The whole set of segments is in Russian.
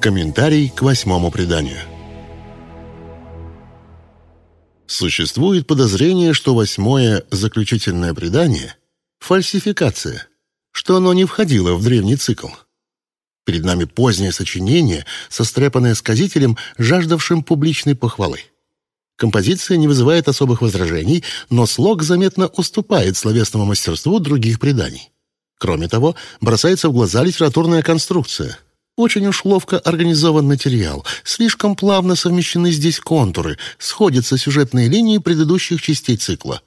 Комментарий к восьмому преданию. Существует подозрение, что восьмое заключительное предание — фальсификация, что оно не входило в древний цикл. Перед нами позднее сочинение, состряпанное сказителем, жаждавшим публичной похвалы. Композиция не вызывает особых возражений, но слог заметно уступает словесному мастерству других преданий. Кроме того, бросается в глаза литературная конструкция. Очень уж ловко организован материал, слишком плавно совмещены здесь контуры, сходятся сюжетные линии предыдущих частей цикла.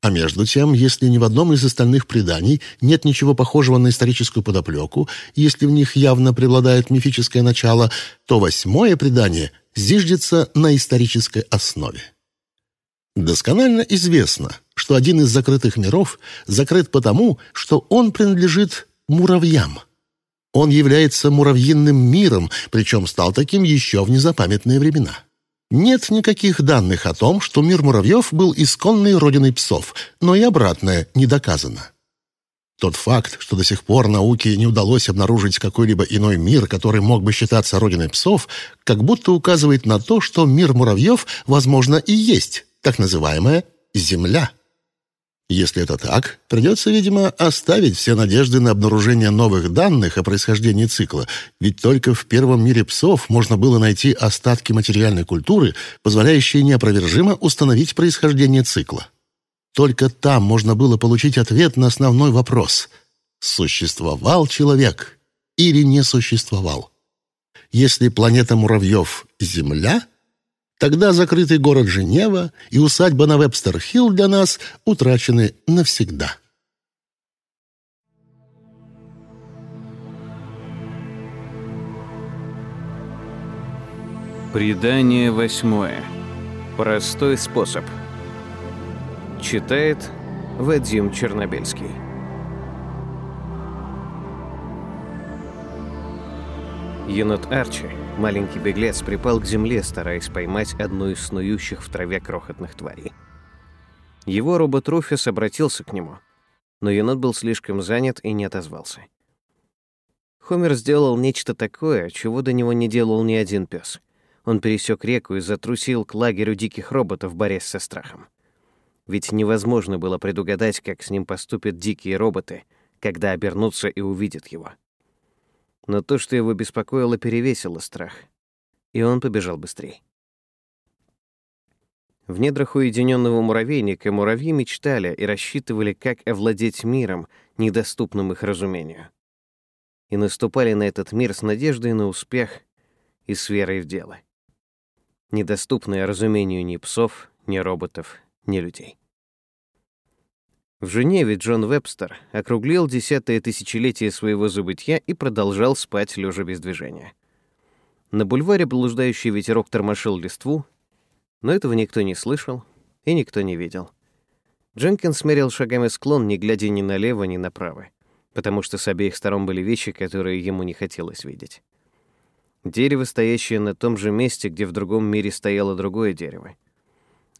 А между тем, если ни в одном из остальных преданий нет ничего похожего на историческую подоплеку, если в них явно преобладает мифическое начало, то восьмое предание зиждется на исторической основе. Досконально известно, что один из закрытых миров закрыт потому, что он принадлежит муравьям. Он является муравьиным миром, причем стал таким еще в незапамятные времена. Нет никаких данных о том, что мир муравьев был исконной родиной псов, но и обратное не доказано. Тот факт, что до сих пор науке не удалось обнаружить какой-либо иной мир, который мог бы считаться родиной псов, как будто указывает на то, что мир муравьев, возможно, и есть так называемая «Земля». Если это так, придется, видимо, оставить все надежды на обнаружение новых данных о происхождении цикла, ведь только в первом мире псов можно было найти остатки материальной культуры, позволяющие неопровержимо установить происхождение цикла. Только там можно было получить ответ на основной вопрос – существовал человек или не существовал? Если планета муравьев – Земля – Тогда закрытый город Женева и усадьба на Вебстер-Хилл для нас утрачены навсегда. Предание восьмое. Простой способ. Читает Вадим Чернобельский. Енот Арчи Маленький беглец припал к земле, стараясь поймать одну из снующих в траве крохотных тварей. Его робот Руфис обратился к нему, но енот был слишком занят и не отозвался. Хомер сделал нечто такое, чего до него не делал ни один пес. Он пересек реку и затрусил к лагерю диких роботов, борясь со страхом. Ведь невозможно было предугадать, как с ним поступят дикие роботы, когда обернутся и увидят его. Но то, что его беспокоило, перевесило страх, и он побежал быстрее. В недрах уединенного муравейника муравьи мечтали и рассчитывали, как овладеть миром, недоступным их разумению. И наступали на этот мир с надеждой на успех и с верой в дело. Недоступное разумению ни псов, ни роботов, ни людей. В Женеве Джон Вебстер округлил десятое тысячелетие своего забытья и продолжал спать, лежа без движения. На бульваре блуждающий ветерок тормошил листву, но этого никто не слышал и никто не видел. Дженкинс смерил шагами склон, не глядя ни налево, ни направо, потому что с обеих сторон были вещи, которые ему не хотелось видеть. Дерево, стоящее на том же месте, где в другом мире стояло другое дерево.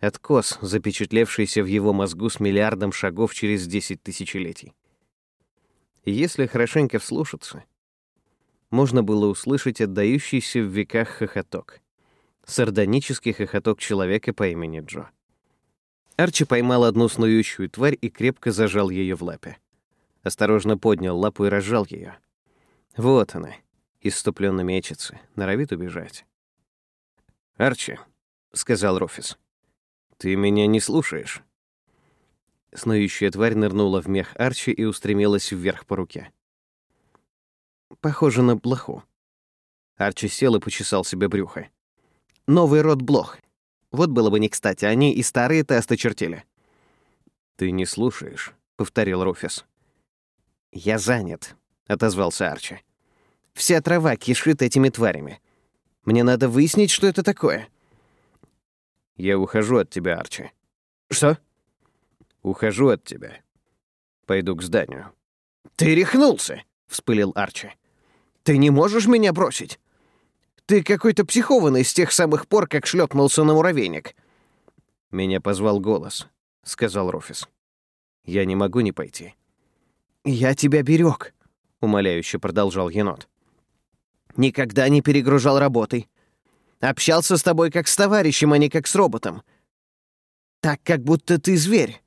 Откос, запечатлевшийся в его мозгу с миллиардом шагов через десять тысячелетий. И если хорошенько вслушаться, можно было услышать отдающийся в веках хохоток. Сардонический хохоток человека по имени Джо. Арчи поймал одну снующую тварь и крепко зажал ее в лапе. Осторожно поднял лапу и разжал ее. Вот она, иступленно мечется, норовит убежать. «Арчи», — сказал Рофис, — «Ты меня не слушаешь». Снующая тварь нырнула в мех Арчи и устремилась вверх по руке. Похоже на блоху. Арчи сел и почесал себе брюхо. Новый род блох. Вот было бы не кстати, они и старые-то осточертели. «Ты не слушаешь», — повторил Руфис. «Я занят», — отозвался Арчи. «Вся трава кишит этими тварями. Мне надо выяснить, что это такое». Я ухожу от тебя, Арчи. Что? Ухожу от тебя. Пойду к зданию. Ты рехнулся, вспылил Арчи. Ты не можешь меня бросить. Ты какой-то психованный с тех самых пор, как шлепнулся на муравейник. Меня позвал голос, сказал Рофис. Я не могу не пойти. Я тебя берег, умоляюще продолжал енот. Никогда не перегружал работой. Общался с тобой как с товарищем, а не как с роботом. Так, как будто ты зверь».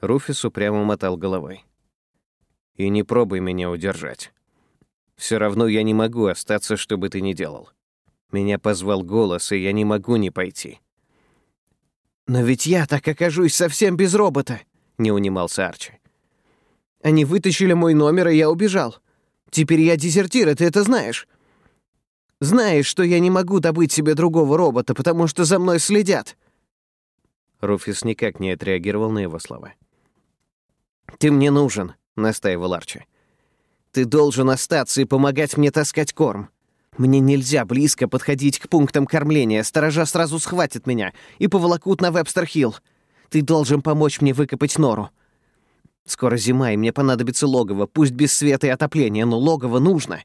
Руфис упрямо мотал головой. «И не пробуй меня удержать. Все равно я не могу остаться, что бы ты ни делал. Меня позвал голос, и я не могу не пойти». «Но ведь я так окажусь совсем без робота», — не унимался Арчи. «Они вытащили мой номер, и я убежал. Теперь я дезертир, и ты это знаешь. Знаешь, что я не могу добыть себе другого робота, потому что за мной следят». Руфис никак не отреагировал на его слова. «Ты мне нужен», — настаивал Арчи. «Ты должен остаться и помогать мне таскать корм. Мне нельзя близко подходить к пунктам кормления, сторожа сразу схватят меня и поволокут на Вебстер-Хилл. Ты должен помочь мне выкопать нору. Скоро зима, и мне понадобится логово, пусть без света и отопления, но логово нужно.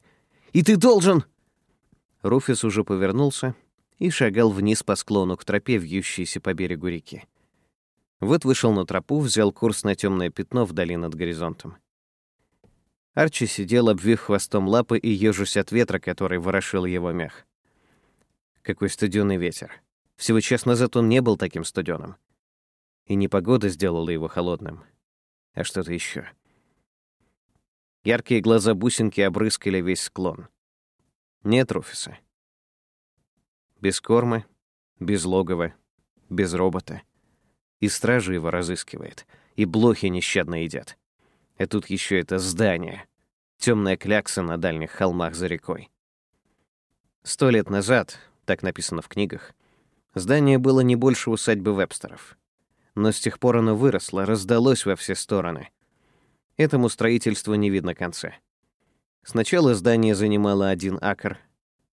И ты должен...» Руфус уже повернулся и шагал вниз по склону к тропе, вьющейся по берегу реки. Вот вышел на тропу, взял курс на темное пятно вдали над горизонтом. Арчи сидел, обвив хвостом лапы и ежась от ветра, который ворошил его мех. Какой студеный ветер. Всего час назад он не был таким студеным. И не погода сделала его холодным, а что-то еще. Яркие глаза бусинки обрыскали весь склон. Нет Руфиса. Без корма, без логова, без робота. И стражи его разыскивает, и блохи нещадно едят. А тут еще это здание. Темная клякса на дальних холмах за рекой. Сто лет назад, так написано в книгах, здание было не больше усадьбы Вебстеров. Но с тех пор оно выросло, раздалось во все стороны. Этому строительству не видно конца. Сначала здание занимало один акр,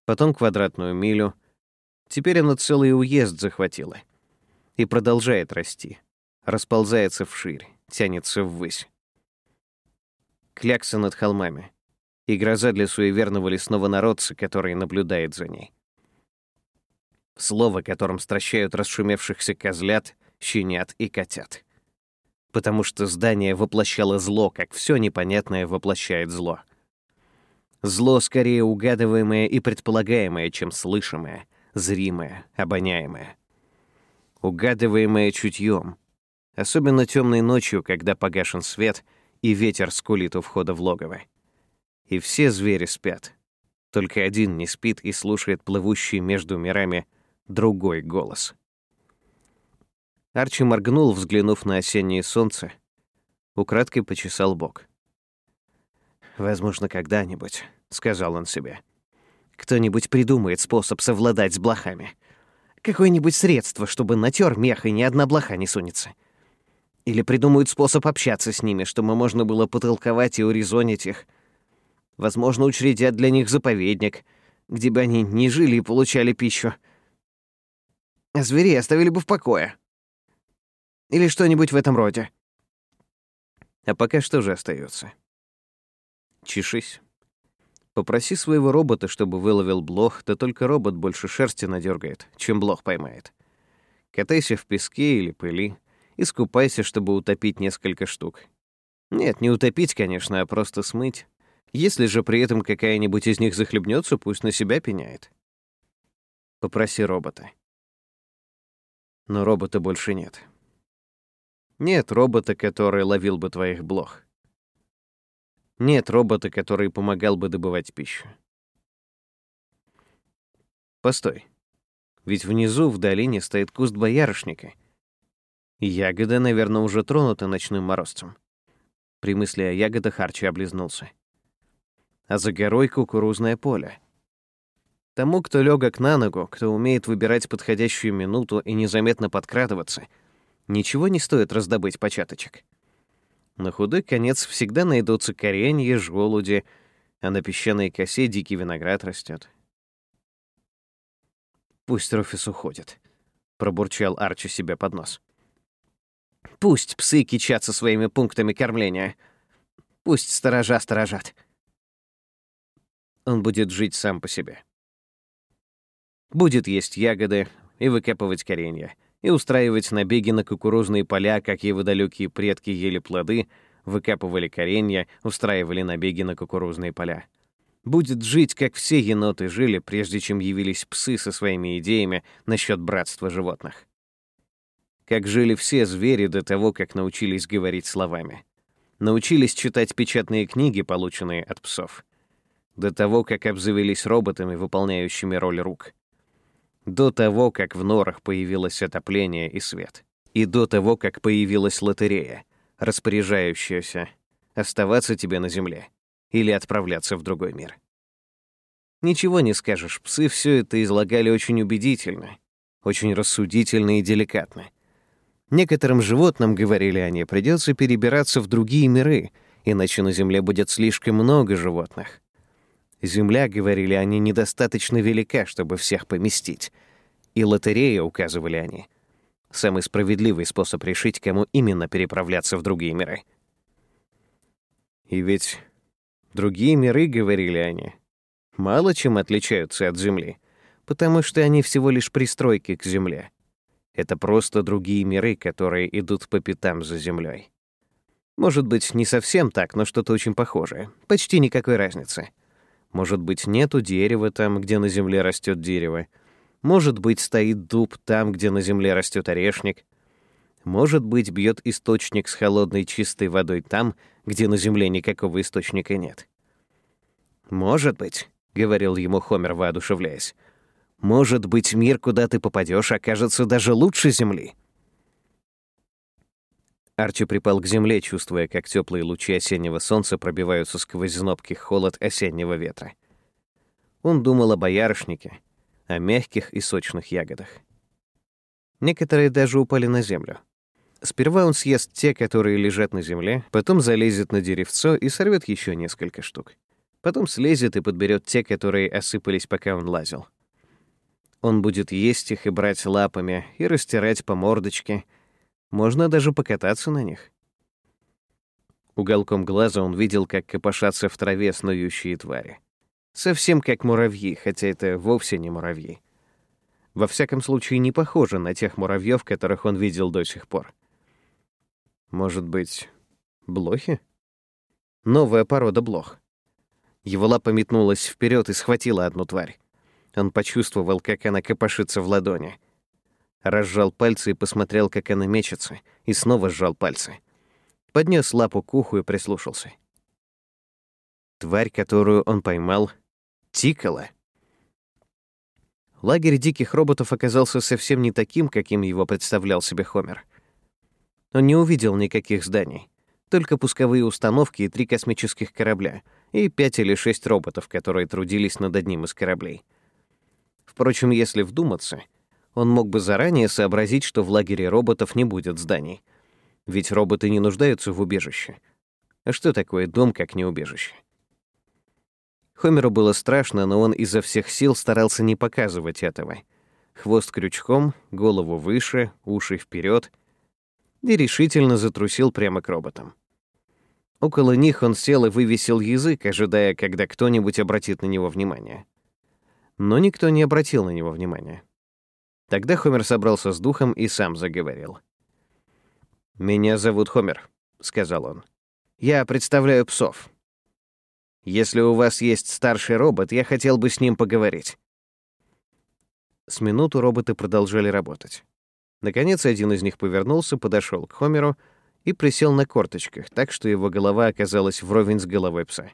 потом квадратную милю. Теперь оно целый уезд захватило. И продолжает расти. Расползается вширь, тянется ввысь клякса над холмами и гроза для суеверного лесного народца, который наблюдает за ней. Слово, которым стращают расшумевшихся козлят, щенят и котят. Потому что здание воплощало зло, как все непонятное воплощает зло. Зло скорее угадываемое и предполагаемое, чем слышимое, зримое, обоняемое. Угадываемое чутьем, особенно темной ночью, когда погашен свет — и ветер скулит у входа в логово. И все звери спят. Только один не спит и слушает плывущий между мирами другой голос. Арчи моргнул, взглянув на осеннее солнце. Украдкой почесал бок. «Возможно, когда-нибудь», — сказал он себе. «Кто-нибудь придумает способ совладать с блохами. Какое-нибудь средство, чтобы натер мех, и ни одна блоха не сунется. Или придумают способ общаться с ними, чтобы можно было потолковать и урезонить их. Возможно, учредят для них заповедник, где бы они не жили и получали пищу. А зверей оставили бы в покое. Или что-нибудь в этом роде. А пока что же остается? Чешись. Попроси своего робота, чтобы выловил блох, да только робот больше шерсти надергает, чем блох поймает. Катайся в песке или пыли, Искупайся, чтобы утопить несколько штук. Нет, не утопить, конечно, а просто смыть. Если же при этом какая-нибудь из них захлебнется, пусть на себя пеняет. Попроси робота. Но робота больше нет. Нет робота, который ловил бы твоих блох. Нет робота, который помогал бы добывать пищу. Постой. Ведь внизу в долине стоит куст боярышника — Ягода, наверное, уже тронута ночным морозцем. При мысли о ягодах Арчи облизнулся. А за горой кукурузное поле. Тому, кто легок на ногу, кто умеет выбирать подходящую минуту и незаметно подкрадываться, ничего не стоит раздобыть початочек. На худой конец всегда найдутся коренья, желуди, а на песчаной косе дикий виноград растет. «Пусть Рофис уходит», — пробурчал Арчи себе под нос. Пусть псы кичатся своими пунктами кормления. Пусть сторожа сторожат. Он будет жить сам по себе. Будет есть ягоды и выкапывать коренья, и устраивать набеги на кукурузные поля, как его далекие предки ели плоды, выкапывали коренья, устраивали набеги на кукурузные поля. будет жить, как все еноты жили, прежде чем явились псы со своими идеями насчет братства животных. Как жили все звери до того, как научились говорить словами. Научились читать печатные книги, полученные от псов. До того, как обзавелись роботами, выполняющими роль рук. До того, как в норах появилось отопление и свет. И до того, как появилась лотерея, распоряжающаяся оставаться тебе на земле или отправляться в другой мир. Ничего не скажешь, псы все это излагали очень убедительно, очень рассудительно и деликатно. Некоторым животным, говорили они, придется перебираться в другие миры, иначе на Земле будет слишком много животных. Земля, говорили они, недостаточно велика, чтобы всех поместить. И лотерея, указывали они, самый справедливый способ решить, кому именно переправляться в другие миры. И ведь другие миры, говорили они, мало чем отличаются от Земли, потому что они всего лишь пристройки к Земле. Это просто другие миры, которые идут по пятам за Землей. Может быть, не совсем так, но что-то очень похожее. Почти никакой разницы. Может быть, нету дерева там, где на земле растет дерево. Может быть, стоит дуб там, где на земле растет орешник. Может быть, бьет источник с холодной чистой водой там, где на земле никакого источника нет. Может быть, говорил ему Хомер, воодушевляясь. Может быть, мир, куда ты попадешь, окажется даже лучше Земли. Арчи припал к земле, чувствуя, как теплые лучи осеннего солнца пробиваются сквозь знобкий холод осеннего ветра. Он думал о боярышнике, о мягких и сочных ягодах. Некоторые даже упали на землю. Сперва он съест те, которые лежат на земле, потом залезет на деревцо и сорвет еще несколько штук. Потом слезет и подберет те, которые осыпались, пока он лазил. Он будет есть их и брать лапами, и растирать по мордочке. Можно даже покататься на них. Уголком глаза он видел, как копошатся в траве снующие твари. Совсем как муравьи, хотя это вовсе не муравьи. Во всяком случае, не похоже на тех муравьев, которых он видел до сих пор. Может быть, блохи? Новая порода блох. Его лапа метнулась вперед и схватила одну тварь. Он почувствовал, как она копошится в ладони. Разжал пальцы и посмотрел, как она мечется, и снова сжал пальцы. Поднес лапу к уху и прислушался. Тварь, которую он поймал, тикала. Лагерь диких роботов оказался совсем не таким, каким его представлял себе Хомер. Он не увидел никаких зданий, только пусковые установки и три космических корабля — и пять или шесть роботов, которые трудились над одним из кораблей. Впрочем, если вдуматься, он мог бы заранее сообразить, что в лагере роботов не будет зданий. Ведь роботы не нуждаются в убежище. А что такое дом, как не убежище? Хомеру было страшно, но он изо всех сил старался не показывать этого. Хвост крючком, голову выше, уши вперед, и решительно затрусил прямо к роботам. Около них он сел и вывесил язык, ожидая, когда кто-нибудь обратит на него внимание. Но никто не обратил на него внимания. Тогда Хомер собрался с духом и сам заговорил. «Меня зовут Хомер», — сказал он. «Я представляю псов. Если у вас есть старший робот, я хотел бы с ним поговорить». С минуту роботы продолжали работать. Наконец, один из них повернулся, подошел к Хомеру — и присел на корточках, так что его голова оказалась вровень с головой пса.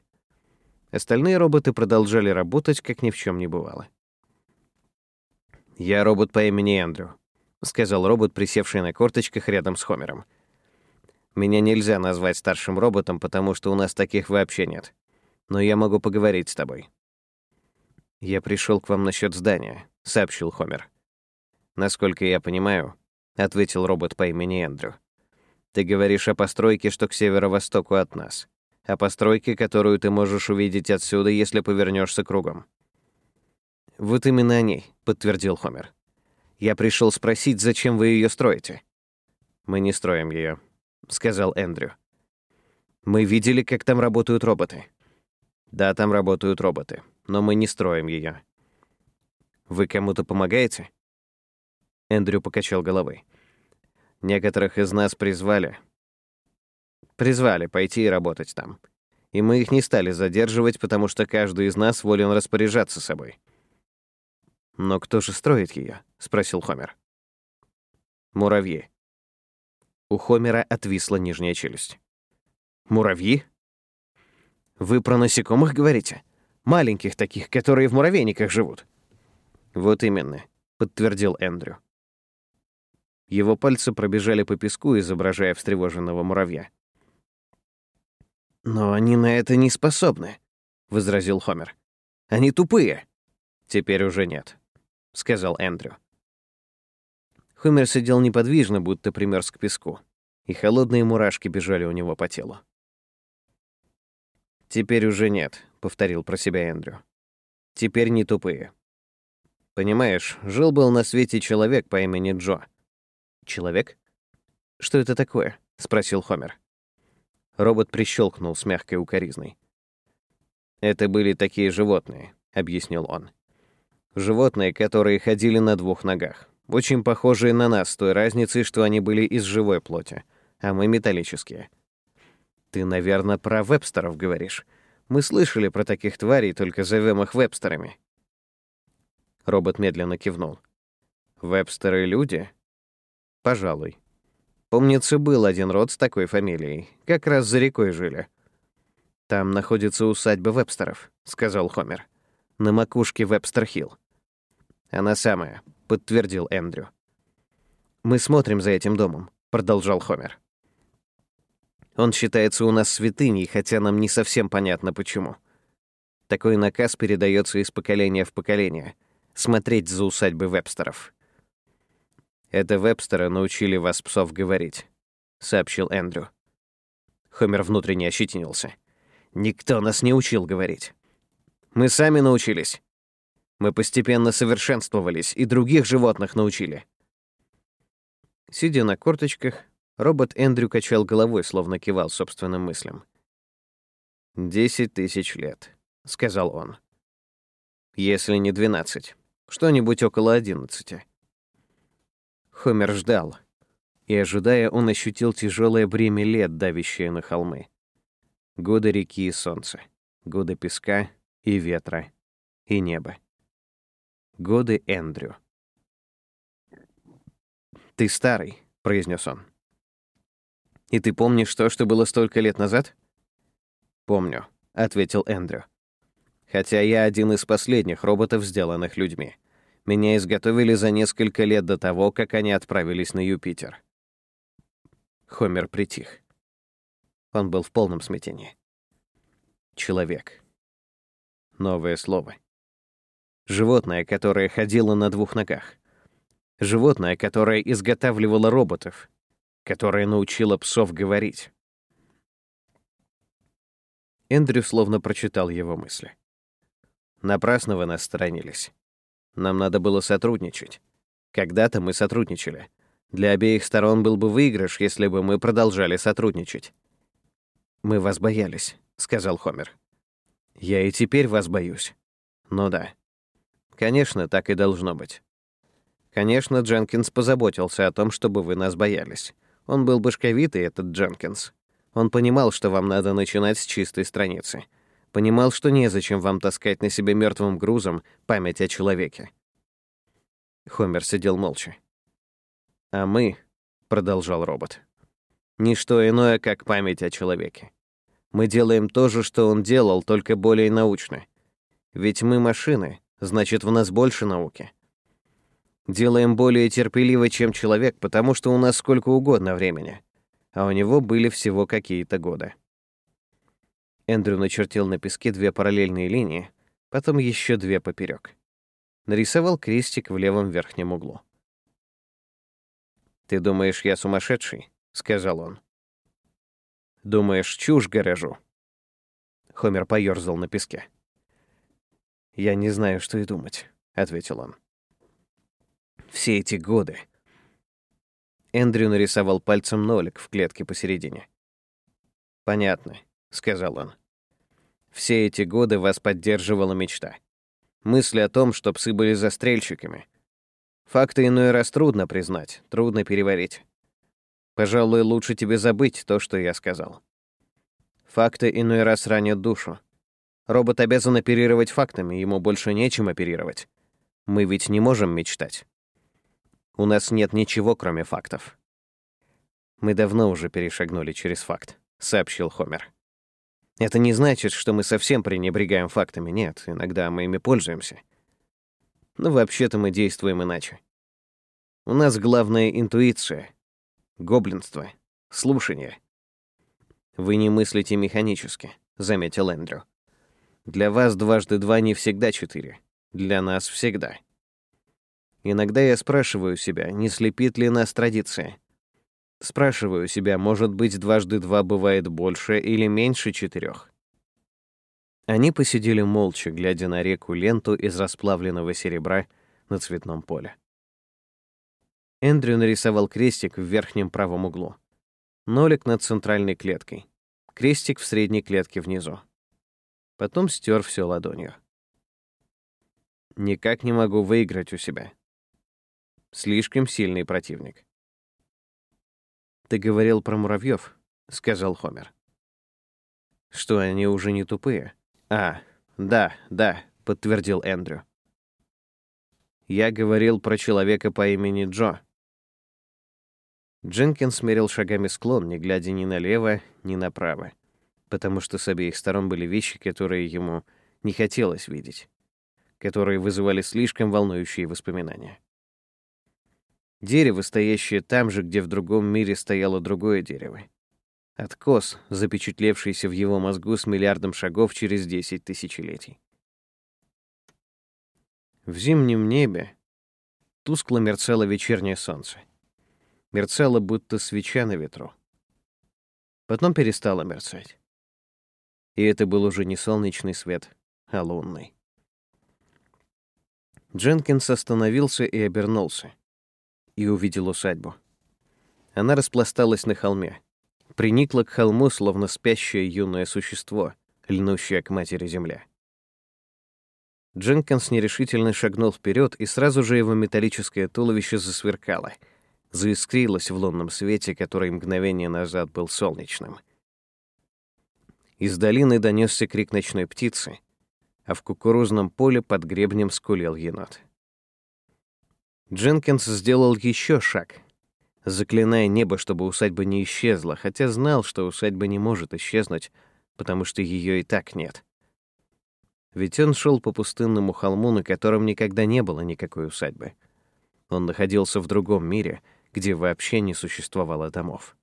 Остальные роботы продолжали работать, как ни в чем не бывало. «Я робот по имени Эндрю», — сказал робот, присевший на корточках рядом с Хомером. «Меня нельзя назвать старшим роботом, потому что у нас таких вообще нет. Но я могу поговорить с тобой». «Я пришел к вам насчет здания», — сообщил Хомер. «Насколько я понимаю», — ответил робот по имени Эндрю. Ты говоришь о постройке, что к северо-востоку от нас. О постройке, которую ты можешь увидеть отсюда, если повернешься кругом. Вот именно о ней, подтвердил Хомер. Я пришел спросить, зачем вы ее строите. Мы не строим ее, сказал Эндрю. Мы видели, как там работают роботы. Да, там работают роботы, но мы не строим ее. Вы кому-то помогаете? Эндрю покачал головой. Некоторых из нас призвали. Призвали пойти и работать там. И мы их не стали задерживать, потому что каждый из нас волен распоряжаться собой. «Но кто же строит ее?» — спросил Хомер. «Муравьи». У Хомера отвисла нижняя челюсть. «Муравьи? Вы про насекомых говорите? Маленьких таких, которые в муравейниках живут?» «Вот именно», — подтвердил Эндрю. Его пальцы пробежали по песку, изображая встревоженного муравья. «Но они на это не способны», — возразил Хомер. «Они тупые». «Теперь уже нет», — сказал Эндрю. Хомер сидел неподвижно, будто примерз к песку, и холодные мурашки бежали у него по телу. «Теперь уже нет», — повторил про себя Эндрю. «Теперь не тупые. Понимаешь, жил-был на свете человек по имени Джо. Человек? Что это такое? спросил Хомер. Робот прищелкнул с мягкой укоризной. Это были такие животные, объяснил он. Животные, которые ходили на двух ногах. Очень похожие на нас, с той разницей, что они были из живой плоти, а мы металлические. Ты, наверное, про вебстеров говоришь. Мы слышали про таких тварей, только зовем их вебстерами. Робот медленно кивнул. Вебстеры люди? Пожалуй. Помнится, был один род с такой фамилией. Как раз за рекой жили. Там находится усадьба Вебстеров, сказал Хомер. На макушке Вебстер-Хилл. Она самая, подтвердил Эндрю. Мы смотрим за этим домом, продолжал Хомер. Он считается у нас святыней, хотя нам не совсем понятно почему. Такой наказ передается из поколения в поколение смотреть за усадьбой Вебстеров. Это Вебстера научили вас псов говорить, сообщил Эндрю. Хомер внутренне ощетинился. Никто нас не учил говорить. Мы сами научились. Мы постепенно совершенствовались и других животных научили. Сидя на корточках, робот Эндрю качал головой, словно кивал собственным мыслям. «Десять тысяч лет», — сказал он. «Если не двенадцать. Что-нибудь около одиннадцати». Хомер ждал. И, ожидая, он ощутил тяжелое бремя лет, давящее на холмы. Годы реки и солнца. Годы песка и ветра. И неба. Годы Эндрю. «Ты старый», — произнес он. «И ты помнишь то, что было столько лет назад?» «Помню», — ответил Эндрю. «Хотя я один из последних роботов, сделанных людьми. Меня изготовили за несколько лет до того, как они отправились на Юпитер. Хомер притих. Он был в полном смятении. Человек. Новое слово. Животное, которое ходило на двух ногах. Животное, которое изготавливало роботов, которое научило псов говорить. Эндрю словно прочитал его мысли. Напрасно вы нас сторонились. Нам надо было сотрудничать. Когда-то мы сотрудничали. Для обеих сторон был бы выигрыш, если бы мы продолжали сотрудничать. «Мы вас боялись», — сказал Хомер. «Я и теперь вас боюсь». «Ну да. Конечно, так и должно быть. Конечно, Дженкинс позаботился о том, чтобы вы нас боялись. Он был башковитый, этот Дженкинс. Он понимал, что вам надо начинать с чистой страницы. Понимал, что незачем вам таскать на себе мертвым грузом память о человеке. Хомер сидел молча. «А мы», — продолжал робот, — «ничто иное, как память о человеке. Мы делаем то же, что он делал, только более научно. Ведь мы машины, значит, в нас больше науки. Делаем более терпеливо, чем человек, потому что у нас сколько угодно времени, а у него были всего какие-то годы. Эндрю начертил на песке две параллельные линии, потом еще две поперек. Нарисовал крестик в левом верхнем углу. «Ты думаешь, я сумасшедший?» — сказал он. «Думаешь, чушь гаражу?» Хомер поёрзал на песке. «Я не знаю, что и думать», — ответил он. «Все эти годы...» Эндрю нарисовал пальцем нолик в клетке посередине. «Понятно сказал он. Все эти годы вас поддерживала мечта. Мысль о том, что псы были застрельщиками. Факты иной раз трудно признать, трудно переварить. Пожалуй, лучше тебе забыть то, что я сказал. Факты иной раз ранят душу. Робот обязан оперировать фактами, ему больше нечем оперировать. Мы ведь не можем мечтать. У нас нет ничего, кроме фактов. Мы давно уже перешагнули через факт, сообщил Хомер. Это не значит, что мы совсем пренебрегаем фактами. Нет, иногда мы ими пользуемся. Но вообще-то мы действуем иначе. У нас главная интуиция, гоблинство, слушание. Вы не мыслите механически, заметил Эндрю. Для вас дважды два не всегда четыре. Для нас всегда. Иногда я спрашиваю себя, не слепит ли нас традиция. Спрашиваю себя, может быть, дважды два бывает больше или меньше четырех. Они посидели молча, глядя на реку ленту из расплавленного серебра на цветном поле. Эндрю нарисовал крестик в верхнем правом углу. Нолик над центральной клеткой. Крестик в средней клетке внизу. Потом стер все ладонью. Никак не могу выиграть у себя. Слишком сильный противник. «Ты говорил про муравьев», — сказал Хомер. «Что они уже не тупые?» «А, да, да», — подтвердил Эндрю. «Я говорил про человека по имени Джо». Дженкинс смерил шагами склон, не глядя ни налево, ни направо, потому что с обеих сторон были вещи, которые ему не хотелось видеть, которые вызывали слишком волнующие воспоминания. Дерево, стоящее там же, где в другом мире стояло другое дерево. Откос, запечатлевшийся в его мозгу с миллиардом шагов через десять тысячелетий. В зимнем небе тускло мерцало вечернее солнце. Мерцало, будто свеча на ветру. Потом перестало мерцать. И это был уже не солнечный свет, а лунный. Дженкинс остановился и обернулся и увидел усадьбу. Она распласталась на холме. Приникла к холму, словно спящее юное существо, льнущее к матери земле. Дженкинс нерешительно шагнул вперед, и сразу же его металлическое туловище засверкало, заискрилось в лунном свете, который мгновение назад был солнечным. Из долины донесся крик ночной птицы, а в кукурузном поле под гребнем скулил енот. Дженкинс сделал еще шаг, заклиная небо, чтобы усадьба не исчезла, хотя знал, что усадьба не может исчезнуть, потому что ее и так нет. Ведь он шел по пустынному холму, на котором никогда не было никакой усадьбы. Он находился в другом мире, где вообще не существовало домов.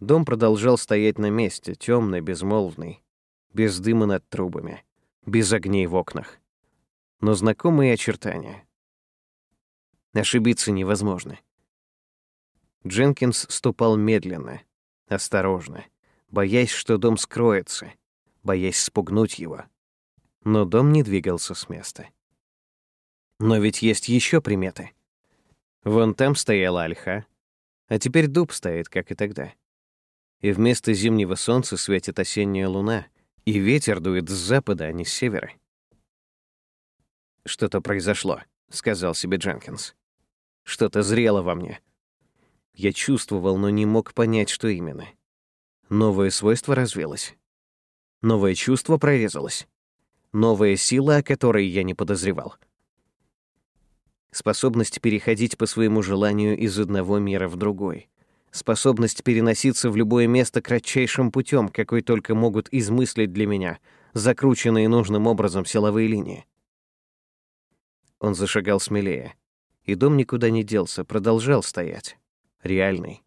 Дом продолжал стоять на месте, темный, безмолвный, без дыма над трубами, без огней в окнах. Но знакомые очертания. Ошибиться невозможно. Дженкинс ступал медленно, осторожно, боясь, что дом скроется, боясь спугнуть его. Но дом не двигался с места. Но ведь есть еще приметы. Вон там стояла ольха, а теперь дуб стоит, как и тогда. И вместо зимнего солнца светит осенняя луна, и ветер дует с запада, а не с севера. «Что-то произошло», — сказал себе Дженкинс. Что-то зрело во мне. Я чувствовал, но не мог понять, что именно. Новое свойство развилось. Новое чувство прорезалось. Новая сила, о которой я не подозревал. Способность переходить по своему желанию из одного мира в другой. Способность переноситься в любое место кратчайшим путем, какой только могут измыслить для меня закрученные нужным образом силовые линии. Он зашагал смелее и дом никуда не делся, продолжал стоять. Реальный.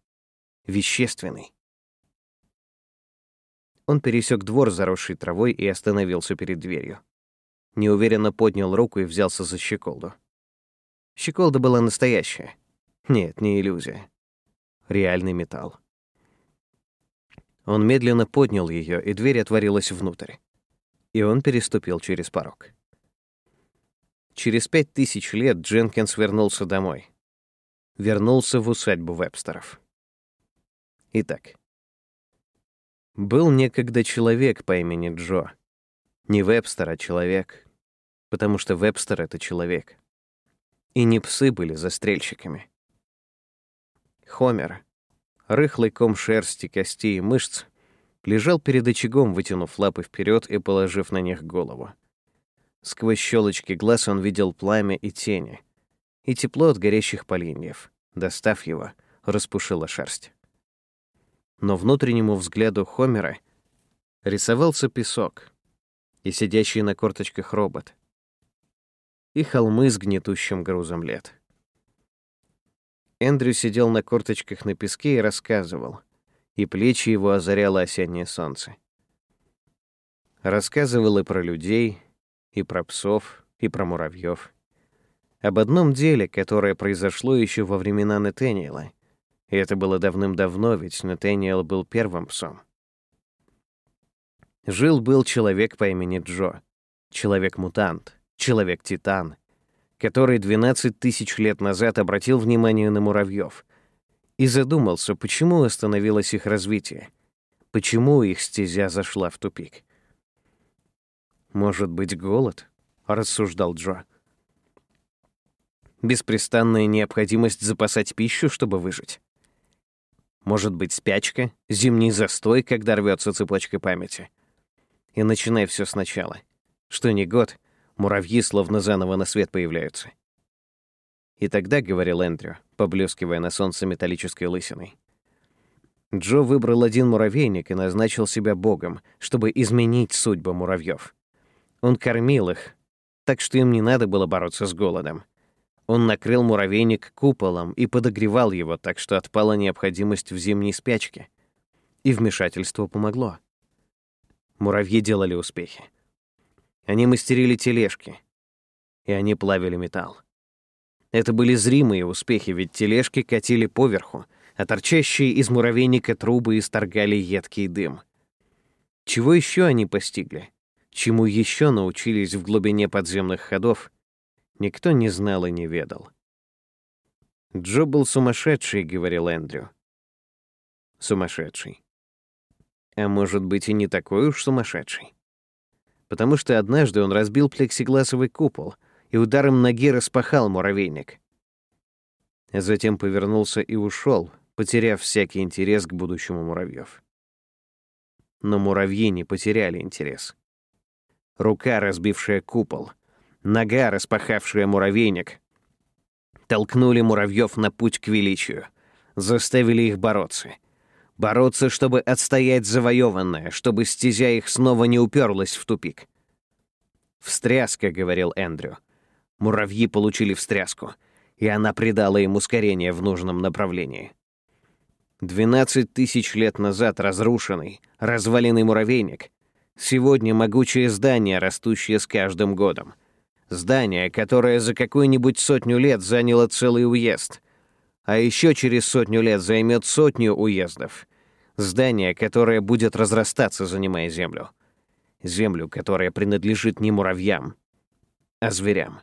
Вещественный. Он пересек двор, заросший травой, и остановился перед дверью. Неуверенно поднял руку и взялся за щеколду. Щеколда была настоящая. Нет, не иллюзия. Реальный металл. Он медленно поднял ее, и дверь отворилась внутрь. И он переступил через порог. Через пять тысяч лет Дженкинс вернулся домой. Вернулся в усадьбу Вебстеров. Итак, был некогда человек по имени Джо. Не Вебстер, а человек. Потому что Вебстер — это человек. И не псы были застрельщиками. Хомер, рыхлый ком шерсти, костей и мышц, лежал перед очагом, вытянув лапы вперед и положив на них голову. Сквозь щелочки глаз он видел пламя и тени, и тепло от горящих поленьев. Достав его, распушила шерсть. Но внутреннему взгляду Хомера рисовался песок и сидящий на корточках робот, и холмы с гнетущим грузом лет. Эндрю сидел на корточках на песке и рассказывал, и плечи его озаряло осеннее солнце. Рассказывал и про людей, и про псов, и про муравьев. Об одном деле, которое произошло еще во времена Нетаниэла. И это было давным-давно, ведь Нетаниэл был первым псом. Жил-был человек по имени Джо. Человек-мутант, человек-титан, который 12 тысяч лет назад обратил внимание на муравьев и задумался, почему остановилось их развитие, почему их стезя зашла в тупик. «Может быть, голод?» — рассуждал Джо. «Беспрестанная необходимость запасать пищу, чтобы выжить. Может быть, спячка, зимний застой, когда рвется цепочка памяти. И начинай все сначала. Что не год, муравьи словно заново на свет появляются. И тогда, — говорил Эндрю, поблескивая на солнце металлической лысиной, Джо выбрал один муравейник и назначил себя богом, чтобы изменить судьбу муравьев. Он кормил их, так что им не надо было бороться с голодом. Он накрыл муравейник куполом и подогревал его, так что отпала необходимость в зимней спячке. И вмешательство помогло. Муравьи делали успехи. Они мастерили тележки, и они плавили металл. Это были зримые успехи, ведь тележки катили поверху, а торчащие из муравейника трубы исторгали едкий дым. Чего еще они постигли? Чему еще научились в глубине подземных ходов, никто не знал и не ведал. «Джо был сумасшедший», — говорил Эндрю. «Сумасшедший. А может быть, и не такой уж сумасшедший. Потому что однажды он разбил плексигласовый купол и ударом ноги распахал муравейник. Затем повернулся и ушел, потеряв всякий интерес к будущему муравьев. Но муравьи не потеряли интерес рука, разбившая купол, нога, распахавшая муравейник, толкнули муравьев на путь к величию, заставили их бороться. Бороться, чтобы отстоять завоеванное, чтобы стезя их снова не уперлась в тупик. «Встряска», — говорил Эндрю. Муравьи получили встряску, и она придала им ускорение в нужном направлении. Двенадцать тысяч лет назад разрушенный, разваленный муравейник Сегодня могучее здание, растущее с каждым годом. Здание, которое за какую-нибудь сотню лет заняло целый уезд. А еще через сотню лет займет сотню уездов. Здание, которое будет разрастаться, занимая землю. Землю, которая принадлежит не муравьям, а зверям.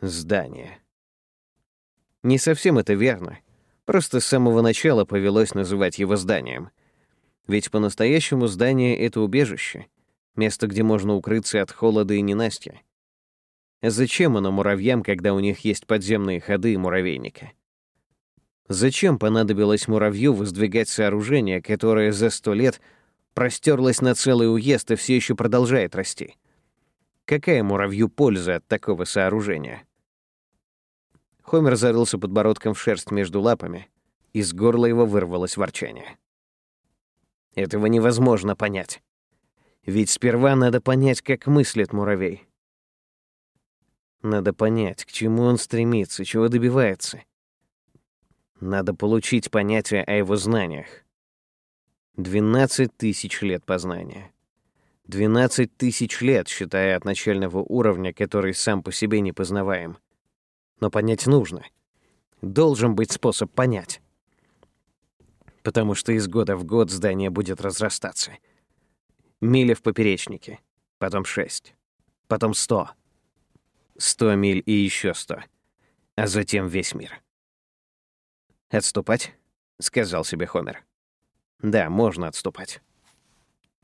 Здание. Не совсем это верно. Просто с самого начала повелось называть его зданием. Ведь по-настоящему здание — это убежище, место, где можно укрыться от холода и ненастья. Зачем оно муравьям, когда у них есть подземные ходы и муравейники? Зачем понадобилось муравью воздвигать сооружение, которое за сто лет простерлось на целый уезд и все еще продолжает расти? Какая муравью польза от такого сооружения? Хомер зарылся подбородком в шерсть между лапами, из горла его вырвалось ворчание. Этого невозможно понять. Ведь сперва надо понять, как мыслит муравей. Надо понять, к чему он стремится, чего добивается. Надо получить понятие о его знаниях. 12 тысяч лет познания. 12 тысяч лет, считая от начального уровня, который сам по себе не познаваем. Но понять нужно. Должен быть способ понять потому что из года в год здание будет разрастаться. Мили в поперечнике, потом шесть, потом сто. Сто миль и еще сто, а затем весь мир. «Отступать?» — сказал себе Хомер. «Да, можно отступать.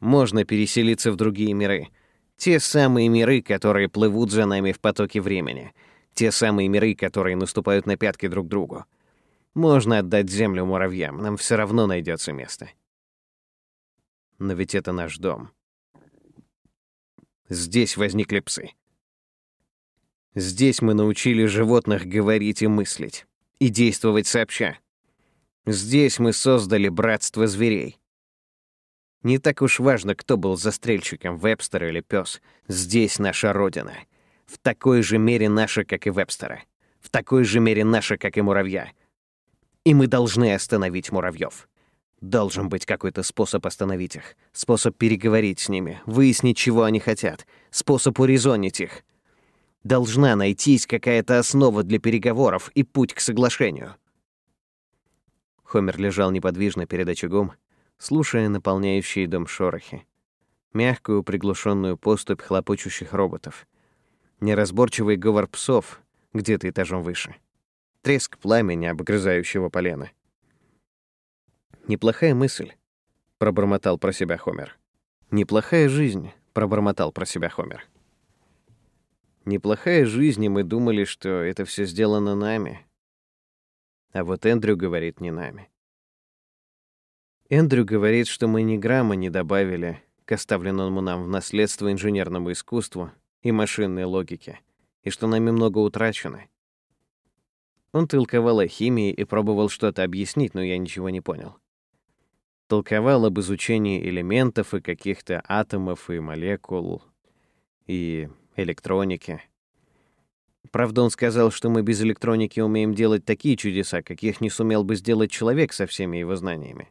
Можно переселиться в другие миры. Те самые миры, которые плывут за нами в потоке времени. Те самые миры, которые наступают на пятки друг другу. Можно отдать землю муравьям, нам все равно найдется место. Но ведь это наш дом. Здесь возникли псы. Здесь мы научили животных говорить и мыслить, и действовать сообща. Здесь мы создали братство зверей. Не так уж важно, кто был застрельщиком, Вебстер или пес. Здесь наша родина. В такой же мере наша, как и Вебстера. В такой же мере наша, как и муравья. И мы должны остановить муравьев. Должен быть какой-то способ остановить их, способ переговорить с ними, выяснить, чего они хотят, способ урезонить их — Должна найтись какая-то основа для переговоров и путь к соглашению. Хомер лежал неподвижно перед очагом, слушая наполняющие дом шорохи. Мягкую приглушенную поступь хлопочущих роботов. Неразборчивый говор псов где-то этажом выше. Треск пламени, обгрызающего полено. «Неплохая мысль», — пробормотал про себя Хомер. «Неплохая жизнь», — пробормотал про себя Хомер. Неплохая жизнь, и мы думали, что это все сделано нами. А вот Эндрю говорит не нами. Эндрю говорит, что мы ни грамма не добавили к оставленному нам в наследство инженерному искусству и машинной логике, и что нами много утрачено. Он толковал о химии и пробовал что-то объяснить, но я ничего не понял. Толковал об изучении элементов и каких-то атомов и молекул, и электроники. Правда, он сказал, что мы без электроники умеем делать такие чудеса, каких не сумел бы сделать человек со всеми его знаниями.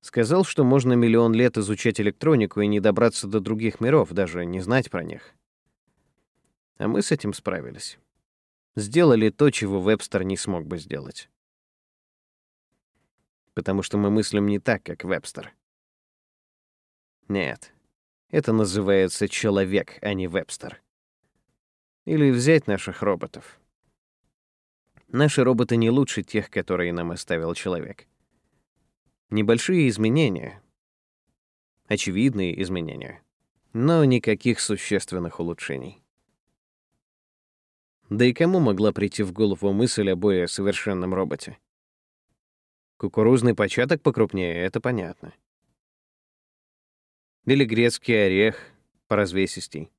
Сказал, что можно миллион лет изучать электронику и не добраться до других миров, даже не знать про них. А мы с этим справились. Сделали то, чего Вебстер не смог бы сделать. Потому что мы мыслим не так, как Вебстер. Нет, это называется человек, а не Вебстер. Или взять наших роботов. Наши роботы не лучше тех, которые нам оставил человек. Небольшие изменения, очевидные изменения, но никаких существенных улучшений. Да и кому могла прийти в голову мысль о более совершенном роботе? Кукурузный початок покрупнее, это понятно. Или грецкий орех по развесистей.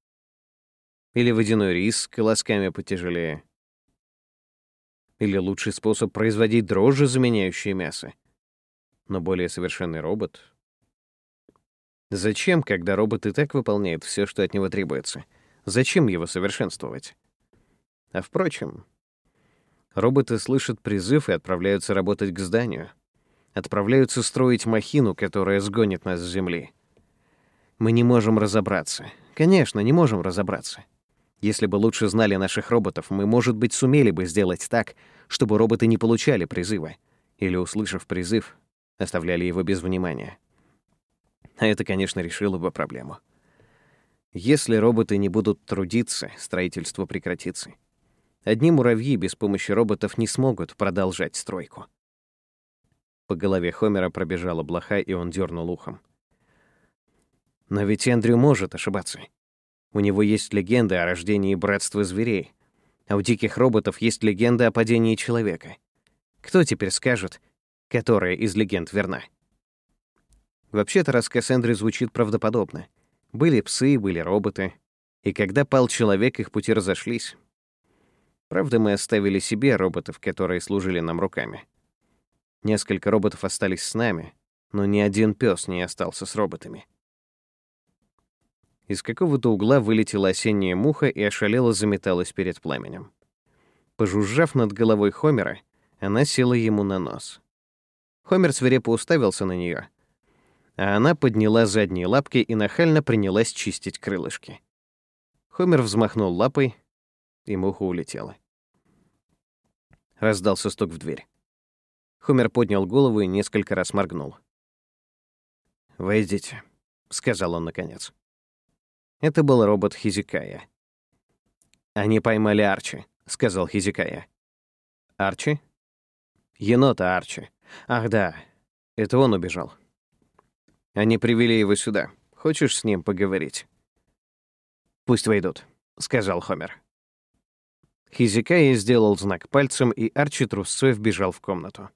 Или водяной рис колосками потяжелее. Или лучший способ производить дрожжи, заменяющие мясо. Но более совершенный робот. Зачем, когда робот и так выполняет все, что от него требуется? Зачем его совершенствовать? А впрочем, роботы слышат призыв и отправляются работать к зданию. Отправляются строить махину, которая сгонит нас с Земли. Мы не можем разобраться. Конечно, не можем разобраться. Если бы лучше знали наших роботов, мы, может быть, сумели бы сделать так, чтобы роботы не получали призыва. Или, услышав призыв, оставляли его без внимания. А это, конечно, решило бы проблему. Если роботы не будут трудиться, строительство прекратится. Одни муравьи без помощи роботов не смогут продолжать стройку. По голове Хомера пробежала блоха, и он дернул ухом. Но ведь Эндрю может ошибаться. У него есть легенды о рождении братства зверей, а у диких роботов есть легенда о падении человека. Кто теперь скажет, которая из легенд верна? Вообще-то рассказ Эндрю звучит правдоподобно. Были псы, были роботы, и когда пал человек, их пути разошлись. Правда, мы оставили себе роботов, которые служили нам руками. Несколько роботов остались с нами, но ни один пес не остался с роботами. Из какого-то угла вылетела осенняя муха и ошалела заметалась перед пламенем. Пожужжав над головой Хомера, она села ему на нос. Хомер свирепо уставился на нее, а она подняла задние лапки и нахально принялась чистить крылышки. Хомер взмахнул лапой, и муха улетела. Раздался стук в дверь. Хомер поднял голову и несколько раз моргнул. «Войдите», — сказал он наконец. Это был робот Хизикая. «Они поймали Арчи», — сказал Хизикая. «Арчи?» «Енота Арчи. Ах да, это он убежал. Они привели его сюда. Хочешь с ним поговорить?» «Пусть войдут», — сказал Хомер. Хизикая сделал знак пальцем, и Арчи трусцой вбежал в комнату.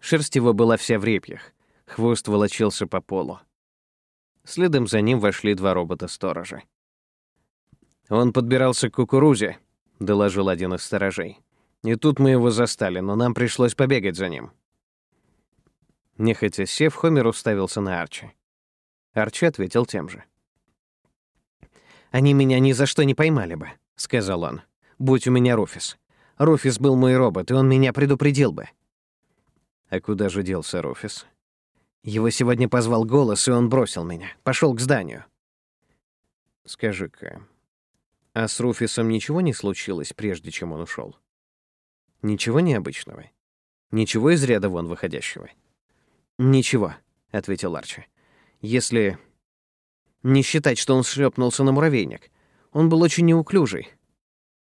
Шерсть его была вся в репьях, Хвост волочился по полу. Следом за ним вошли два робота-сторожа. «Он подбирался к кукурузе», — доложил один из сторожей. «И тут мы его застали, но нам пришлось побегать за ним». Нехотя сев, Хомер уставился на Арчи. Арчи ответил тем же. «Они меня ни за что не поймали бы», — сказал он. «Будь у меня Руфис. Руфис был мой робот, и он меня предупредил бы». «А куда же делся Руфис?» Его сегодня позвал голос, и он бросил меня. Пошел к зданию. Скажи-ка, а с Руфисом ничего не случилось, прежде чем он ушел? Ничего необычного? Ничего из ряда вон выходящего? Ничего, ответил Арчи. Если не считать, что он шлепнулся на муравейник. Он был очень неуклюжий.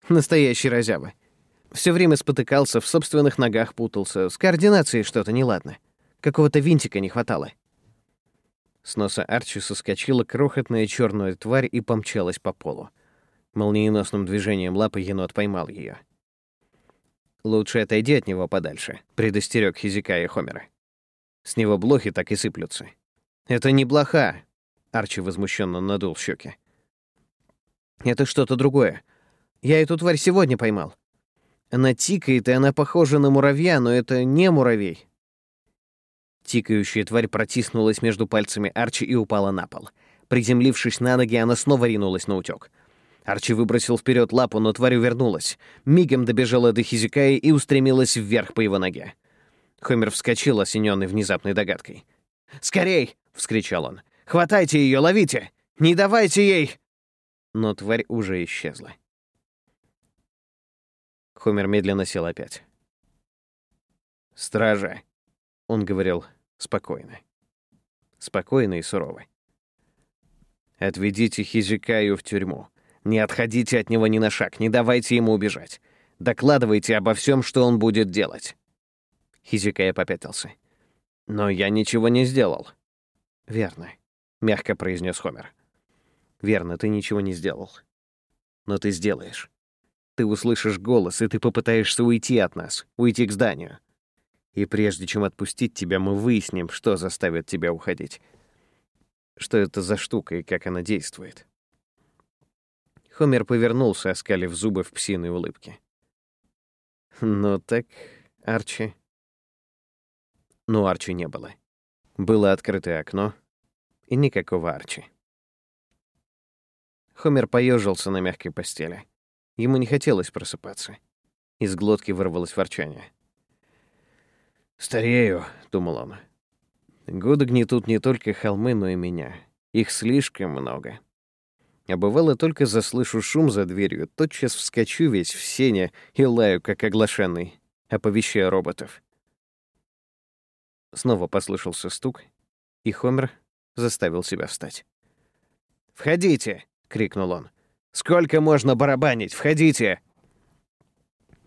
Настоящий разява. Все время спотыкался, в собственных ногах путался, с координацией что-то неладно. Какого-то винтика не хватало. С носа Арчи соскочила крохотная черная тварь и помчалась по полу. Молниеносным движением лапы енот поймал ее. «Лучше отойди от него подальше», — предостерег Хизика и Хомера. «С него блохи так и сыплются». «Это не блоха», — Арчи возмущенно надул щеки. «Это что-то другое. Я эту тварь сегодня поймал. Она тикает, и она похожа на муравья, но это не муравей. Тикающая тварь протиснулась между пальцами Арчи и упала на пол. Приземлившись на ноги, она снова ринулась на утёк. Арчи выбросил вперед лапу, но тварь увернулась. Мигом добежала до Хизикаи и устремилась вверх по его ноге. Хомер вскочил, осененный внезапной догадкой. «Скорей!» — вскричал он. «Хватайте ее, ловите! Не давайте ей!» Но тварь уже исчезла. Хомер медленно сел опять. «Стража!» — он говорил Спокойно. Спокойно и сурово. Отведите Хизикаю в тюрьму. Не отходите от него ни на шаг, не давайте ему убежать. Докладывайте обо всем, что он будет делать. Хизикая попятился. Но я ничего не сделал. Верно, мягко произнес Хомер. Верно, ты ничего не сделал. Но ты сделаешь. Ты услышишь голос, и ты попытаешься уйти от нас, уйти к зданию. И прежде чем отпустить тебя, мы выясним, что заставит тебя уходить. Что это за штука и как она действует. Хомер повернулся, оскалив зубы в псиной улыбке. «Ну так, Арчи...» Но Арчи не было. Было открытое окно, и никакого Арчи. Хомер поежился на мягкой постели. Ему не хотелось просыпаться. Из глотки вырвалось ворчание. «Старею», — думал он. «Годы гнетут не только холмы, но и меня. Их слишком много». А бывало, только заслышу шум за дверью, тотчас вскочу весь в сене и лаю, как оглашенный, оповещая роботов. Снова послышался стук, и Хомер заставил себя встать. «Входите!» — крикнул он. «Сколько можно барабанить? Входите!»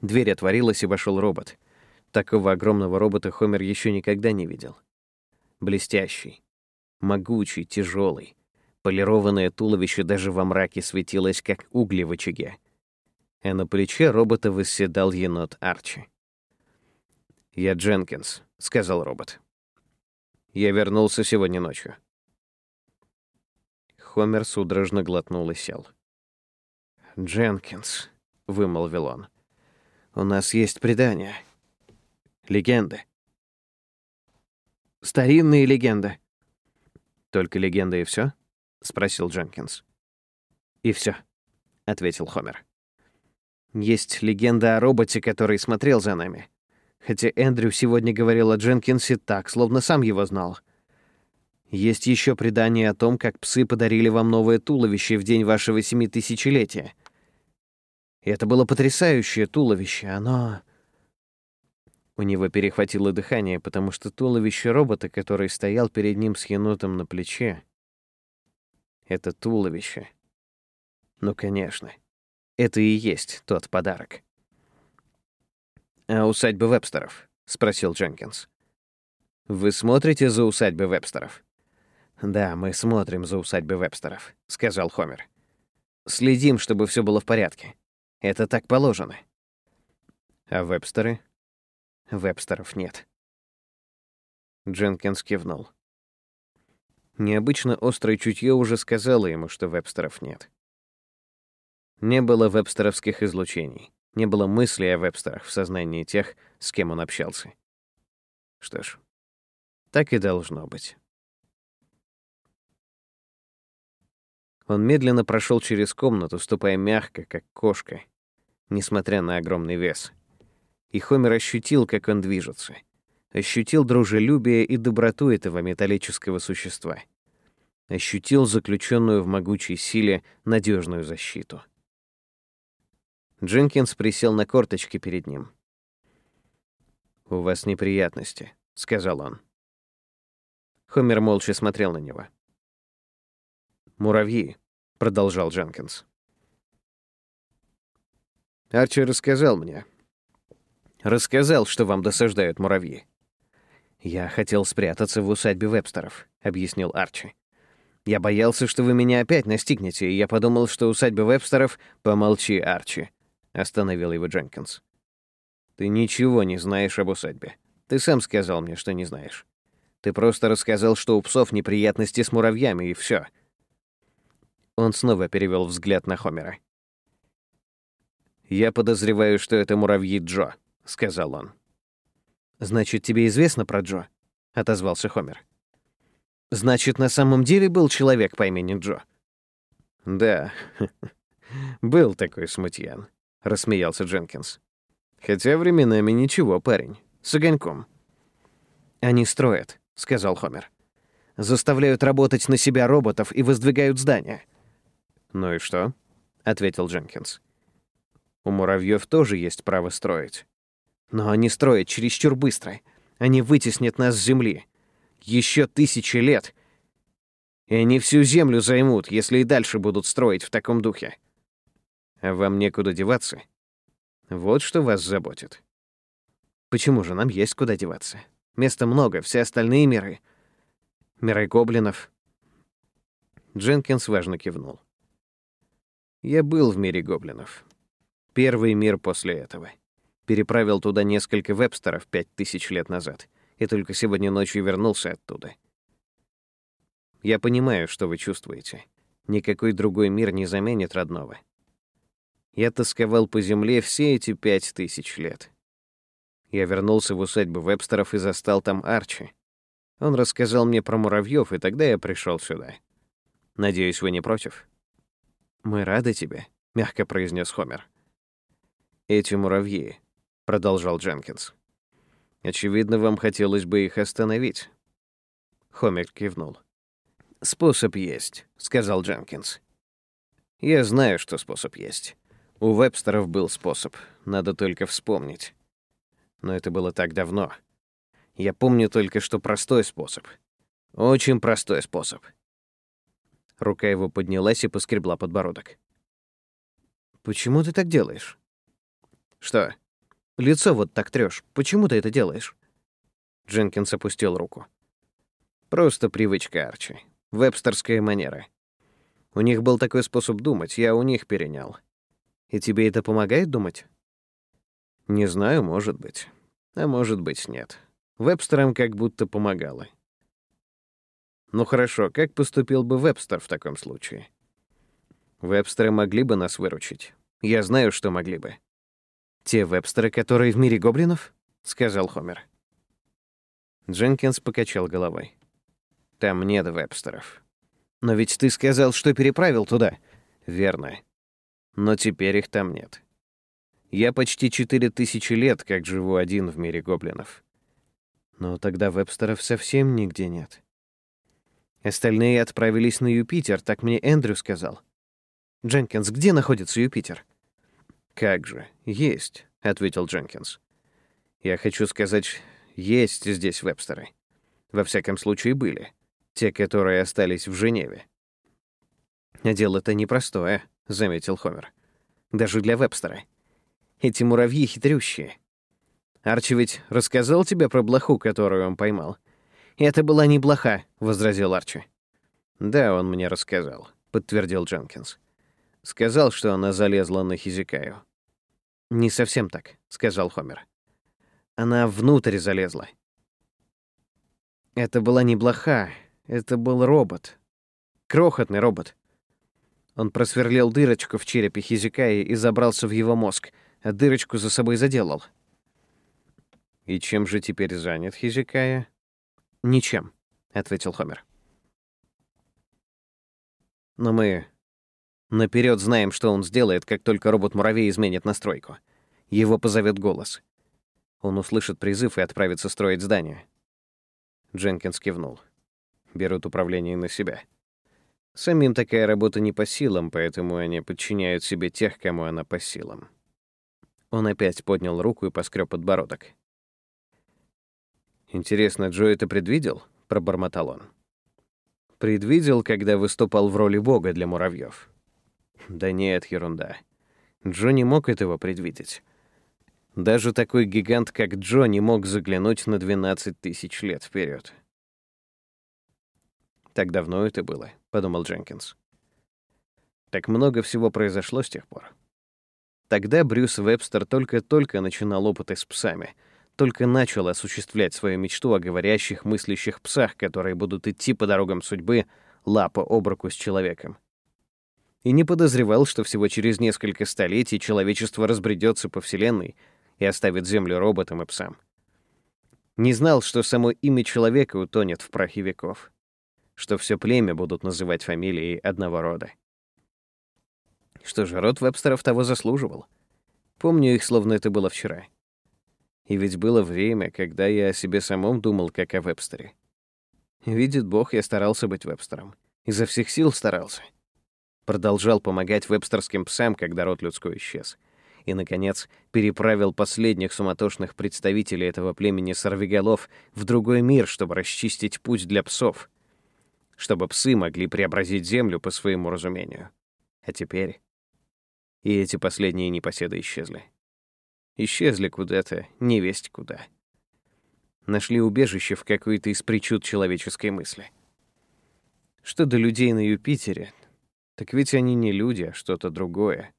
Дверь отворилась, и вошел робот — Такого огромного робота Хомер еще никогда не видел. Блестящий, могучий, тяжелый. Полированное туловище даже во мраке светилось, как угли в очаге. А на плече робота восседал енот Арчи. «Я Дженкинс», — сказал робот. «Я вернулся сегодня ночью». Хомер судорожно глотнул и сел. «Дженкинс», — вымолвил он, — «у нас есть предание». Легенды. Старинные легенды. Только легенды и все? спросил Дженкинс. И все, ответил Хомер. Есть легенда о роботе, который смотрел за нами. Хотя Эндрю сегодня говорил о Дженкинсе так, словно сам его знал. Есть еще предание о том, как псы подарили вам новое туловище в день вашего семитысячелетия. И это было потрясающее туловище. Оно у него перехватило дыхание, потому что туловище робота, который стоял перед ним с енотом на плече, это туловище. Ну, конечно. Это и есть тот подарок. «А усадьба Вебстеров?» — спросил Дженкинс. «Вы смотрите за усадьбой Вебстеров?» «Да, мы смотрим за усадьбой Вебстеров», — сказал Хомер. «Следим, чтобы все было в порядке. Это так положено». «А Вебстеры?» Вебстеров нет. Дженкинс кивнул. Необычно острое чутье уже сказало ему, что вебстеров нет. Не было вебстеровских излучений, не было мысли о вебстерах в сознании тех, с кем он общался. Что ж, так и должно быть. Он медленно прошел через комнату, ступая мягко, как кошка, несмотря на огромный вес. И Хомер ощутил, как он движется. Ощутил дружелюбие и доброту этого металлического существа. Ощутил заключенную в могучей силе надежную защиту. Дженкинс присел на корточки перед ним. «У вас неприятности», — сказал он. Хомер молча смотрел на него. «Муравьи», — продолжал Дженкинс. «Арчи рассказал мне. Рассказал, что вам досаждают муравьи». «Я хотел спрятаться в усадьбе Вебстеров», — объяснил Арчи. «Я боялся, что вы меня опять настигнете, и я подумал, что усадьба Вебстеров...» «Помолчи, Арчи», — остановил его Дженкинс. «Ты ничего не знаешь об усадьбе. Ты сам сказал мне, что не знаешь. Ты просто рассказал, что у псов неприятности с муравьями, и все. Он снова перевел взгляд на Хомера. «Я подозреваю, что это муравьи Джо», — сказал он. «Значит, тебе известно про Джо?» — отозвался Хомер. «Значит, на самом деле был человек по имени Джо?» «Да, был такой смутьян», — рассмеялся Дженкинс. «Хотя временами ничего, парень, с огоньком». «Они строят», — сказал Хомер. «Заставляют работать на себя роботов и воздвигают здания. «Ну и что?» — ответил Дженкинс. «У муравьев тоже есть право строить. Но они строят чересчур быстро. Они вытеснят нас с Земли. Еще тысячи лет. И они всю Землю займут, если и дальше будут строить в таком духе. А вам некуда деваться? Вот что вас заботит. Почему же нам есть куда деваться? Места много, все остальные миры. Миры гоблинов. Дженкинс важно кивнул. Я был в мире гоблинов. Первый мир после этого. Переправил туда несколько вебстеров пять тысяч лет назад, и только сегодня ночью вернулся оттуда. Я понимаю, что вы чувствуете. Никакой другой мир не заменит родного. Я тосковал по земле все эти пять тысяч лет. Я вернулся в усадьбу Вебстеров и застал там Арчи. Он рассказал мне про муравьев, и тогда я пришел сюда. Надеюсь, вы не против? «Мы рады тебе», — мягко произнес Хомер. «Эти муравьи», — продолжал Дженкинс. «Очевидно, вам хотелось бы их остановить». Хомер кивнул. «Способ есть», — сказал Дженкинс. «Я знаю, что способ есть. У Вебстеров был способ, надо только вспомнить. Но это было так давно. Я помню только, что простой способ. Очень простой способ. Рука его поднялась и поскребла подбородок. «Почему ты так делаешь?» «Что?» «Лицо вот так трёшь. Почему ты это делаешь?» Дженкинс опустил руку. «Просто привычка, Арчи. Вебстерская манера. У них был такой способ думать, я у них перенял. И тебе это помогает думать?» «Не знаю, может быть. А может быть, нет. Вебстерам как будто помогало. Ну хорошо, как поступил бы Вебстер в таком случае? Вебстеры могли бы нас выручить. Я знаю, что могли бы. Те Вебстеры, которые в мире гоблинов? сказал Хомер. Дженкинс покачал головой. Там нет Вебстеров. Но ведь ты сказал, что переправил туда. Верно. Но теперь их там нет. Я почти четыре тысячи лет как живу один в мире гоблинов. Но тогда Вебстеров совсем нигде нет. Остальные отправились на Юпитер, так мне Эндрю сказал. Дженкинс, где находится Юпитер? Как же, есть, ответил Дженкинс. Я хочу сказать, есть здесь вебстеры. Во всяком случае были. Те, которые остались в Женеве. А дело-то непростое, заметил Хомер. Даже для вебстера. Эти муравьи хитрющие. Арчи ведь рассказал тебе про блоху, которую он поймал? «Это была не блоха», — возразил Арчи. «Да, он мне рассказал», — подтвердил Дженкинс. «Сказал, что она залезла на Хизикаю». «Не совсем так», — сказал Хомер. «Она внутрь залезла». Это была не блоха, это был робот. Крохотный робот. Он просверлил дырочку в черепе Хизикаи и забрался в его мозг, а дырочку за собой заделал. «И чем же теперь занят Хизикая?» «Ничем», — ответил Хомер. «Но мы наперед знаем, что он сделает, как только робот-муравей изменит настройку. Его позовет голос. Он услышит призыв и отправится строить здание». Дженкинс кивнул. «Берут управление на себя». Самим такая работа не по силам, поэтому они подчиняют себе тех, кому она по силам. Он опять поднял руку и поскреб подбородок. «Интересно, Джо это предвидел?» — пробормотал он. «Предвидел, когда выступал в роли бога для муравьев». «Да нет, ерунда. Джо мог этого предвидеть. Даже такой гигант, как Джо, мог заглянуть на 12 тысяч лет вперед. Так давно это было, подумал Дженкинс. Так много всего произошло с тех пор. Тогда Брюс Вебстер только-только начинал опыты с псами, только начал осуществлять свою мечту о говорящих, мыслящих псах, которые будут идти по дорогам судьбы лапа об руку с человеком. И не подозревал, что всего через несколько столетий человечество разбредется по Вселенной и оставит Землю роботам и псам. Не знал, что само имя человека утонет в прахе веков что все племя будут называть фамилией одного рода. Что же, род Вебстеров того заслуживал. Помню их, словно это было вчера. И ведь было время, когда я о себе самом думал, как о Вебстере. Видит Бог, я старался быть Вебстером. Изо всех сил старался. Продолжал помогать вебстерским псам, когда род людской исчез. И, наконец, переправил последних суматошных представителей этого племени сорвиголов в другой мир, чтобы расчистить путь для псов — чтобы псы могли преобразить землю по своему разумению. А теперь и эти последние непоседы исчезли. Исчезли куда-то, не весть куда. Нашли убежище в какой-то из причуд человеческой мысли. Что до людей на Юпитере, так ведь они не люди, а что-то другое.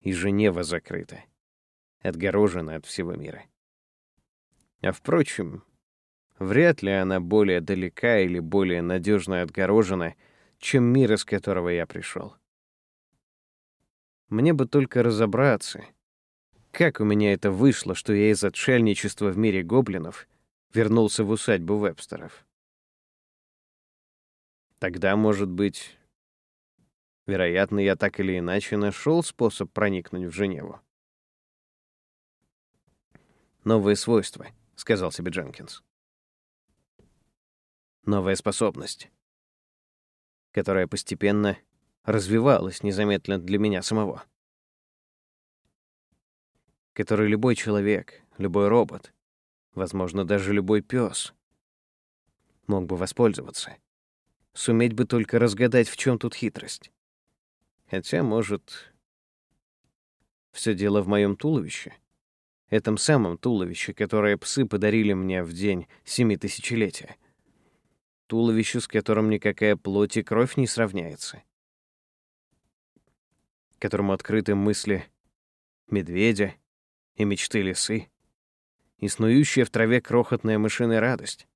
И Женева закрыта, отгорожена от всего мира. А впрочем, Вряд ли она более далека или более надежно отгорожена, чем мир, из которого я пришел. Мне бы только разобраться, как у меня это вышло, что я из отшельничества в мире гоблинов вернулся в усадьбу Вебстеров. Тогда, может быть, вероятно, я так или иначе нашел способ проникнуть в Женеву. «Новые свойства», — сказал себе Дженкинс новая способность, которая постепенно развивалась незаметно для меня самого. Который любой человек, любой робот, возможно, даже любой пес мог бы воспользоваться. Суметь бы только разгадать, в чем тут хитрость. Хотя, может, все дело в моем туловище. Этом самом туловище, которое псы подарили мне в день семи тысячелетия туловищу, с которым никакая плоть и кровь не сравняется, которому открыты мысли медведя и мечты лисы, и снующая в траве крохотная мышиная радость,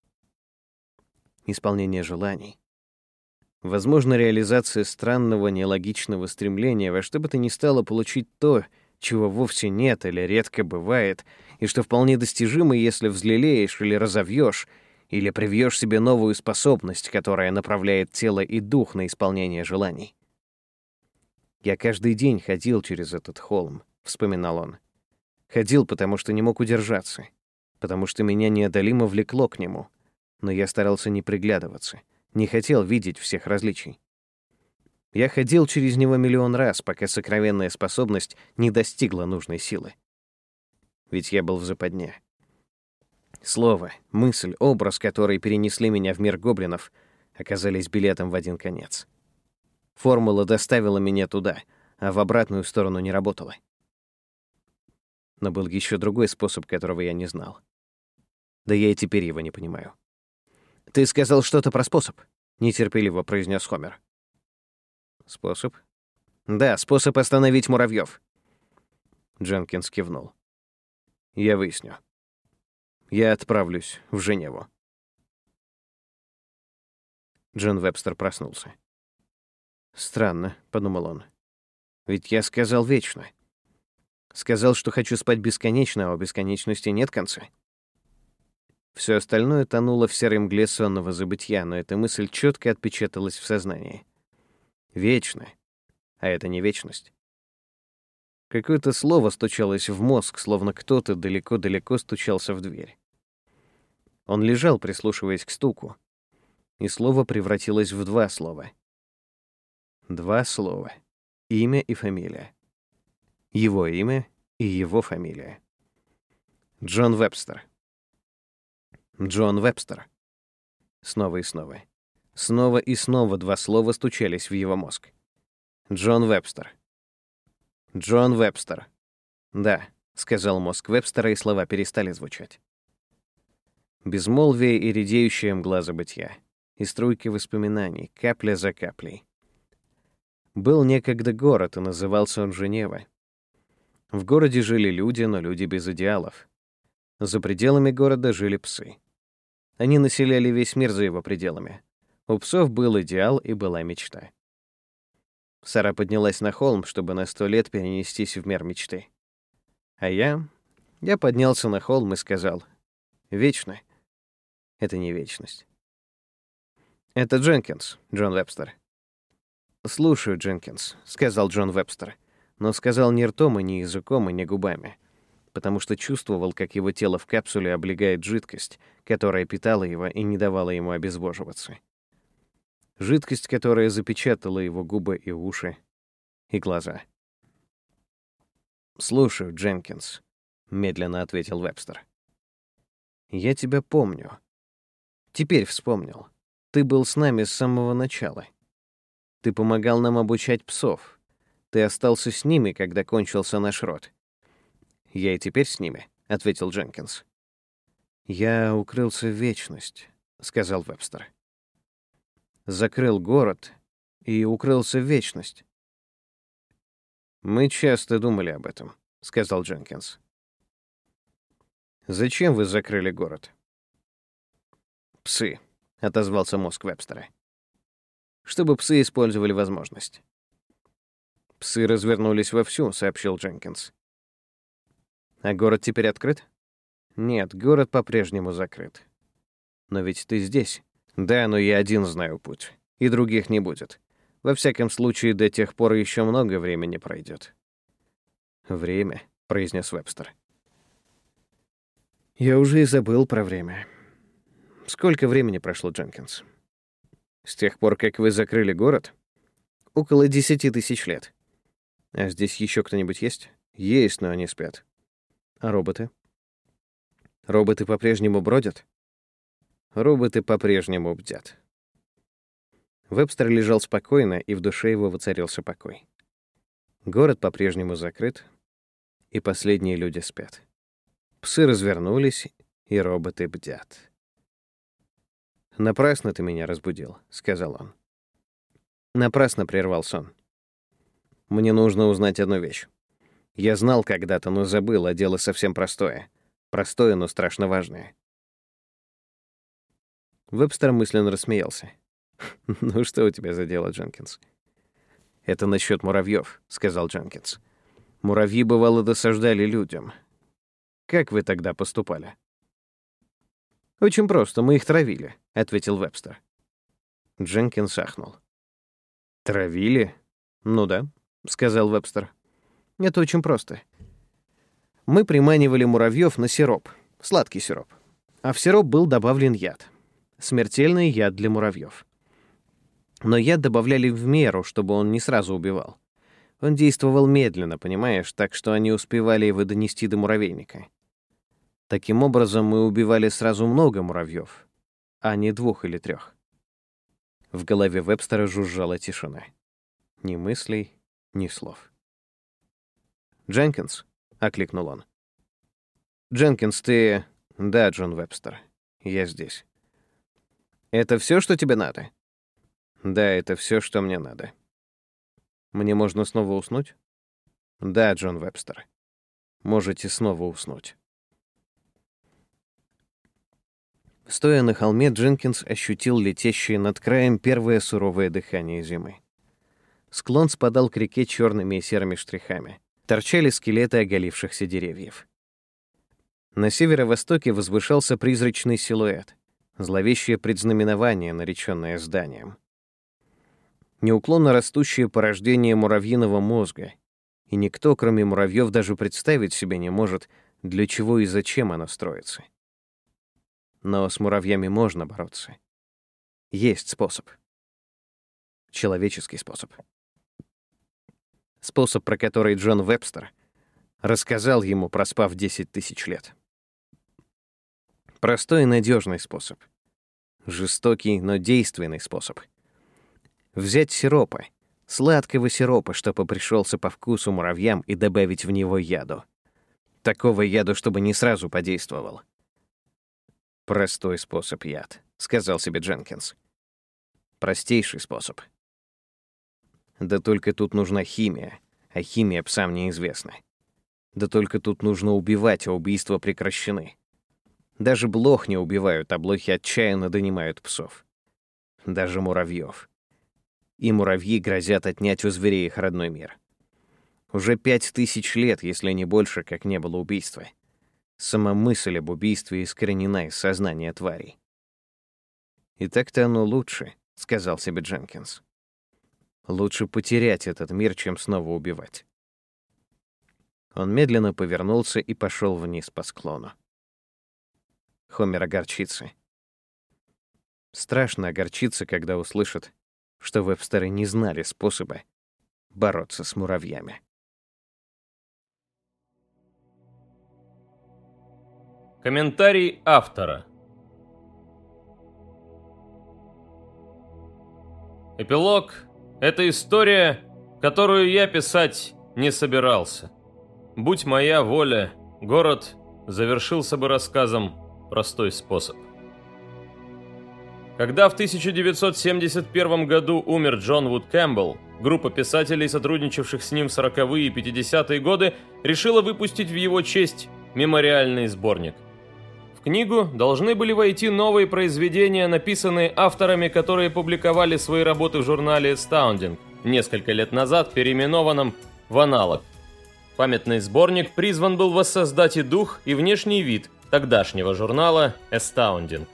исполнение желаний, возможно, реализация странного нелогичного стремления во что бы то ни стало получить то, чего вовсе нет или редко бывает, и что вполне достижимо, если взлелеешь или разовьешь — или привьешь себе новую способность, которая направляет тело и дух на исполнение желаний. «Я каждый день ходил через этот холм», — вспоминал он. «Ходил, потому что не мог удержаться, потому что меня неодолимо влекло к нему, но я старался не приглядываться, не хотел видеть всех различий. Я ходил через него миллион раз, пока сокровенная способность не достигла нужной силы. Ведь я был в западне. Слово, мысль, образ, которые перенесли меня в мир гоблинов, оказались билетом в один конец. Формула доставила меня туда, а в обратную сторону не работала. Но был еще другой способ, которого я не знал. Да я и теперь его не понимаю. «Ты сказал что-то про способ?» — нетерпеливо произнес Хомер. «Способ?» «Да, способ остановить муравьев». Дженкинс кивнул. «Я выясню». Я отправлюсь в Женеву. Джон Вебстер проснулся. «Странно», — подумал он. «Ведь я сказал вечно. Сказал, что хочу спать бесконечно, а у бесконечности нет конца». Все остальное тонуло в серой мгле сонного забытья, но эта мысль четко отпечаталась в сознании. Вечно. А это не вечность. Какое-то слово стучалось в мозг, словно кто-то далеко-далеко стучался в дверь. Он лежал, прислушиваясь к стуку, и слово превратилось в два слова. Два слова. Имя и фамилия. Его имя и его фамилия. Джон Вебстер. Джон Вебстер. Снова и снова. Снова и снова два слова стучались в его мозг. Джон Вебстер. Джон Вебстер. Да, сказал мозг Вебстера, и слова перестали звучать. Безмолвие и редеющая мгла забытья и струйки воспоминаний, капля за каплей. Был некогда город, и назывался он Женева. В городе жили люди, но люди без идеалов. За пределами города жили псы. Они населяли весь мир за его пределами. У псов был идеал и была мечта. Сара поднялась на холм, чтобы на сто лет перенестись в мир мечты. А я... Я поднялся на холм и сказал, «Вечно. Это не вечность. «Это Дженкинс, Джон Вебстер». «Слушаю, Дженкинс», — сказал Джон Вебстер, но сказал не ртом и не языком и не губами, потому что чувствовал, как его тело в капсуле облегает жидкость, которая питала его и не давала ему обезвоживаться. Жидкость, которая запечатала его губы и уши, и глаза. «Слушаю, Дженкинс», — медленно ответил Вебстер. «Я тебя помню. Теперь вспомнил. Ты был с нами с самого начала. Ты помогал нам обучать псов. Ты остался с ними, когда кончился наш род. Я и теперь с ними, ответил Дженкинс. Я укрылся в вечность, сказал Вебстер. Закрыл город и укрылся в вечность. Мы часто думали об этом, сказал Дженкинс. Зачем вы закрыли город? Псы, — отозвался мозг Вебстера. «Чтобы псы использовали возможность». «Псы развернулись вовсю», — сообщил Дженкинс. «А город теперь открыт?» «Нет, город по-прежнему закрыт». «Но ведь ты здесь». «Да, но я один знаю путь. И других не будет. Во всяком случае, до тех пор еще много времени пройдет». «Время», — произнес Вебстер. «Я уже и забыл про время». Сколько времени прошло, Дженкинс? С тех пор, как вы закрыли город? Около десяти тысяч лет. А здесь еще кто-нибудь есть? Есть, но они спят. А роботы? Роботы по-прежнему бродят? Роботы по-прежнему бдят. Вебстер лежал спокойно, и в душе его воцарился покой. Город по-прежнему закрыт, и последние люди спят. Псы развернулись, и роботы бдят. «Напрасно ты меня разбудил», — сказал он. Напрасно прервал сон. «Мне нужно узнать одну вещь. Я знал когда-то, но забыл, а дело совсем простое. Простое, но страшно важное». Вебстер мысленно рассмеялся. «Ну что у тебя за дело, Дженкинс?» «Это насчет муравьев», — сказал Дженкинс. «Муравьи, бывало, досаждали людям. Как вы тогда поступали?» «Очень просто, мы их травили», — ответил Вебстер. Дженкинс ахнул. «Травили?» «Ну да», — сказал Вебстер. «Это очень просто. Мы приманивали муравьев на сироп, сладкий сироп. А в сироп был добавлен яд. Смертельный яд для муравьев. Но яд добавляли в меру, чтобы он не сразу убивал. Он действовал медленно, понимаешь, так что они успевали его донести до муравейника. Таким образом, мы убивали сразу много муравьев, а не двух или трех. В голове Вебстера жужжала тишина. Ни мыслей, ни слов. «Дженкинс», — окликнул он. «Дженкинс, ты...» «Да, Джон Вебстер, я здесь». «Это все, что тебе надо?» «Да, это все, что мне надо». «Мне можно снова уснуть?» «Да, Джон Вебстер. Можете снова уснуть». Стоя на холме, Дженкинс ощутил летящее над краем первое суровое дыхание зимы. Склон спадал к реке черными и серыми штрихами. Торчали скелеты оголившихся деревьев. На северо-востоке возвышался призрачный силуэт, зловещее предзнаменование, нареченное зданием. Неуклонно растущее порождение муравьиного мозга, и никто, кроме муравьев, даже представить себе не может, для чего и зачем оно строится. Но с муравьями можно бороться. Есть способ. Человеческий способ. Способ, про который Джон Вебстер рассказал ему, проспав 10 тысяч лет. Простой и надежный способ. Жестокий, но действенный способ. Взять сиропа, сладкого сиропа, чтобы пришелся по вкусу муравьям и добавить в него яду. Такого яду, чтобы не сразу подействовал. «Простой способ яд», — сказал себе Дженкинс. «Простейший способ». Да только тут нужна химия, а химия псам неизвестна. Да только тут нужно убивать, а убийства прекращены. Даже блох не убивают, а блохи отчаянно донимают псов. Даже муравьев. И муравьи грозят отнять у зверей их родной мир. Уже пять тысяч лет, если не больше, как не было убийства. Сама мысль об убийстве искоренена из сознания тварей. «И так-то оно лучше», — сказал себе Дженкинс. «Лучше потерять этот мир, чем снова убивать». Он медленно повернулся и пошел вниз по склону. Хомер огорчится. Страшно огорчиться, когда услышат, что вебстеры не знали способа бороться с муравьями. Комментарий автора. Эпилог — это история, которую я писать не собирался. Будь моя воля, город завершился бы рассказом «Простой способ». Когда в 1971 году умер Джон Вуд Кэмпбелл, группа писателей, сотрудничавших с ним в 40-е и 50-е годы, решила выпустить в его честь мемориальный сборник книгу должны были войти новые произведения, написанные авторами, которые публиковали свои работы в журнале Astounding, несколько лет назад переименованном в аналог. Памятный сборник призван был воссоздать и дух, и внешний вид тогдашнего журнала Astounding.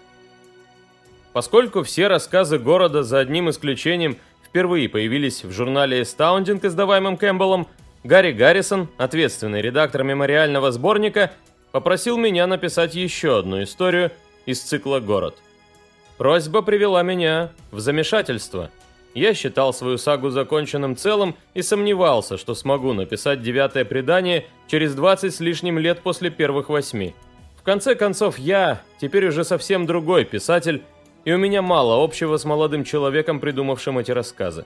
Поскольку все рассказы города, за одним исключением, впервые появились в журнале Astounding, издаваемом Кэмпбеллом, Гарри Гаррисон, ответственный редактор мемориального сборника, попросил меня написать еще одну историю из цикла «Город». Просьба привела меня в замешательство. Я считал свою сагу законченным целым и сомневался, что смогу написать девятое предание через 20 с лишним лет после первых восьми. В конце концов, я теперь уже совсем другой писатель, и у меня мало общего с молодым человеком, придумавшим эти рассказы.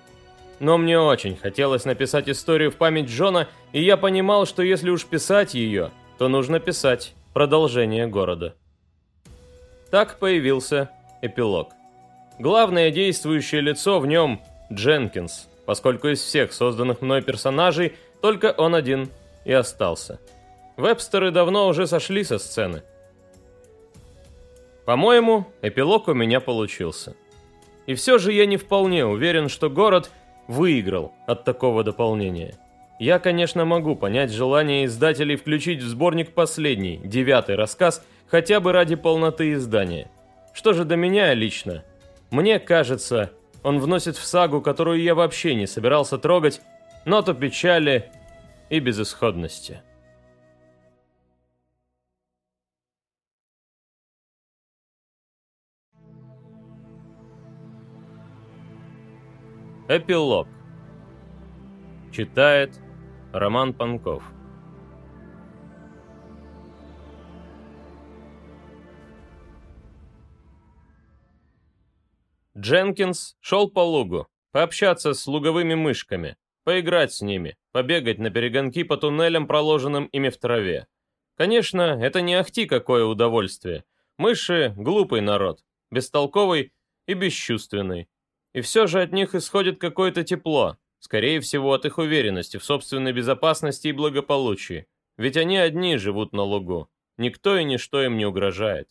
Но мне очень хотелось написать историю в память Джона, и я понимал, что если уж писать ее, то нужно писать продолжение города. Так появился эпилог. Главное действующее лицо в нем – Дженкинс, поскольку из всех созданных мной персонажей только он один и остался. Вебстеры давно уже сошли со сцены. По-моему, эпилог у меня получился. И все же я не вполне уверен, что город выиграл от такого дополнения – я, конечно, могу понять желание издателей включить в сборник последний, девятый рассказ, хотя бы ради полноты издания. Что же до меня лично? Мне кажется, он вносит в сагу, которую я вообще не собирался трогать, ноту печали и безысходности. Эпилог Читает Роман Панков Дженкинс шел по лугу, пообщаться с луговыми мышками, поиграть с ними, побегать на перегонки по туннелям, проложенным ими в траве. Конечно, это не ахти какое удовольствие. Мыши — глупый народ, бестолковый и бесчувственный. И все же от них исходит какое-то тепло, Скорее всего, от их уверенности в собственной безопасности и благополучии. Ведь они одни живут на лугу. Никто и ничто им не угрожает.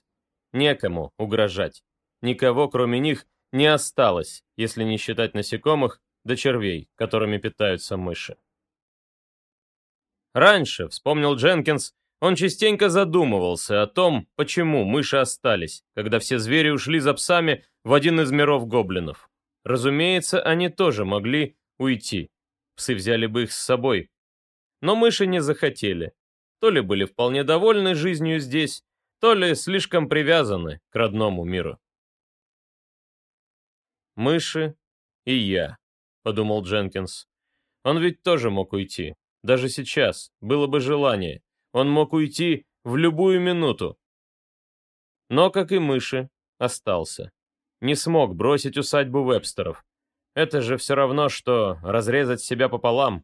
Некому угрожать. Никого, кроме них, не осталось, если не считать насекомых да червей, которыми питаются мыши. Раньше, вспомнил Дженкинс, он частенько задумывался о том, почему мыши остались, когда все звери ушли за псами в один из миров гоблинов. Разумеется, они тоже могли уйти. Псы взяли бы их с собой. Но мыши не захотели. То ли были вполне довольны жизнью здесь, то ли слишком привязаны к родному миру. «Мыши и я», — подумал Дженкинс. «Он ведь тоже мог уйти. Даже сейчас, было бы желание. Он мог уйти в любую минуту. Но, как и мыши, остался. Не смог бросить усадьбу Вебстеров. Это же все равно, что разрезать себя пополам.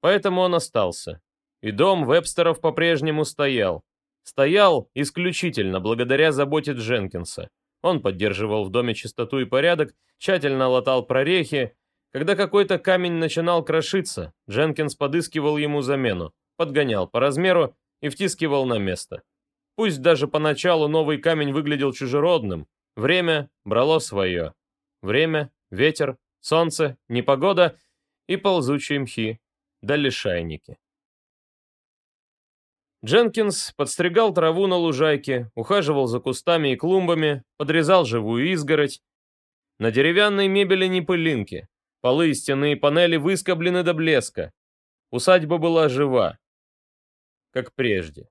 Поэтому он остался. И дом Вебстеров по-прежнему стоял. Стоял исключительно благодаря заботе Дженкинса. Он поддерживал в доме чистоту и порядок, тщательно латал прорехи. Когда какой-то камень начинал крошиться, Дженкинс подыскивал ему замену, подгонял по размеру и втискивал на место. Пусть даже поначалу новый камень выглядел чужеродным, время брало свое. Время, ветер, солнце, непогода и ползучие мхи, да лишайники. Дженкинс подстригал траву на лужайке, ухаживал за кустами и клумбами, подрезал живую изгородь. На деревянной мебели не пылинки. Полы и стены и панели выскоблены до блеска. Усадьба была жива, как прежде.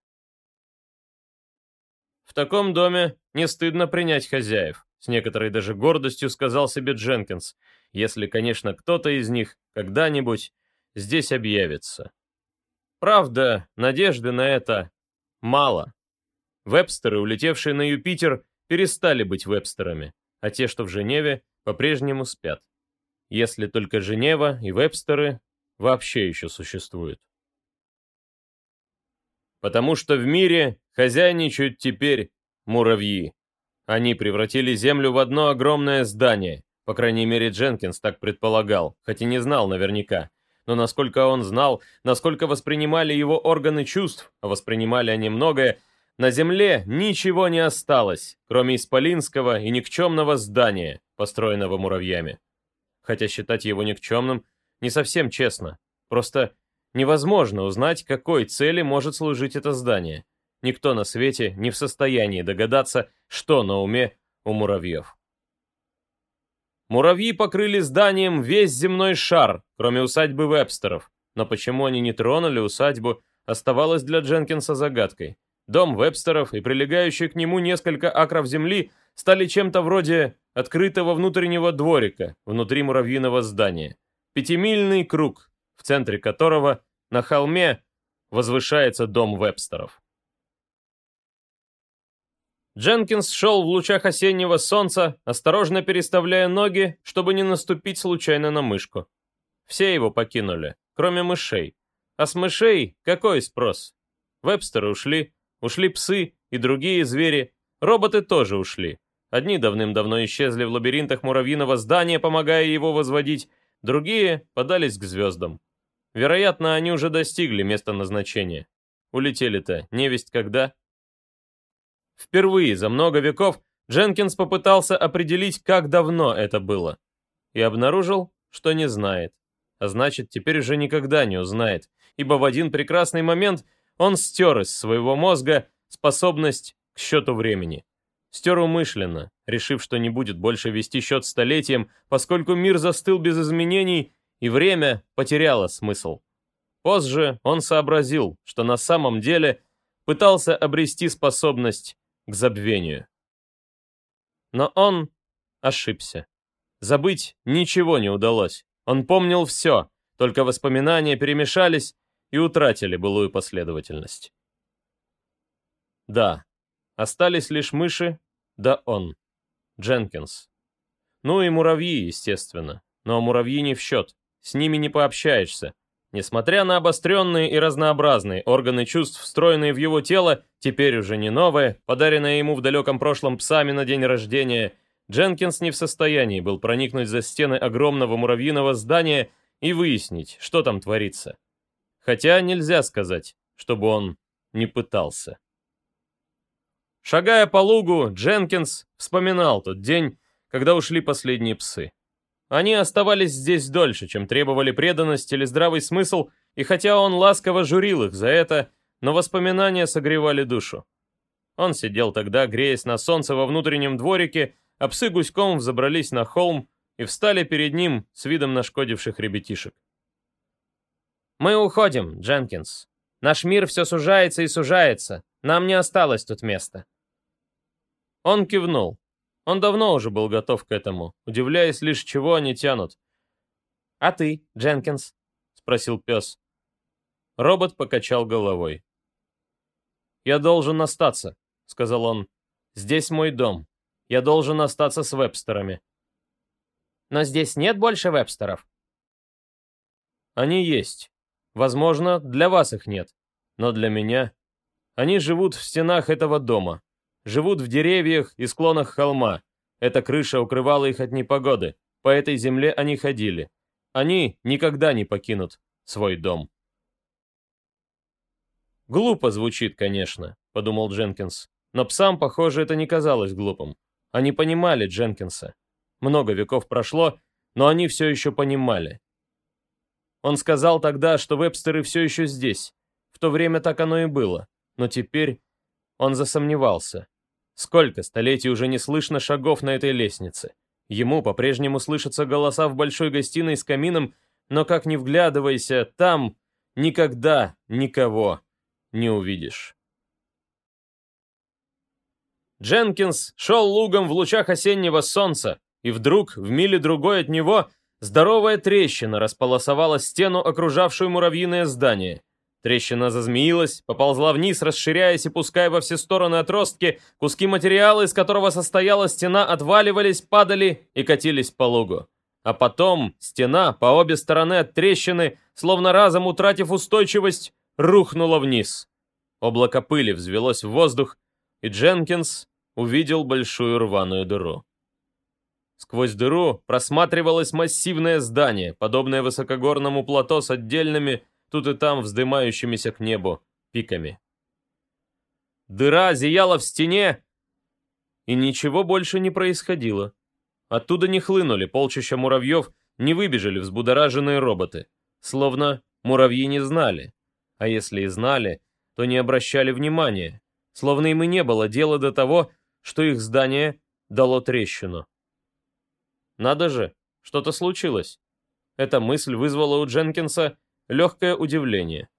В таком доме не стыдно принять хозяев, с некоторой даже гордостью сказал себе Дженкинс, если, конечно, кто-то из них когда-нибудь здесь объявится. Правда, надежды на это мало. Вебстеры, улетевшие на Юпитер, перестали быть вебстерами, а те, что в Женеве, по-прежнему спят. Если только Женева и вебстеры вообще еще существуют. Потому что в мире хозяйничают теперь муравьи. Они превратили Землю в одно огромное здание, по крайней мере Дженкинс так предполагал, хоть и не знал наверняка но насколько он знал, насколько воспринимали его органы чувств, а воспринимали они многое, на земле ничего не осталось, кроме исполинского и никчемного здания, построенного муравьями. Хотя считать его никчемным не совсем честно. Просто невозможно узнать, какой цели может служить это здание. Никто на свете не в состоянии догадаться, что на уме у муравьев. Муравьи покрыли зданием весь земной шар, кроме усадьбы Вебстеров. Но почему они не тронули усадьбу, оставалось для Дженкинса загадкой. Дом Вебстеров и прилегающие к нему несколько акров земли стали чем-то вроде открытого внутреннего дворика внутри муравьиного здания. Пятимильный круг, в центре которого на холме возвышается дом Вебстеров. Дженкинс шел в лучах осеннего солнца, осторожно переставляя ноги, чтобы не наступить случайно на мышку. Все его покинули, кроме мышей. А с мышей какой спрос? Вебстеры ушли, ушли псы и другие звери, роботы тоже ушли. Одни давным-давно исчезли в лабиринтах муравьиного здания, помогая его возводить, другие подались к звездам. Вероятно, они уже достигли места назначения. Улетели-то невесть когда. Впервые за много веков Дженкинс попытался определить, как давно это было. И обнаружил, что не знает. А значит, теперь уже никогда не узнает, ибо в один прекрасный момент он стер из своего мозга способность к счету времени. Стер умышленно, решив, что не будет больше вести счет столетиям, поскольку мир застыл без изменений, и время потеряло смысл. Позже он сообразил, что на самом деле пытался обрести способность к забвению. Но он ошибся. Забыть ничего не удалось. Он помнил все, только воспоминания перемешались и утратили былую последовательность. Да, остались лишь мыши, да он, Дженкинс. Ну и муравьи, естественно. Но муравьи не в счет, с ними не пообщаешься. Несмотря на обостренные и разнообразные органы чувств, встроенные в его тело, теперь уже не новое, подаренное ему в далеком прошлом псами на день рождения, Дженкинс не в состоянии был проникнуть за стены огромного муравьиного здания и выяснить, что там творится. Хотя нельзя сказать, чтобы он не пытался. Шагая по лугу, Дженкинс вспоминал тот день, когда ушли последние псы. Они оставались здесь дольше, чем требовали преданность или здравый смысл, и хотя он ласково журил их за это, но воспоминания согревали душу. Он сидел тогда, греясь на солнце во внутреннем дворике, а псы гуськом взобрались на холм и встали перед ним с видом нашкодивших ребятишек. «Мы уходим, Дженкинс. Наш мир все сужается и сужается. Нам не осталось тут места». Он кивнул. Он давно уже был готов к этому, удивляясь лишь, чего они тянут. «А ты, Дженкинс?» — спросил пес. Робот покачал головой. «Я должен остаться», — сказал он. «Здесь мой дом. Я должен остаться с вебстерами». «Но здесь нет больше вебстеров?» «Они есть. Возможно, для вас их нет. Но для меня... Они живут в стенах этого дома. Живут в деревьях и склонах холма. Эта крыша укрывала их от непогоды. По этой земле они ходили. Они никогда не покинут свой дом. «Глупо звучит, конечно», — подумал Дженкинс. Но псам, похоже, это не казалось глупым. Они понимали Дженкинса. Много веков прошло, но они все еще понимали. Он сказал тогда, что вебстеры все еще здесь. В то время так оно и было. Но теперь он засомневался. Сколько столетий уже не слышно шагов на этой лестнице. Ему по-прежнему слышатся голоса в большой гостиной с камином, но как ни вглядывайся, там никогда никого не увидишь. Дженкинс шел лугом в лучах осеннего солнца, и вдруг, в миле другой от него, здоровая трещина располосовала стену, окружавшую муравьиное здание. Трещина зазмеилась, поползла вниз, расширяясь и пуская во все стороны отростки, куски материала, из которого состояла стена, отваливались, падали и катились по лугу. А потом стена, по обе стороны от трещины, словно разом утратив устойчивость, рухнула вниз. Облако пыли взвелось в воздух, и Дженкинс увидел большую рваную дыру. Сквозь дыру просматривалось массивное здание, подобное высокогорному плато с отдельными, тут и там вздымающимися к небу, пиками. Дыра зияла в стене, и ничего больше не происходило. Оттуда не хлынули полчища муравьев, не выбежали взбудораженные роботы. Словно муравьи не знали. А если и знали, то не обращали внимания. Словно им и не было дела до того, что их здание дало трещину. Надо же, что-то случилось. Эта мысль вызвала у Дженкинса легкое удивление.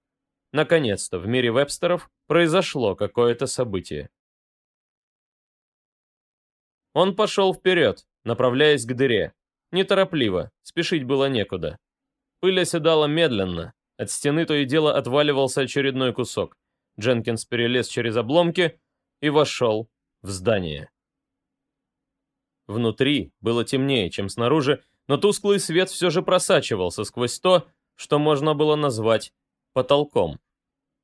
Наконец-то в мире вебстеров произошло какое-то событие. Он пошел вперед, направляясь к дыре. Неторопливо, спешить было некуда. Пыль оседала медленно, от стены то и дело отваливался очередной кусок. Дженкинс перелез через обломки и вошел в здание. Внутри было темнее, чем снаружи, но тусклый свет все же просачивался сквозь то, что можно было назвать потолком.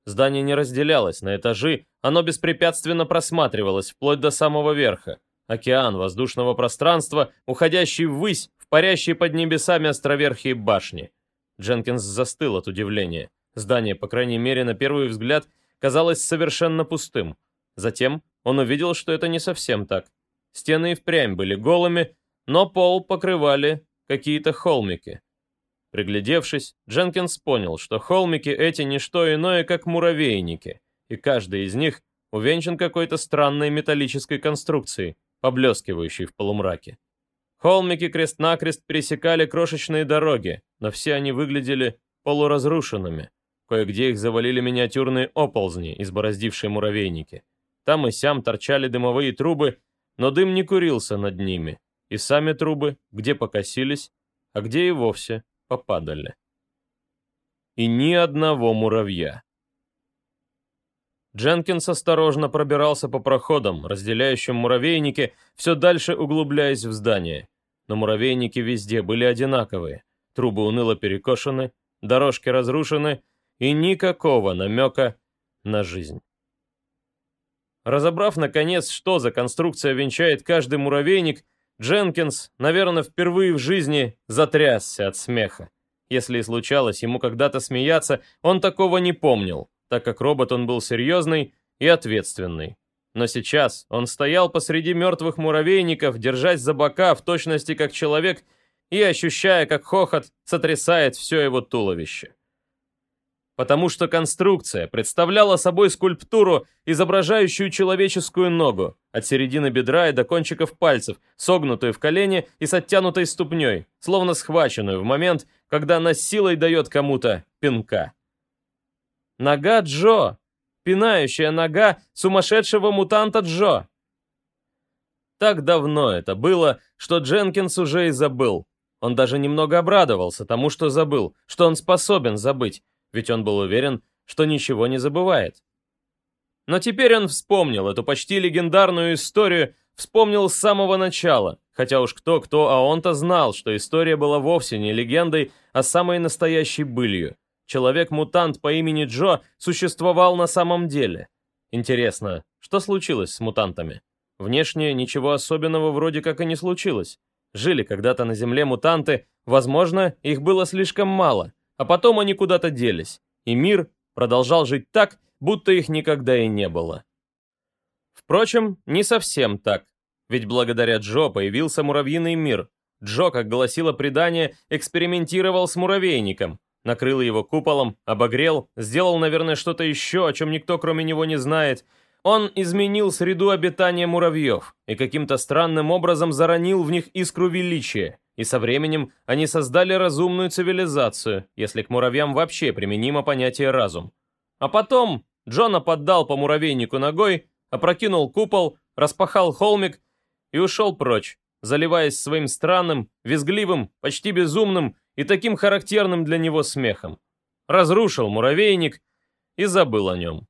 Здание не разделялось на этажи, оно беспрепятственно просматривалось вплоть до самого верха. Океан воздушного пространства, уходящий ввысь, в парящие под небесами островерхие башни. Дженкинс застыл от удивления. Здание, по крайней мере, на первый взгляд, казалось совершенно пустым. Затем он увидел, что это не совсем так. Стены и впрямь были голыми, но пол покрывали какие-то холмики. Приглядевшись, Дженкинс понял, что холмики эти не что иное, как муравейники, и каждый из них увенчан какой-то странной металлической конструкцией, поблескивающей в полумраке. Холмики крест-накрест пересекали крошечные дороги, но все они выглядели полуразрушенными. Кое-где их завалили миниатюрные оползни, избороздившие муравейники. Там и сям торчали дымовые трубы, но дым не курился над ними, и сами трубы, где покосились, а где и вовсе попадали. И ни одного муравья. Дженкинс осторожно пробирался по проходам, разделяющим муравейники, все дальше углубляясь в здание. Но муравейники везде были одинаковые. Трубы уныло перекошены, дорожки разрушены, и никакого намека на жизнь. Разобрав, наконец, что за конструкция венчает каждый муравейник, Дженкинс, наверное, впервые в жизни затрясся от смеха. Если и случалось ему когда-то смеяться, он такого не помнил, так как робот он был серьезный и ответственный. Но сейчас он стоял посреди мертвых муравейников, держась за бока в точности как человек и ощущая, как хохот сотрясает все его туловище. Потому что конструкция представляла собой скульптуру, изображающую человеческую ногу, от середины бедра и до кончиков пальцев, согнутую в колени и с оттянутой ступней, словно схваченную в момент, когда она силой дает кому-то пинка. Нога Джо, пинающая нога сумасшедшего мутанта Джо. Так давно это было, что Дженкинс уже и забыл. Он даже немного обрадовался тому, что забыл, что он способен забыть, ведь он был уверен, что ничего не забывает. Но теперь он вспомнил эту почти легендарную историю, вспомнил с самого начала, хотя уж кто-кто, а он-то знал, что история была вовсе не легендой, а самой настоящей былью. Человек-мутант по имени Джо существовал на самом деле. Интересно, что случилось с мутантами? Внешне ничего особенного вроде как и не случилось. Жили когда-то на Земле мутанты, возможно, их было слишком мало, а потом они куда-то делись, и мир продолжал жить так, будто их никогда и не было. Впрочем, не совсем так, ведь благодаря Джо появился муравьиный мир. Джо, как гласило предание, экспериментировал с муравейником, накрыл его куполом, обогрел, сделал, наверное, что-то еще, о чем никто кроме него не знает. Он изменил среду обитания муравьев и каким-то странным образом заронил в них искру величия, и со временем они создали разумную цивилизацию, если к муравьям вообще применимо понятие разум. А потом Джона поддал по муравейнику ногой, опрокинул купол, распахал холмик и ушел прочь, заливаясь своим странным, визгливым, почти безумным и таким характерным для него смехом. Разрушил муравейник и забыл о нем.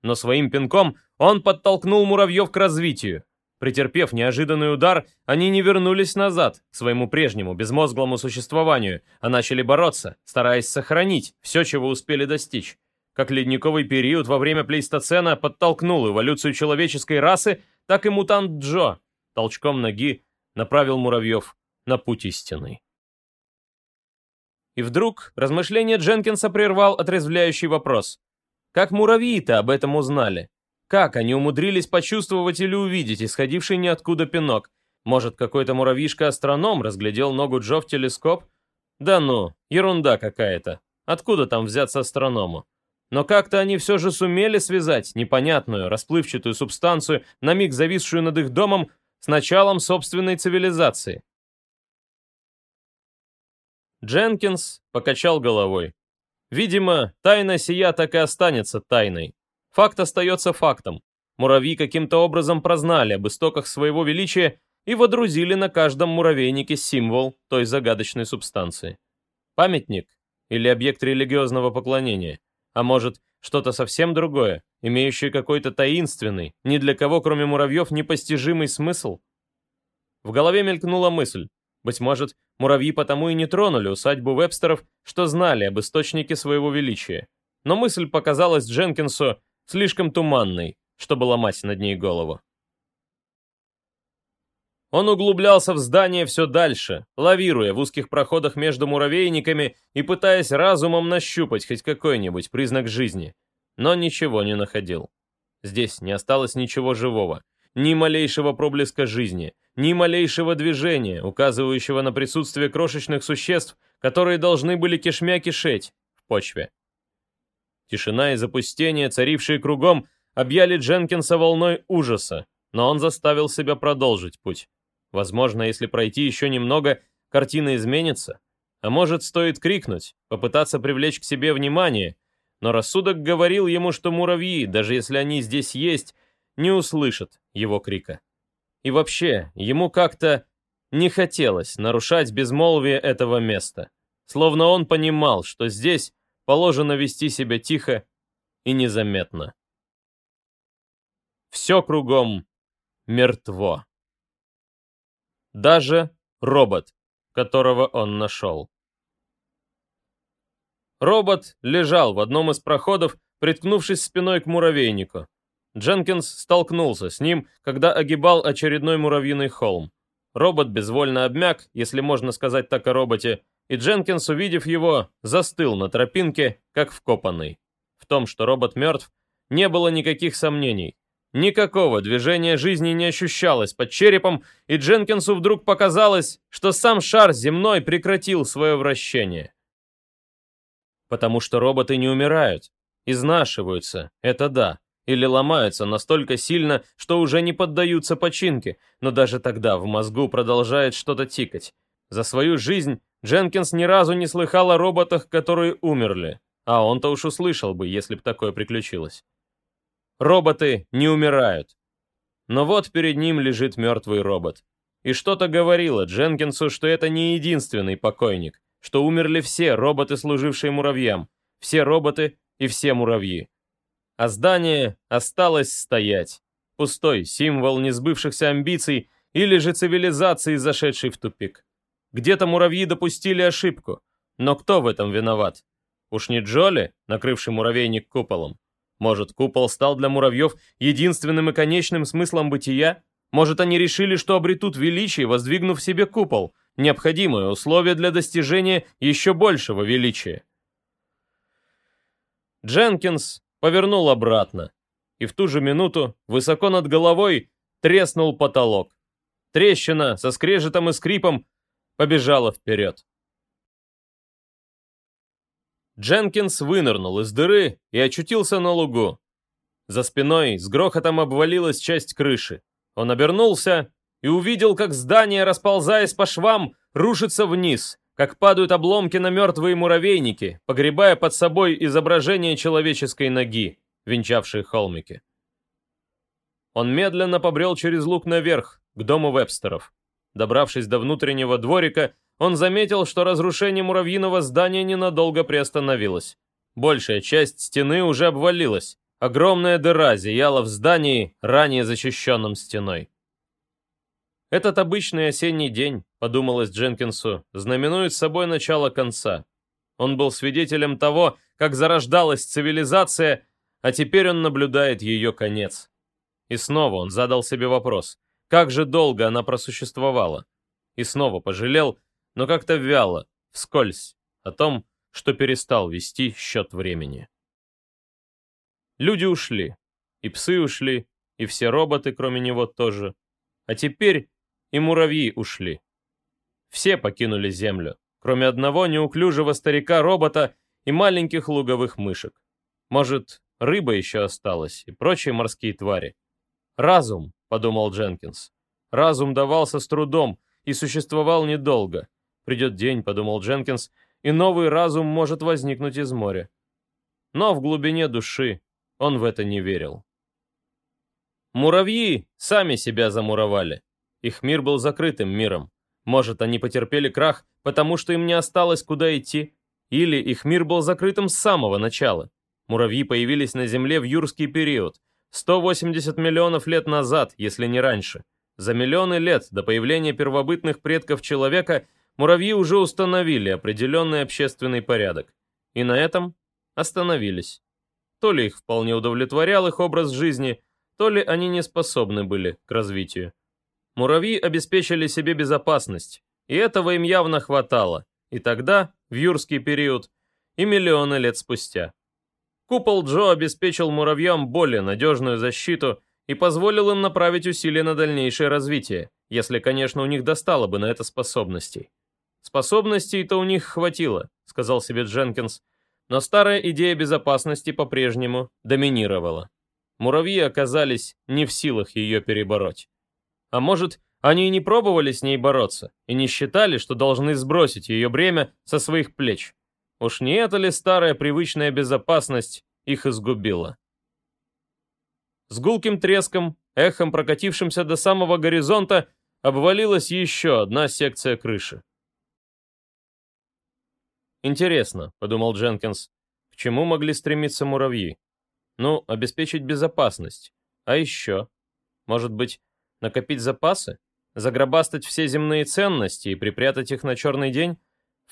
Но своим пинком он подтолкнул муравьев к развитию. Претерпев неожиданный удар, они не вернулись назад, к своему прежнему безмозглому существованию, а начали бороться, стараясь сохранить все, чего успели достичь. Как ледниковый период во время плейстоцена подтолкнул эволюцию человеческой расы, так и мутант Джо толчком ноги направил муравьев на путь истинный. И вдруг размышление Дженкинса прервал отрезвляющий вопрос. Как муравьи-то об этом узнали? Как они умудрились почувствовать или увидеть исходивший ниоткуда пинок? Может, какой-то муравьишка-астроном разглядел ногу Джо в телескоп? Да ну, ерунда какая-то. Откуда там взяться астроному? Но как-то они все же сумели связать непонятную, расплывчатую субстанцию, на миг зависшую над их домом, с началом собственной цивилизации. Дженкинс покачал головой. Видимо, тайна сия так и останется тайной. Факт остается фактом. Муравьи каким-то образом прознали об истоках своего величия и водрузили на каждом муравейнике символ той загадочной субстанции. Памятник или объект религиозного поклонения, а может, что-то совсем другое, имеющее какой-то таинственный, ни для кого, кроме муравьев, непостижимый смысл? В голове мелькнула мысль. Быть может, муравьи потому и не тронули усадьбу Вебстеров, что знали об источнике своего величия. Но мысль показалась Дженкинсу слишком туманной, чтобы ломать над ней голову. Он углублялся в здание все дальше, лавируя в узких проходах между муравейниками и пытаясь разумом нащупать хоть какой-нибудь признак жизни, но ничего не находил. Здесь не осталось ничего живого, ни малейшего проблеска жизни, ни малейшего движения, указывающего на присутствие крошечных существ, которые должны были кишмя кишеть в почве. Тишина и запустение, царившие кругом, объяли Дженкинса волной ужаса, но он заставил себя продолжить путь. Возможно, если пройти еще немного, картина изменится. А может, стоит крикнуть, попытаться привлечь к себе внимание, но рассудок говорил ему, что муравьи, даже если они здесь есть, не услышат его крика. И вообще, ему как-то не хотелось нарушать безмолвие этого места. Словно он понимал, что здесь положено вести себя тихо и незаметно. Все кругом мертво. Даже робот, которого он нашел. Робот лежал в одном из проходов, приткнувшись спиной к муравейнику. Дженкинс столкнулся с ним, когда огибал очередной муравьиный холм. Робот безвольно обмяк, если можно сказать так о роботе, и Дженкинс, увидев его, застыл на тропинке, как вкопанный. В том, что робот мертв, не было никаких сомнений. Никакого движения жизни не ощущалось под черепом, и Дженкинсу вдруг показалось, что сам шар земной прекратил свое вращение. Потому что роботы не умирают, изнашиваются, это да, или ломаются настолько сильно, что уже не поддаются починке, но даже тогда в мозгу продолжает что-то тикать. За свою жизнь Дженкинс ни разу не слыхал о роботах, которые умерли, а он-то уж услышал бы, если б такое приключилось. Роботы не умирают. Но вот перед ним лежит мертвый робот. И что-то говорило Дженкинсу, что это не единственный покойник, что умерли все роботы, служившие муравьям, все роботы и все муравьи а здание осталось стоять. Пустой символ несбывшихся амбиций или же цивилизации, зашедшей в тупик. Где-то муравьи допустили ошибку. Но кто в этом виноват? Уж не Джоли, накрывший муравейник куполом? Может, купол стал для муравьев единственным и конечным смыслом бытия? Может, они решили, что обретут величие, воздвигнув себе купол, необходимое условие для достижения еще большего величия? Дженкинс повернул обратно, и в ту же минуту высоко над головой треснул потолок. Трещина со скрежетом и скрипом побежала вперед. Дженкинс вынырнул из дыры и очутился на лугу. За спиной с грохотом обвалилась часть крыши. Он обернулся и увидел, как здание, расползаясь по швам, рушится вниз, как падают обломки на мертвые муравейники, погребая под собой изображение человеческой ноги, венчавшие холмики. Он медленно побрел через луг наверх, к дому Вебстеров. Добравшись до внутреннего дворика, он заметил, что разрушение муравьиного здания ненадолго приостановилось. Большая часть стены уже обвалилась. Огромная дыра зияла в здании, ранее защищенном стеной. Этот обычный осенний день, подумалось Дженкинсу, знаменует собой начало конца. Он был свидетелем того, как зарождалась цивилизация, а теперь он наблюдает ее конец. И снова он задал себе вопрос, как же долго она просуществовала? И снова пожалел, но как-то вяло, вскользь, о том, что перестал вести счет времени. Люди ушли, и псы ушли, и все роботы, кроме него, тоже. А теперь и муравьи ушли. Все покинули землю, кроме одного неуклюжего старика-робота и маленьких луговых мышек. Может, рыба еще осталась и прочие морские твари. «Разум», — подумал Дженкинс. «Разум давался с трудом и существовал недолго. Придет день», — подумал Дженкинс, «и новый разум может возникнуть из моря». Но в глубине души он в это не верил. Муравьи сами себя замуровали. Их мир был закрытым миром. Может, они потерпели крах, потому что им не осталось куда идти, или их мир был закрытым с самого начала. Муравьи появились на Земле в юрский период, 180 миллионов лет назад, если не раньше. За миллионы лет до появления первобытных предков человека муравьи уже установили определенный общественный порядок. И на этом остановились. То ли их вполне удовлетворял их образ жизни, то ли они не способны были к развитию. Муравьи обеспечили себе безопасность, и этого им явно хватало, и тогда, в юрский период, и миллионы лет спустя. Купол Джо обеспечил муравьям более надежную защиту и позволил им направить усилия на дальнейшее развитие, если, конечно, у них достало бы на это способностей. Способностей-то у них хватило, сказал себе Дженкинс, но старая идея безопасности по-прежнему доминировала. Муравьи оказались не в силах ее перебороть. А может, они и не пробовали с ней бороться, и не считали, что должны сбросить ее бремя со своих плеч. Уж не это ли старая привычная безопасность их изгубила? С гулким треском, эхом прокатившимся до самого горизонта, обвалилась еще одна секция крыши. «Интересно», — подумал Дженкинс, — «к чему могли стремиться муравьи? Ну, обеспечить безопасность. А еще? Может быть, Накопить запасы? Загробастать все земные ценности и припрятать их на черный день?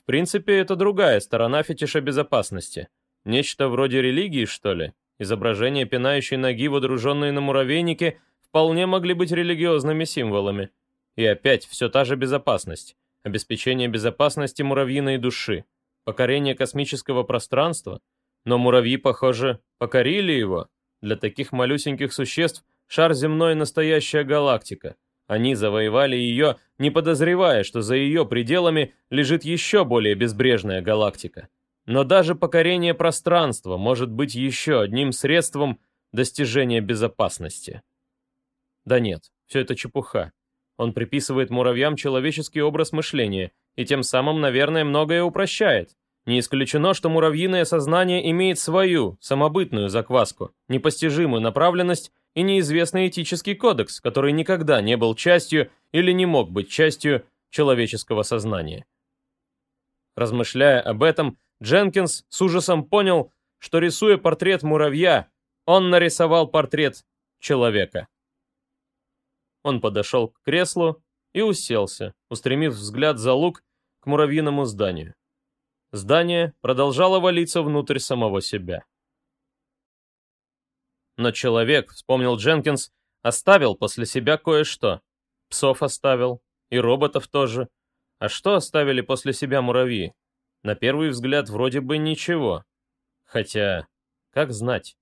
Принципе, это другая сторона фетиша безопасности. Нечто вроде религии, что ли? Изображения пинающей ноги, водруженные на муравейнике, вполне могли быть религиозными символами. И опять все та же безопасность. Обеспечение безопасности муравьиной души. Покорение космического пространства. Но муравьи, похоже, покорили его. Для таких малюсеньких существ шар земной настоящая галактика. Они завоевали ее, не подозревая, что за ее пределами лежит еще более безбрежная галактика. Но даже покорение пространства может быть еще одним средством достижения безопасности. Да нет, все это чепуха. Он приписывает муравьям человеческий образ мышления и тем самым, наверное, многое упрощает. Не исключено, что муравьиное сознание имеет свою, самобытную закваску, непостижимую направленность и неизвестный этический кодекс, который никогда не был частью или не мог быть частью человеческого сознания. Размышляя об этом, Дженкинс с ужасом понял, что рисуя портрет муравья, он нарисовал портрет человека. Он подошел к креслу и уселся, устремив взгляд за лук к муравьиному зданию. Здание продолжало валиться внутрь самого себя. Но человек, вспомнил Дженкинс, оставил после себя кое-что. Псов оставил, и роботов тоже. А что оставили после себя муравьи? На первый взгляд вроде бы ничего. Хотя, как знать?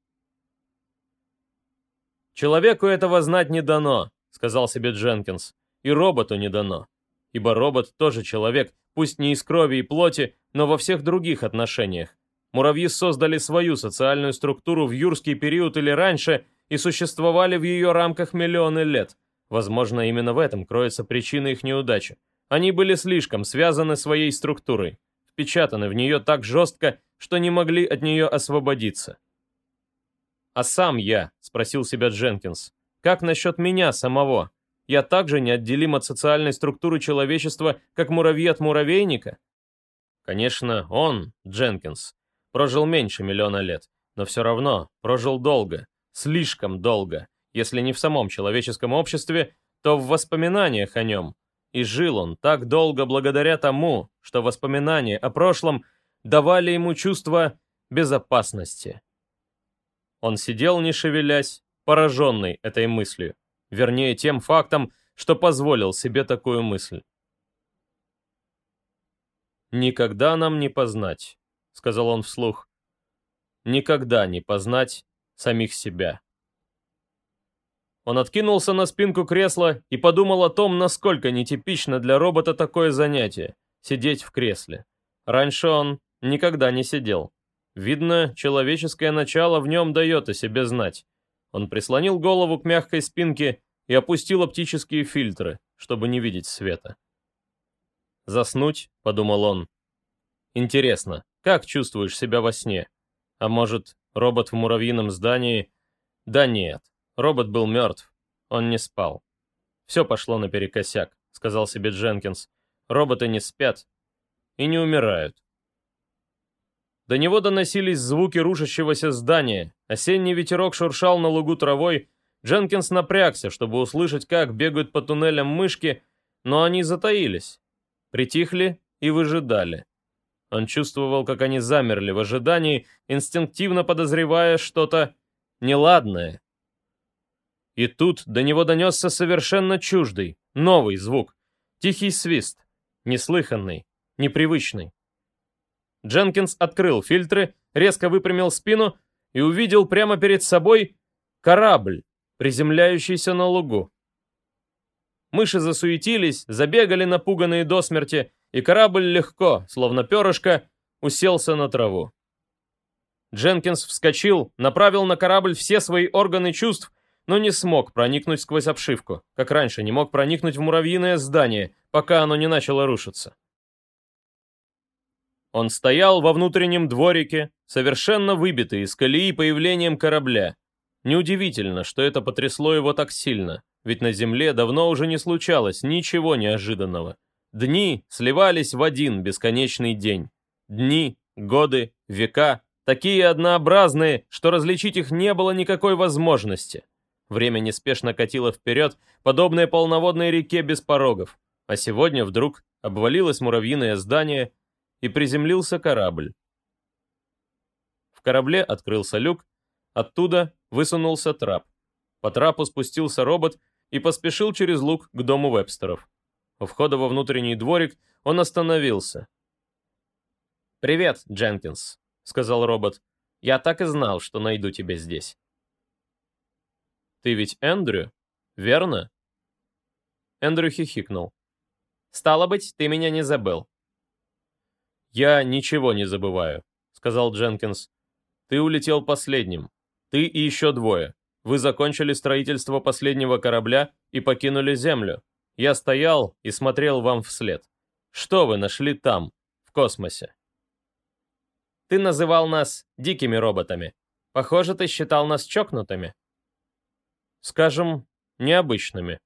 «Человеку этого знать не дано», — сказал себе Дженкинс. «И роботу не дано. Ибо робот тоже человек, пусть не из крови и плоти, но во всех других отношениях. Муравьи создали свою социальную структуру в юрский период или раньше и существовали в ее рамках миллионы лет. Возможно, именно в этом кроется причина их неудачи. Они были слишком связаны своей структурой, впечатаны в нее так жестко, что не могли от нее освободиться. «А сам я?» — спросил себя Дженкинс. «Как насчет меня самого? Я также неотделим от социальной структуры человечества, как муравьи от муравейника?» Конечно, он, Дженкинс, Прожил меньше миллиона лет, но все равно прожил долго, слишком долго, если не в самом человеческом обществе, то в воспоминаниях о нем. И жил он так долго благодаря тому, что воспоминания о прошлом давали ему чувство безопасности. Он сидел, не шевелясь, пораженный этой мыслью, вернее тем фактом, что позволил себе такую мысль. Никогда нам не познать, — сказал он вслух. «Никогда не познать самих себя». Он откинулся на спинку кресла и подумал о том, насколько нетипично для робота такое занятие — сидеть в кресле. Раньше он никогда не сидел. Видно, человеческое начало в нем дает о себе знать. Он прислонил голову к мягкой спинке и опустил оптические фильтры, чтобы не видеть света. «Заснуть?» — подумал он. «Интересно, как чувствуешь себя во сне? А может, робот в муравьином здании? Да нет, робот был мертв. Он не спал. Все пошло наперекосяк, сказал себе Дженкинс. Роботы не спят и не умирают. До него доносились звуки рушащегося здания. Осенний ветерок шуршал на лугу травой. Дженкинс напрягся, чтобы услышать, как бегают по туннелям мышки, но они затаились, притихли и выжидали. Он чувствовал, как они замерли в ожидании, инстинктивно подозревая что-то неладное. И тут до него донесся совершенно чуждый, новый звук. Тихий свист, неслыханный, непривычный. Дженкинс открыл фильтры, резко выпрямил спину и увидел прямо перед собой корабль, приземляющийся на лугу. Мыши засуетились, забегали напуганные до смерти, и корабль легко, словно перышко, уселся на траву. Дженкинс вскочил, направил на корабль все свои органы чувств, но не смог проникнуть сквозь обшивку, как раньше не мог проникнуть в муравьиное здание, пока оно не начало рушиться. Он стоял во внутреннем дворике, совершенно выбитый из колеи появлением корабля. Неудивительно, что это потрясло его так сильно, ведь на Земле давно уже не случалось ничего неожиданного. Дни сливались в один бесконечный день. Дни, годы, века, такие однообразные, что различить их не было никакой возможности. Время неспешно катило вперед, подобное полноводной реке без порогов. А сегодня вдруг обвалилось муравьиное здание и приземлился корабль. В корабле открылся люк, оттуда высунулся трап. По трапу спустился робот и поспешил через луг к дому Вебстеров. У входа во внутренний дворик он остановился. «Привет, Дженкинс», — сказал робот. «Я так и знал, что найду тебя здесь». Ты ведь Эндрю, верно?» Эндрю хихикнул. «Стало быть, ты меня не забыл». «Я ничего не забываю», — сказал Дженкинс. «Ты улетел последним. Ты и еще двое. Вы закончили строительство последнего корабля и покинули Землю. Я стоял и смотрел вам вслед. Что вы нашли там, в космосе?» «Ты называл нас дикими роботами. Похоже, ты считал нас чокнутыми». «Скажем, необычными»,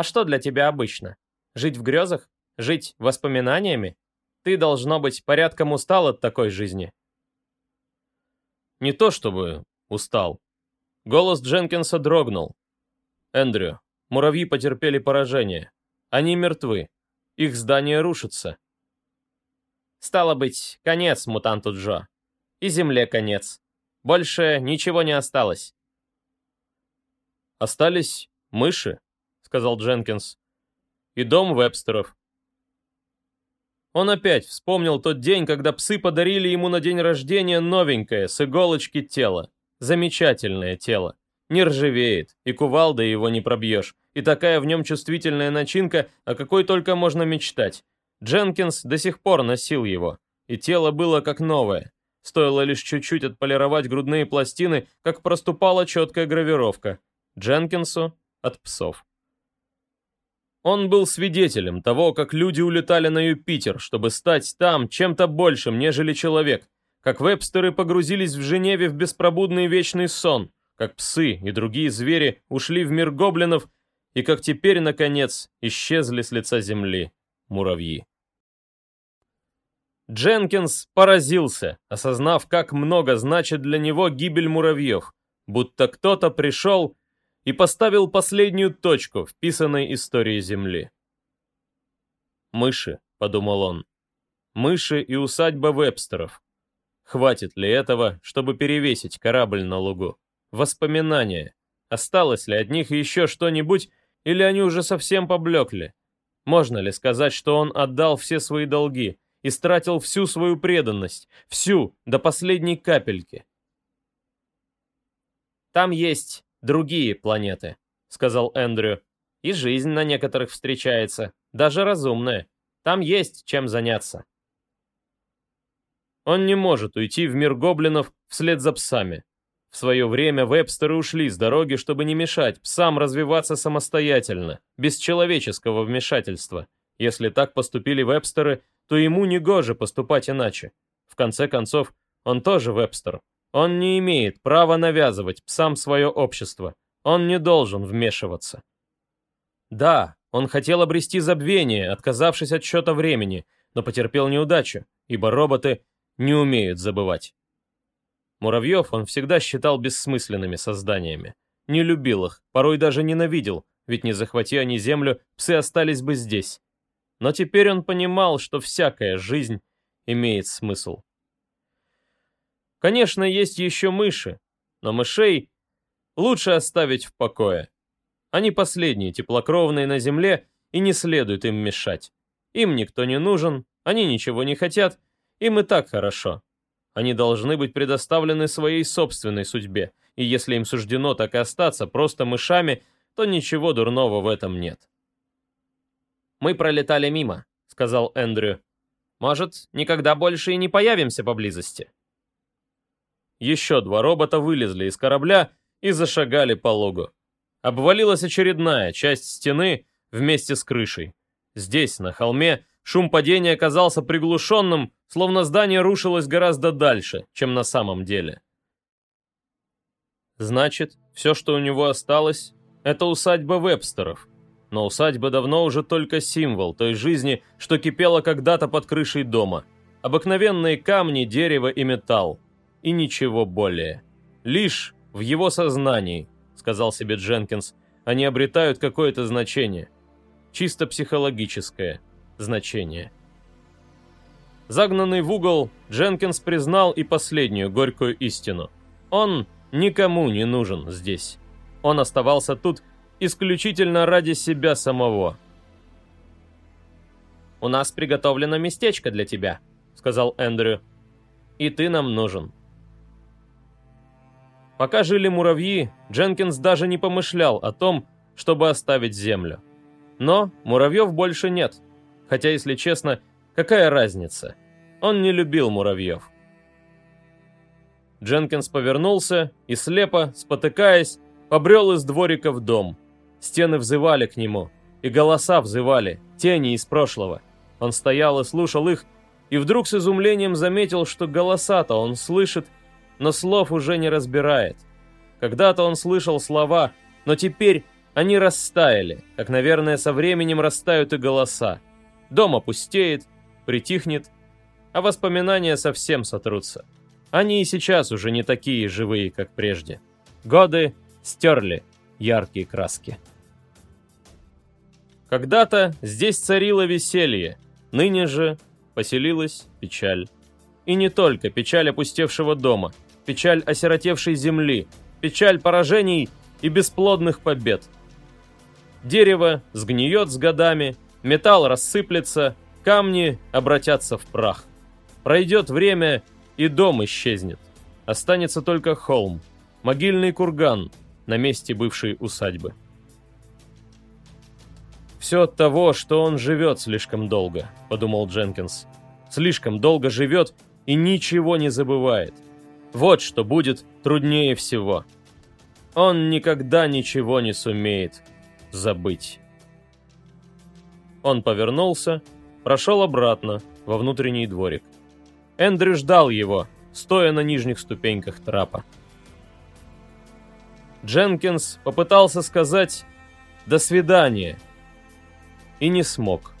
а что для тебя обычно? Жить в грезах? Жить воспоминаниями? Ты, должно быть, порядком устал от такой жизни. Не то чтобы устал. Голос Дженкинса дрогнул. Эндрю, муравьи потерпели поражение. Они мертвы. Их здание рушится. Стало быть, конец мутанту Джо. И земле конец. Больше ничего не осталось. Остались мыши, сказал Дженкинс. «И дом Вебстеров». Он опять вспомнил тот день, когда псы подарили ему на день рождения новенькое, с иголочки тело. Замечательное тело. Не ржавеет, и кувалдой его не пробьешь. И такая в нем чувствительная начинка, о какой только можно мечтать. Дженкинс до сих пор носил его, и тело было как новое. Стоило лишь чуть-чуть отполировать грудные пластины, как проступала четкая гравировка. Дженкинсу от псов. Он был свидетелем того, как люди улетали на Юпитер, чтобы стать там чем-то большим, нежели человек, как вебстеры погрузились в Женеве в беспробудный вечный сон, как псы и другие звери ушли в мир гоблинов, и как теперь, наконец, исчезли с лица земли муравьи. Дженкинс поразился, осознав, как много значит для него гибель муравьев, будто кто-то пришел и поставил последнюю точку в писанной истории Земли. «Мыши», — подумал он, — «мыши и усадьба Вебстеров. Хватит ли этого, чтобы перевесить корабль на лугу? Воспоминания. Осталось ли от них еще что-нибудь, или они уже совсем поблекли? Можно ли сказать, что он отдал все свои долги, истратил всю свою преданность, всю, до последней капельки? Там есть другие планеты», — сказал Эндрю. «И жизнь на некоторых встречается, даже разумная. Там есть чем заняться». Он не может уйти в мир гоблинов вслед за псами. В свое время вебстеры ушли с дороги, чтобы не мешать псам развиваться самостоятельно, без человеческого вмешательства. Если так поступили вебстеры, то ему не гоже поступать иначе. В конце концов, он тоже вебстер, он не имеет права навязывать псам свое общество. Он не должен вмешиваться. Да, он хотел обрести забвение, отказавшись от счета времени, но потерпел неудачу, ибо роботы не умеют забывать. Муравьев он всегда считал бессмысленными созданиями. Не любил их, порой даже ненавидел, ведь не захвати они землю, псы остались бы здесь. Но теперь он понимал, что всякая жизнь имеет смысл. Конечно, есть еще мыши, но мышей лучше оставить в покое. Они последние теплокровные на земле, и не следует им мешать. Им никто не нужен, они ничего не хотят, им и так хорошо. Они должны быть предоставлены своей собственной судьбе, и если им суждено так и остаться просто мышами, то ничего дурного в этом нет. «Мы пролетали мимо», — сказал Эндрю. «Может, никогда больше и не появимся поблизости?» Еще два робота вылезли из корабля и зашагали по логу. Обвалилась очередная часть стены вместе с крышей. Здесь, на холме, шум падения оказался приглушенным, словно здание рушилось гораздо дальше, чем на самом деле. Значит, все, что у него осталось, это усадьба Вебстеров. Но усадьба давно уже только символ той жизни, что кипела когда-то под крышей дома. Обыкновенные камни, дерево и металл и ничего более. Лишь в его сознании, сказал себе Дженкинс, они обретают какое-то значение. Чисто психологическое значение. Загнанный в угол, Дженкинс признал и последнюю горькую истину. Он никому не нужен здесь. Он оставался тут исключительно ради себя самого. «У нас приготовлено местечко для тебя», — сказал Эндрю. «И ты нам нужен». Пока жили муравьи, Дженкинс даже не помышлял о том, чтобы оставить землю. Но муравьев больше нет. Хотя, если честно, какая разница? Он не любил муравьев. Дженкинс повернулся и слепо, спотыкаясь, побрел из дворика в дом. Стены взывали к нему, и голоса взывали, тени из прошлого. Он стоял и слушал их, и вдруг с изумлением заметил, что голоса-то он слышит, но слов уже не разбирает. Когда-то он слышал слова, но теперь они растаяли, как, наверное, со временем растают и голоса. Дом опустеет, притихнет, а воспоминания совсем сотрутся. Они и сейчас уже не такие живые, как прежде. Годы стерли яркие краски. Когда-то здесь царило веселье, ныне же поселилась печаль. И не только печаль опустевшего дома – печаль осиротевшей земли, печаль поражений и бесплодных побед. Дерево сгниет с годами, металл рассыплется, камни обратятся в прах. Пройдет время, и дом исчезнет. Останется только холм, могильный курган на месте бывшей усадьбы. «Все от того, что он живет слишком долго», — подумал Дженкинс. «Слишком долго живет и ничего не забывает. Вот что будет труднее всего. Он никогда ничего не сумеет забыть. Он повернулся, прошел обратно во внутренний дворик. Эндрю ждал его, стоя на нижних ступеньках трапа. Дженкинс попытался сказать «до свидания» и не смог.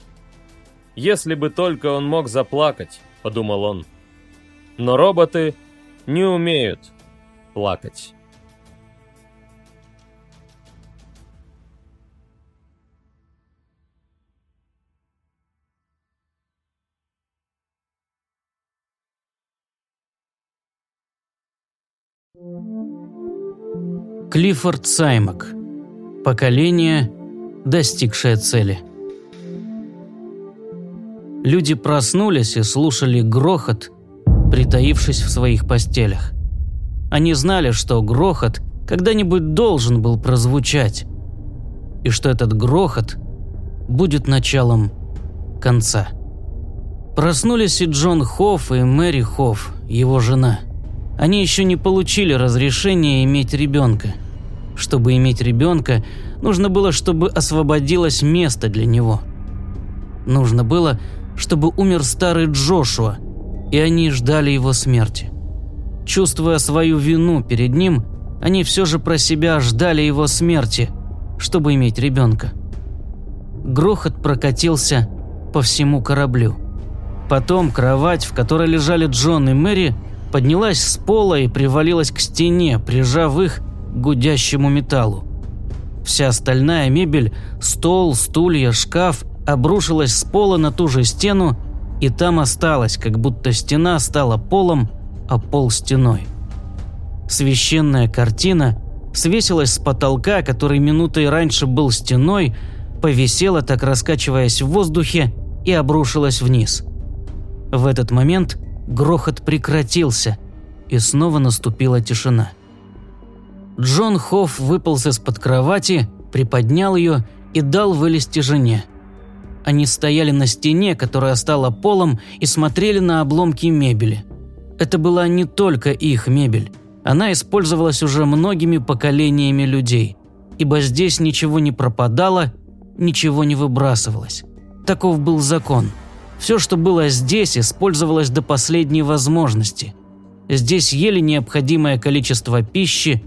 «Если бы только он мог заплакать», — подумал он. Но роботы не умеют плакать. Клиффорд Саймак. Поколение, достигшее цели. Люди проснулись и слушали грохот, притаившись в своих постелях. Они знали, что грохот когда-нибудь должен был прозвучать, и что этот грохот будет началом конца. Проснулись и Джон Хофф, и Мэри Хофф, его жена. Они еще не получили разрешения иметь ребенка. Чтобы иметь ребенка, нужно было, чтобы освободилось место для него. Нужно было, чтобы умер старый Джошуа – и они ждали его смерти. Чувствуя свою вину перед ним, они все же про себя ждали его смерти, чтобы иметь ребенка. Грохот прокатился по всему кораблю. Потом кровать, в которой лежали Джон и Мэри, поднялась с пола и привалилась к стене, прижав их к гудящему металлу. Вся остальная мебель, стол, стулья, шкаф обрушилась с пола на ту же стену и там осталось, как будто стена стала полом, а пол стеной. Священная картина свесилась с потолка, который минутой раньше был стеной, повисела, так раскачиваясь в воздухе, и обрушилась вниз. В этот момент грохот прекратился, и снова наступила тишина. Джон Хофф выполз из-под кровати, приподнял ее и дал вылезти жене. Они стояли на стене, которая стала полом, и смотрели на обломки мебели. Это была не только их мебель. Она использовалась уже многими поколениями людей, ибо здесь ничего не пропадало, ничего не выбрасывалось. Таков был закон. Все, что было здесь, использовалось до последней возможности. Здесь ели необходимое количество пищи,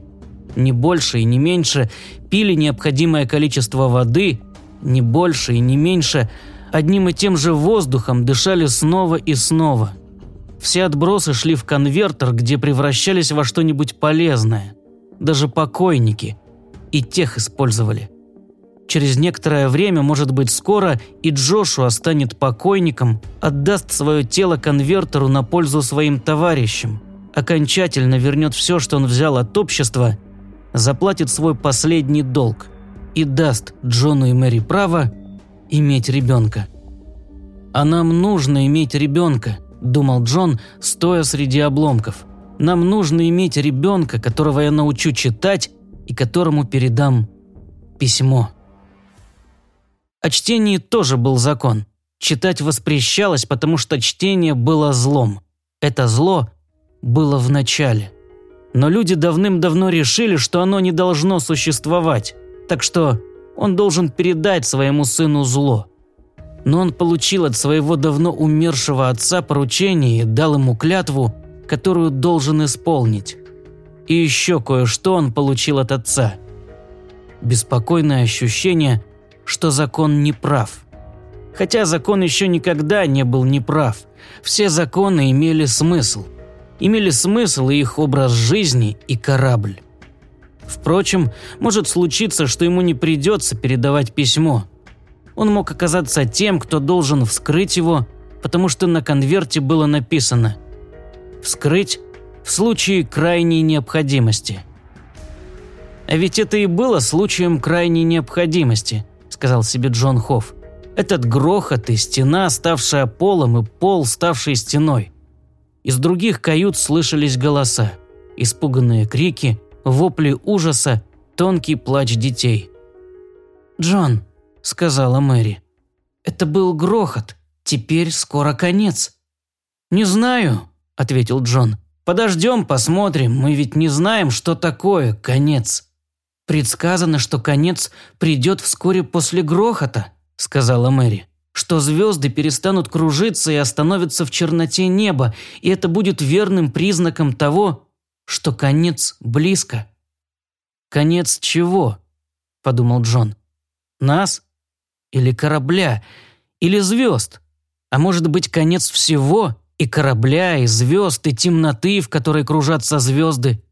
не больше и не меньше, пили необходимое количество воды – не больше и не меньше, одним и тем же воздухом дышали снова и снова. Все отбросы шли в конвертер, где превращались во что-нибудь полезное. Даже покойники. И тех использовали. Через некоторое время, может быть скоро, и Джошуа станет покойником, отдаст свое тело конвертеру на пользу своим товарищам, окончательно вернет все, что он взял от общества, заплатит свой последний долг и даст Джону и Мэри право иметь ребенка. «А нам нужно иметь ребенка», – думал Джон, стоя среди обломков. Нам нужно иметь ребенка, которого я научу читать и которому передам письмо. О чтении тоже был закон. Читать воспрещалось, потому что чтение было злом. Это зло было в начале. Но люди давным-давно решили, что оно не должно существовать. Так что он должен передать своему сыну зло. Но он получил от своего давно умершего отца поручение и дал ему клятву, которую должен исполнить. И еще кое-что он получил от отца. Беспокойное ощущение, что закон не прав. Хотя закон еще никогда не был неправ. Все законы имели смысл. Имели смысл и их образ жизни, и корабль. Впрочем, может случиться, что ему не придется передавать письмо. Он мог оказаться тем, кто должен вскрыть его, потому что на конверте было написано «Вскрыть в случае крайней необходимости». «А ведь это и было случаем крайней необходимости», – сказал себе Джон Хофф. «Этот грохот и стена, ставшая полом, и пол, ставший стеной». Из других кают слышались голоса, испуганные крики, вопли ужаса, тонкий плач детей. «Джон», – сказала Мэри, – «это был грохот, теперь скоро конец». «Не знаю», – ответил Джон. «Подождем, посмотрим, мы ведь не знаем, что такое конец». «Предсказано, что конец придет вскоре после грохота», – сказала Мэри. «Что звезды перестанут кружиться и остановятся в черноте неба, и это будет верным признаком того, что конец близко». «Конец чего?» – подумал Джон. «Нас? Или корабля? Или звезд? А может быть, конец всего и корабля, и звезд, и темноты, в которой кружатся звезды?»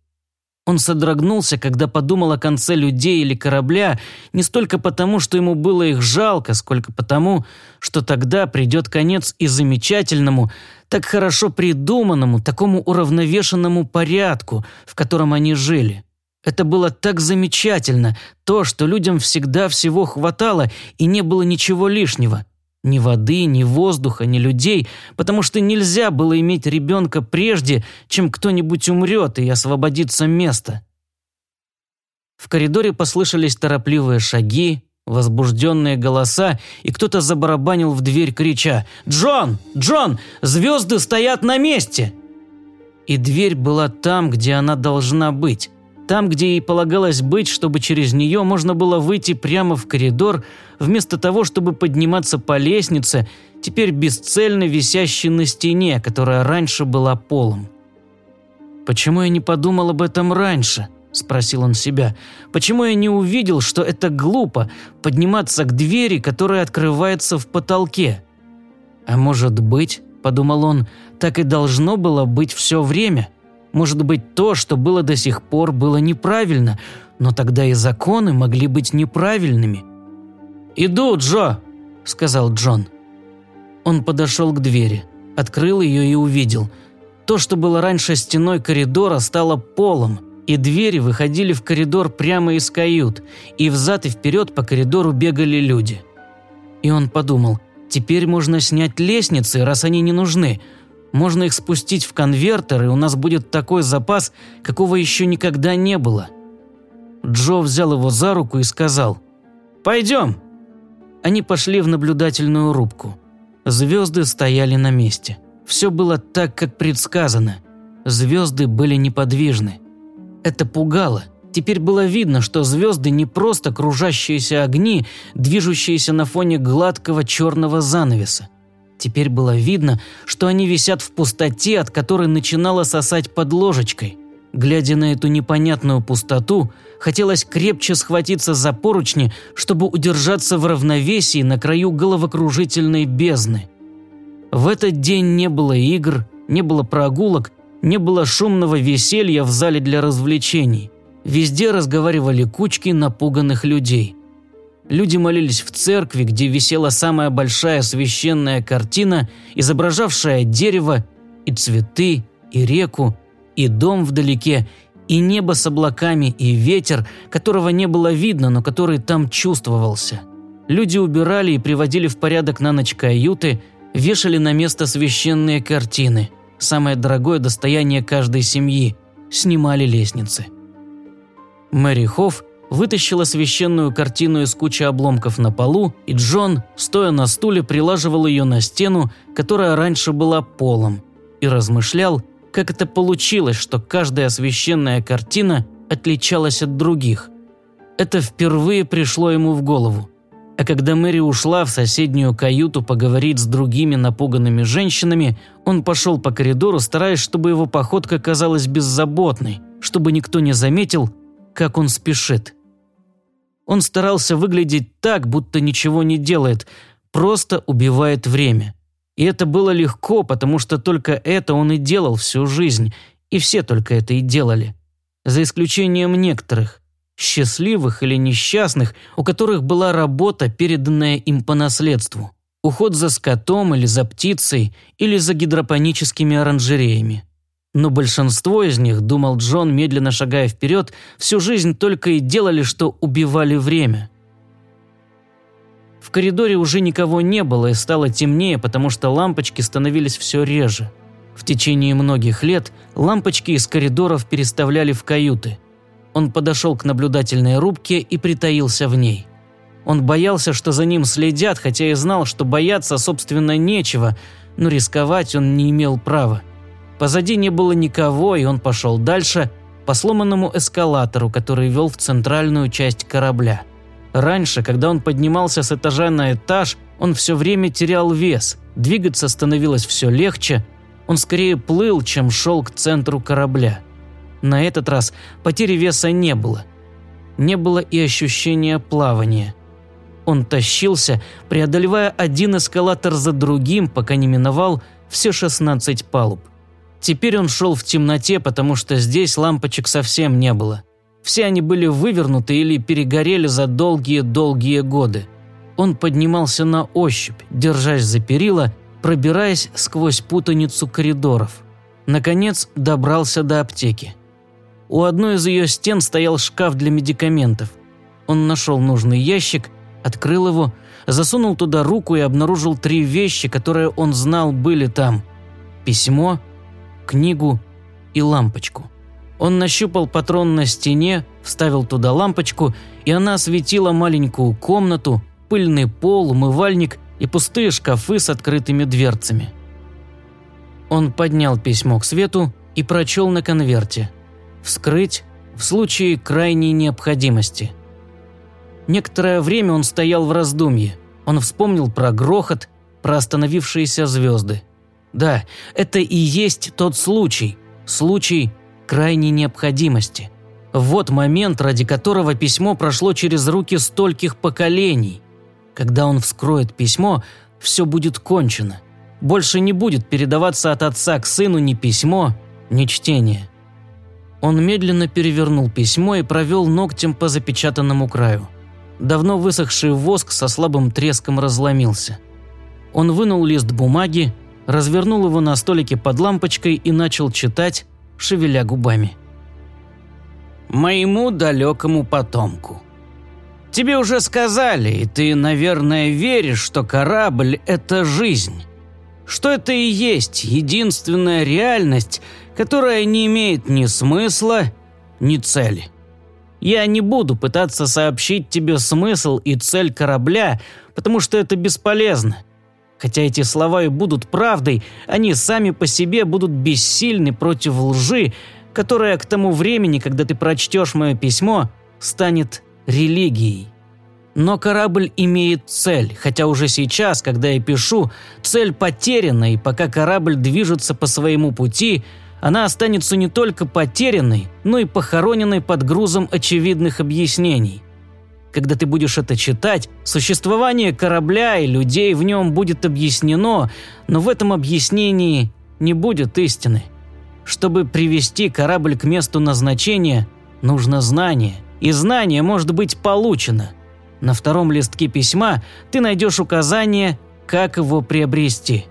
Он содрогнулся, когда подумал о конце людей или корабля, не столько потому, что ему было их жалко, сколько потому, что тогда придет конец и замечательному, так хорошо придуманному, такому уравновешенному порядку, в котором они жили. Это было так замечательно, то, что людям всегда всего хватало и не было ничего лишнего. Ни воды, ни воздуха, ни людей, потому что нельзя было иметь ребенка прежде, чем кто-нибудь умрет и освободится место. В коридоре послышались торопливые шаги, возбужденные голоса, и кто-то забарабанил в дверь, крича «Джон! Джон! Звезды стоят на месте!» И дверь была там, где она должна быть там, где ей полагалось быть, чтобы через нее можно было выйти прямо в коридор, вместо того, чтобы подниматься по лестнице, теперь бесцельно висящей на стене, которая раньше была полом. «Почему я не подумал об этом раньше?» – спросил он себя. «Почему я не увидел, что это глупо – подниматься к двери, которая открывается в потолке?» «А может быть, – подумал он, – так и должно было быть все время – может быть, то, что было до сих пор, было неправильно, но тогда и законы могли быть неправильными. «Иду, Джо!» – сказал Джон. Он подошел к двери, открыл ее и увидел. То, что было раньше стеной коридора, стало полом, и двери выходили в коридор прямо из кают, и взад и вперед по коридору бегали люди. И он подумал, теперь можно снять лестницы, раз они не нужны – можно их спустить в конвертер, и у нас будет такой запас, какого еще никогда не было. Джо взял его за руку и сказал «Пойдем». Они пошли в наблюдательную рубку. Звезды стояли на месте. Все было так, как предсказано. Звезды были неподвижны. Это пугало. Теперь было видно, что звезды не просто кружащиеся огни, движущиеся на фоне гладкого черного занавеса. Теперь было видно, что они висят в пустоте, от которой начинало сосать под ложечкой. Глядя на эту непонятную пустоту, хотелось крепче схватиться за поручни, чтобы удержаться в равновесии на краю головокружительной бездны. В этот день не было игр, не было прогулок, не было шумного веселья в зале для развлечений. Везде разговаривали кучки напуганных людей – Люди молились в церкви, где висела самая большая священная картина, изображавшая дерево и цветы, и реку, и дом вдалеке, и небо с облаками, и ветер, которого не было видно, но который там чувствовался. Люди убирали и приводили в порядок на ночь каюты, вешали на место священные картины. самое дорогое достояние каждой семьи, снимали лестницы. Мэри Хофф вытащила священную картину из кучи обломков на полу, и Джон, стоя на стуле, прилаживал ее на стену, которая раньше была полом, и размышлял, как это получилось, что каждая священная картина отличалась от других. Это впервые пришло ему в голову. А когда Мэри ушла в соседнюю каюту поговорить с другими напуганными женщинами, он пошел по коридору, стараясь, чтобы его походка казалась беззаботной, чтобы никто не заметил, как он спешит. Он старался выглядеть так, будто ничего не делает, просто убивает время. И это было легко, потому что только это он и делал всю жизнь, и все только это и делали. За исключением некоторых, счастливых или несчастных, у которых была работа, переданная им по наследству. Уход за скотом или за птицей, или за гидропоническими оранжереями. Но большинство из них, думал Джон, медленно шагая вперед, всю жизнь только и делали, что убивали время. В коридоре уже никого не было и стало темнее, потому что лампочки становились все реже. В течение многих лет лампочки из коридоров переставляли в каюты. Он подошел к наблюдательной рубке и притаился в ней. Он боялся, что за ним следят, хотя и знал, что бояться, собственно, нечего, но рисковать он не имел права. Позади не было никого, и он пошел дальше по сломанному эскалатору, который вел в центральную часть корабля. Раньше, когда он поднимался с этажа на этаж, он все время терял вес, двигаться становилось все легче, он скорее плыл, чем шел к центру корабля. На этот раз потери веса не было. Не было и ощущения плавания. Он тащился, преодолевая один эскалатор за другим, пока не миновал все 16 палуб. Теперь он шел в темноте, потому что здесь лампочек совсем не было. Все они были вывернуты или перегорели за долгие-долгие годы. Он поднимался на ощупь, держась за перила, пробираясь сквозь путаницу коридоров. Наконец добрался до аптеки. У одной из ее стен стоял шкаф для медикаментов. Он нашел нужный ящик, открыл его, засунул туда руку и обнаружил три вещи, которые он знал были там. Письмо – книгу и лампочку. Он нащупал патрон на стене, вставил туда лампочку, и она осветила маленькую комнату, пыльный пол, умывальник и пустые шкафы с открытыми дверцами. Он поднял письмо к свету и прочел на конверте «Вскрыть в случае крайней необходимости». Некоторое время он стоял в раздумье. Он вспомнил про грохот, про остановившиеся звезды. Да, это и есть тот случай. Случай крайней необходимости. Вот момент, ради которого письмо прошло через руки стольких поколений. Когда он вскроет письмо, все будет кончено. Больше не будет передаваться от отца к сыну ни письмо, ни чтение. Он медленно перевернул письмо и провел ногтем по запечатанному краю. Давно высохший воск со слабым треском разломился. Он вынул лист бумаги, развернул его на столике под лампочкой и начал читать, шевеля губами. «Моему далекому потомку. Тебе уже сказали, и ты, наверное, веришь, что корабль – это жизнь. Что это и есть единственная реальность, которая не имеет ни смысла, ни цели. Я не буду пытаться сообщить тебе смысл и цель корабля, потому что это бесполезно – Хотя эти слова и будут правдой, они сами по себе будут бессильны против лжи, которая к тому времени, когда ты прочтешь мое письмо, станет религией. Но корабль имеет цель, хотя уже сейчас, когда я пишу, цель потеряна, и пока корабль движется по своему пути, она останется не только потерянной, но и похороненной под грузом очевидных объяснений – когда ты будешь это читать, существование корабля и людей в нем будет объяснено, но в этом объяснении не будет истины. Чтобы привести корабль к месту назначения, нужно знание, и знание может быть получено. На втором листке письма ты найдешь указание, как его приобрести –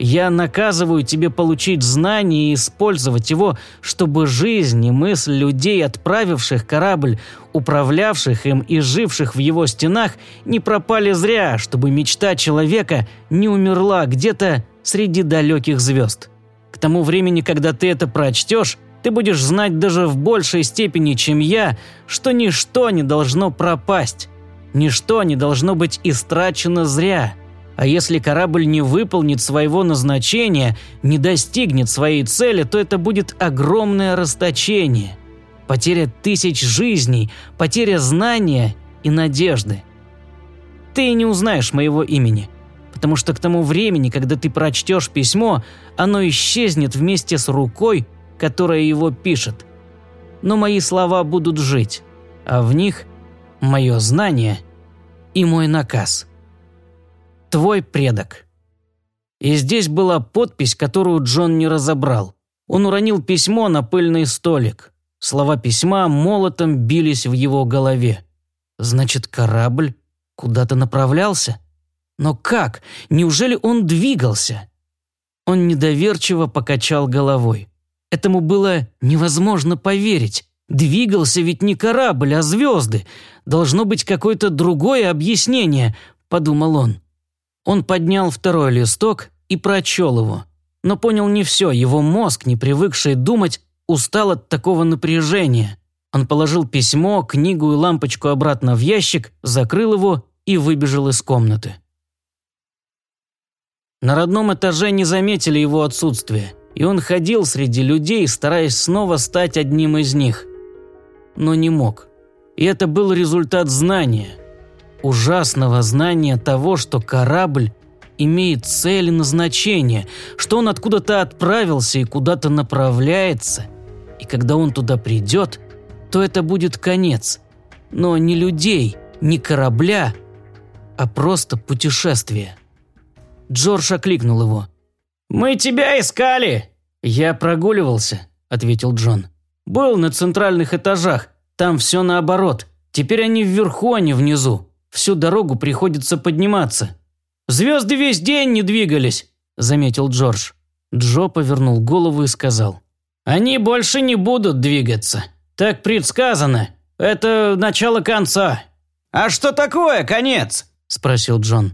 я наказываю тебе получить знание и использовать его, чтобы жизнь и мысль людей, отправивших корабль, управлявших им и живших в его стенах, не пропали зря, чтобы мечта человека не умерла где-то среди далеких звезд. К тому времени, когда ты это прочтешь, ты будешь знать даже в большей степени, чем я, что ничто не должно пропасть. Ничто не должно быть истрачено зря. А если корабль не выполнит своего назначения, не достигнет своей цели, то это будет огромное расточение. Потеря тысяч жизней, потеря знания и надежды. Ты не узнаешь моего имени, потому что к тому времени, когда ты прочтешь письмо, оно исчезнет вместе с рукой, которая его пишет. Но мои слова будут жить, а в них мое знание и мой наказ. Твой предок. И здесь была подпись, которую Джон не разобрал. Он уронил письмо на пыльный столик. Слова письма молотом бились в его голове. Значит, корабль куда-то направлялся? Но как? Неужели он двигался? Он недоверчиво покачал головой. Этому было невозможно поверить. Двигался ведь не корабль, а звезды. Должно быть какое-то другое объяснение, подумал он. Он поднял второй листок и прочел его. Но понял не все, его мозг, не привыкший думать, устал от такого напряжения. Он положил письмо, книгу и лампочку обратно в ящик, закрыл его и выбежал из комнаты. На родном этаже не заметили его отсутствие, и он ходил среди людей, стараясь снова стать одним из них. Но не мог. И это был результат знания. Ужасного знания того, что корабль имеет цель и назначение, что он откуда-то отправился и куда-то направляется, и когда он туда придет, то это будет конец. Но не людей, не корабля, а просто путешествие. Джордж окликнул его. «Мы тебя искали!» «Я прогуливался», — ответил Джон. «Был на центральных этажах, там все наоборот. Теперь они вверху, а не внизу. Всю дорогу приходится подниматься». «Звезды весь день не двигались», — заметил Джордж. Джо повернул голову и сказал. «Они больше не будут двигаться. Так предсказано. Это начало конца». «А что такое конец?» – спросил Джон.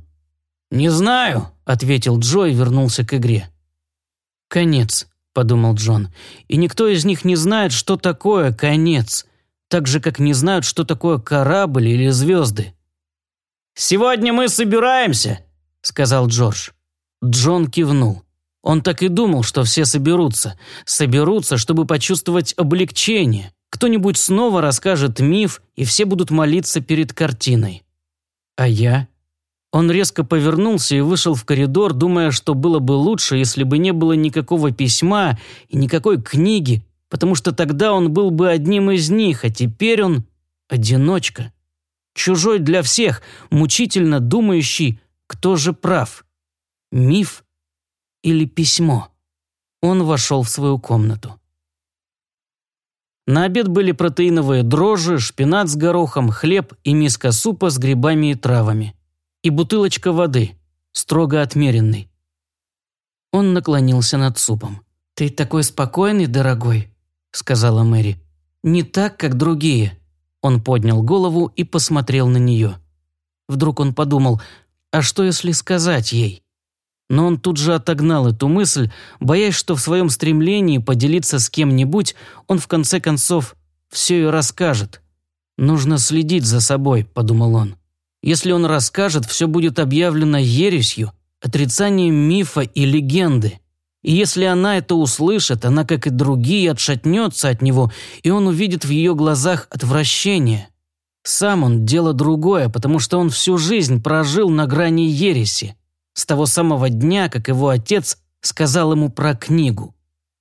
«Не знаю», – ответил Джо и вернулся к игре. «Конец», – подумал Джон. «И никто из них не знает, что такое конец, так же, как не знают, что такое корабль или звезды». «Сегодня мы собираемся», – сказал Джордж. Джон кивнул. Он так и думал, что все соберутся. Соберутся, чтобы почувствовать облегчение. Кто-нибудь снова расскажет миф, и все будут молиться перед картиной. А я? Он резко повернулся и вышел в коридор, думая, что было бы лучше, если бы не было никакого письма и никакой книги, потому что тогда он был бы одним из них, а теперь он одиночка. Чужой для всех, мучительно думающий, кто же прав. Миф или письмо? Он вошел в свою комнату. На обед были протеиновые дрожжи, шпинат с горохом, хлеб и миска супа с грибами и травами. И бутылочка воды, строго отмеренной. Он наклонился над супом. «Ты такой спокойный, дорогой», — сказала Мэри. «Не так, как другие». Он поднял голову и посмотрел на нее. Вдруг он подумал, а что если сказать ей? Но он тут же отогнал эту мысль, боясь, что в своем стремлении поделиться с кем-нибудь он в конце концов все и расскажет. «Нужно следить за собой», – подумал он. «Если он расскажет, все будет объявлено ересью, отрицанием мифа и легенды. И если она это услышит, она, как и другие, отшатнется от него, и он увидит в ее глазах отвращение. Сам он – дело другое, потому что он всю жизнь прожил на грани ереси с того самого дня, как его отец сказал ему про книгу,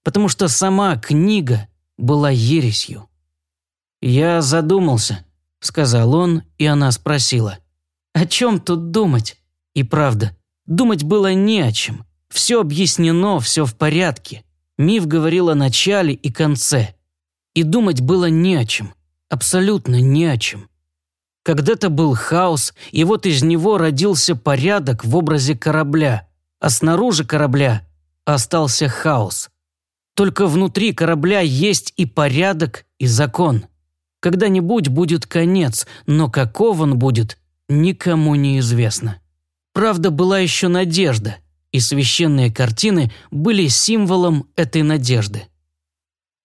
потому что сама книга была ересью. «Я задумался», — сказал он, и она спросила. «О чем тут думать?» И правда, думать было не о чем. Все объяснено, все в порядке. Миф говорил о начале и конце. И думать было не о чем. Абсолютно не о чем. Когда-то был хаос, и вот из него родился порядок в образе корабля, а снаружи корабля остался хаос. Только внутри корабля есть и порядок, и закон. Когда-нибудь будет конец, но каков он будет, никому не известно. Правда, была еще надежда, и священные картины были символом этой надежды.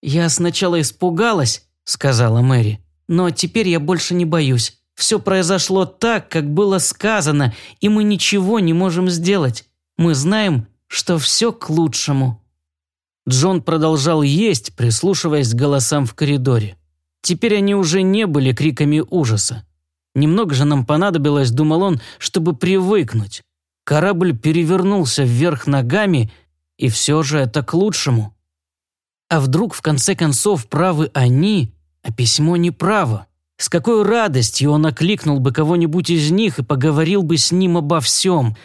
«Я сначала испугалась», — сказала Мэри, «но теперь я больше не боюсь. Все произошло так, как было сказано, и мы ничего не можем сделать. Мы знаем, что все к лучшему». Джон продолжал есть, прислушиваясь к голосам в коридоре. Теперь они уже не были криками ужаса. Немного же нам понадобилось, думал он, чтобы привыкнуть. Корабль перевернулся вверх ногами, и все же это к лучшему. А вдруг, в конце концов, правы они, а письмо неправо? С какой радостью он окликнул бы кого-нибудь из них и поговорил бы с ним обо всем,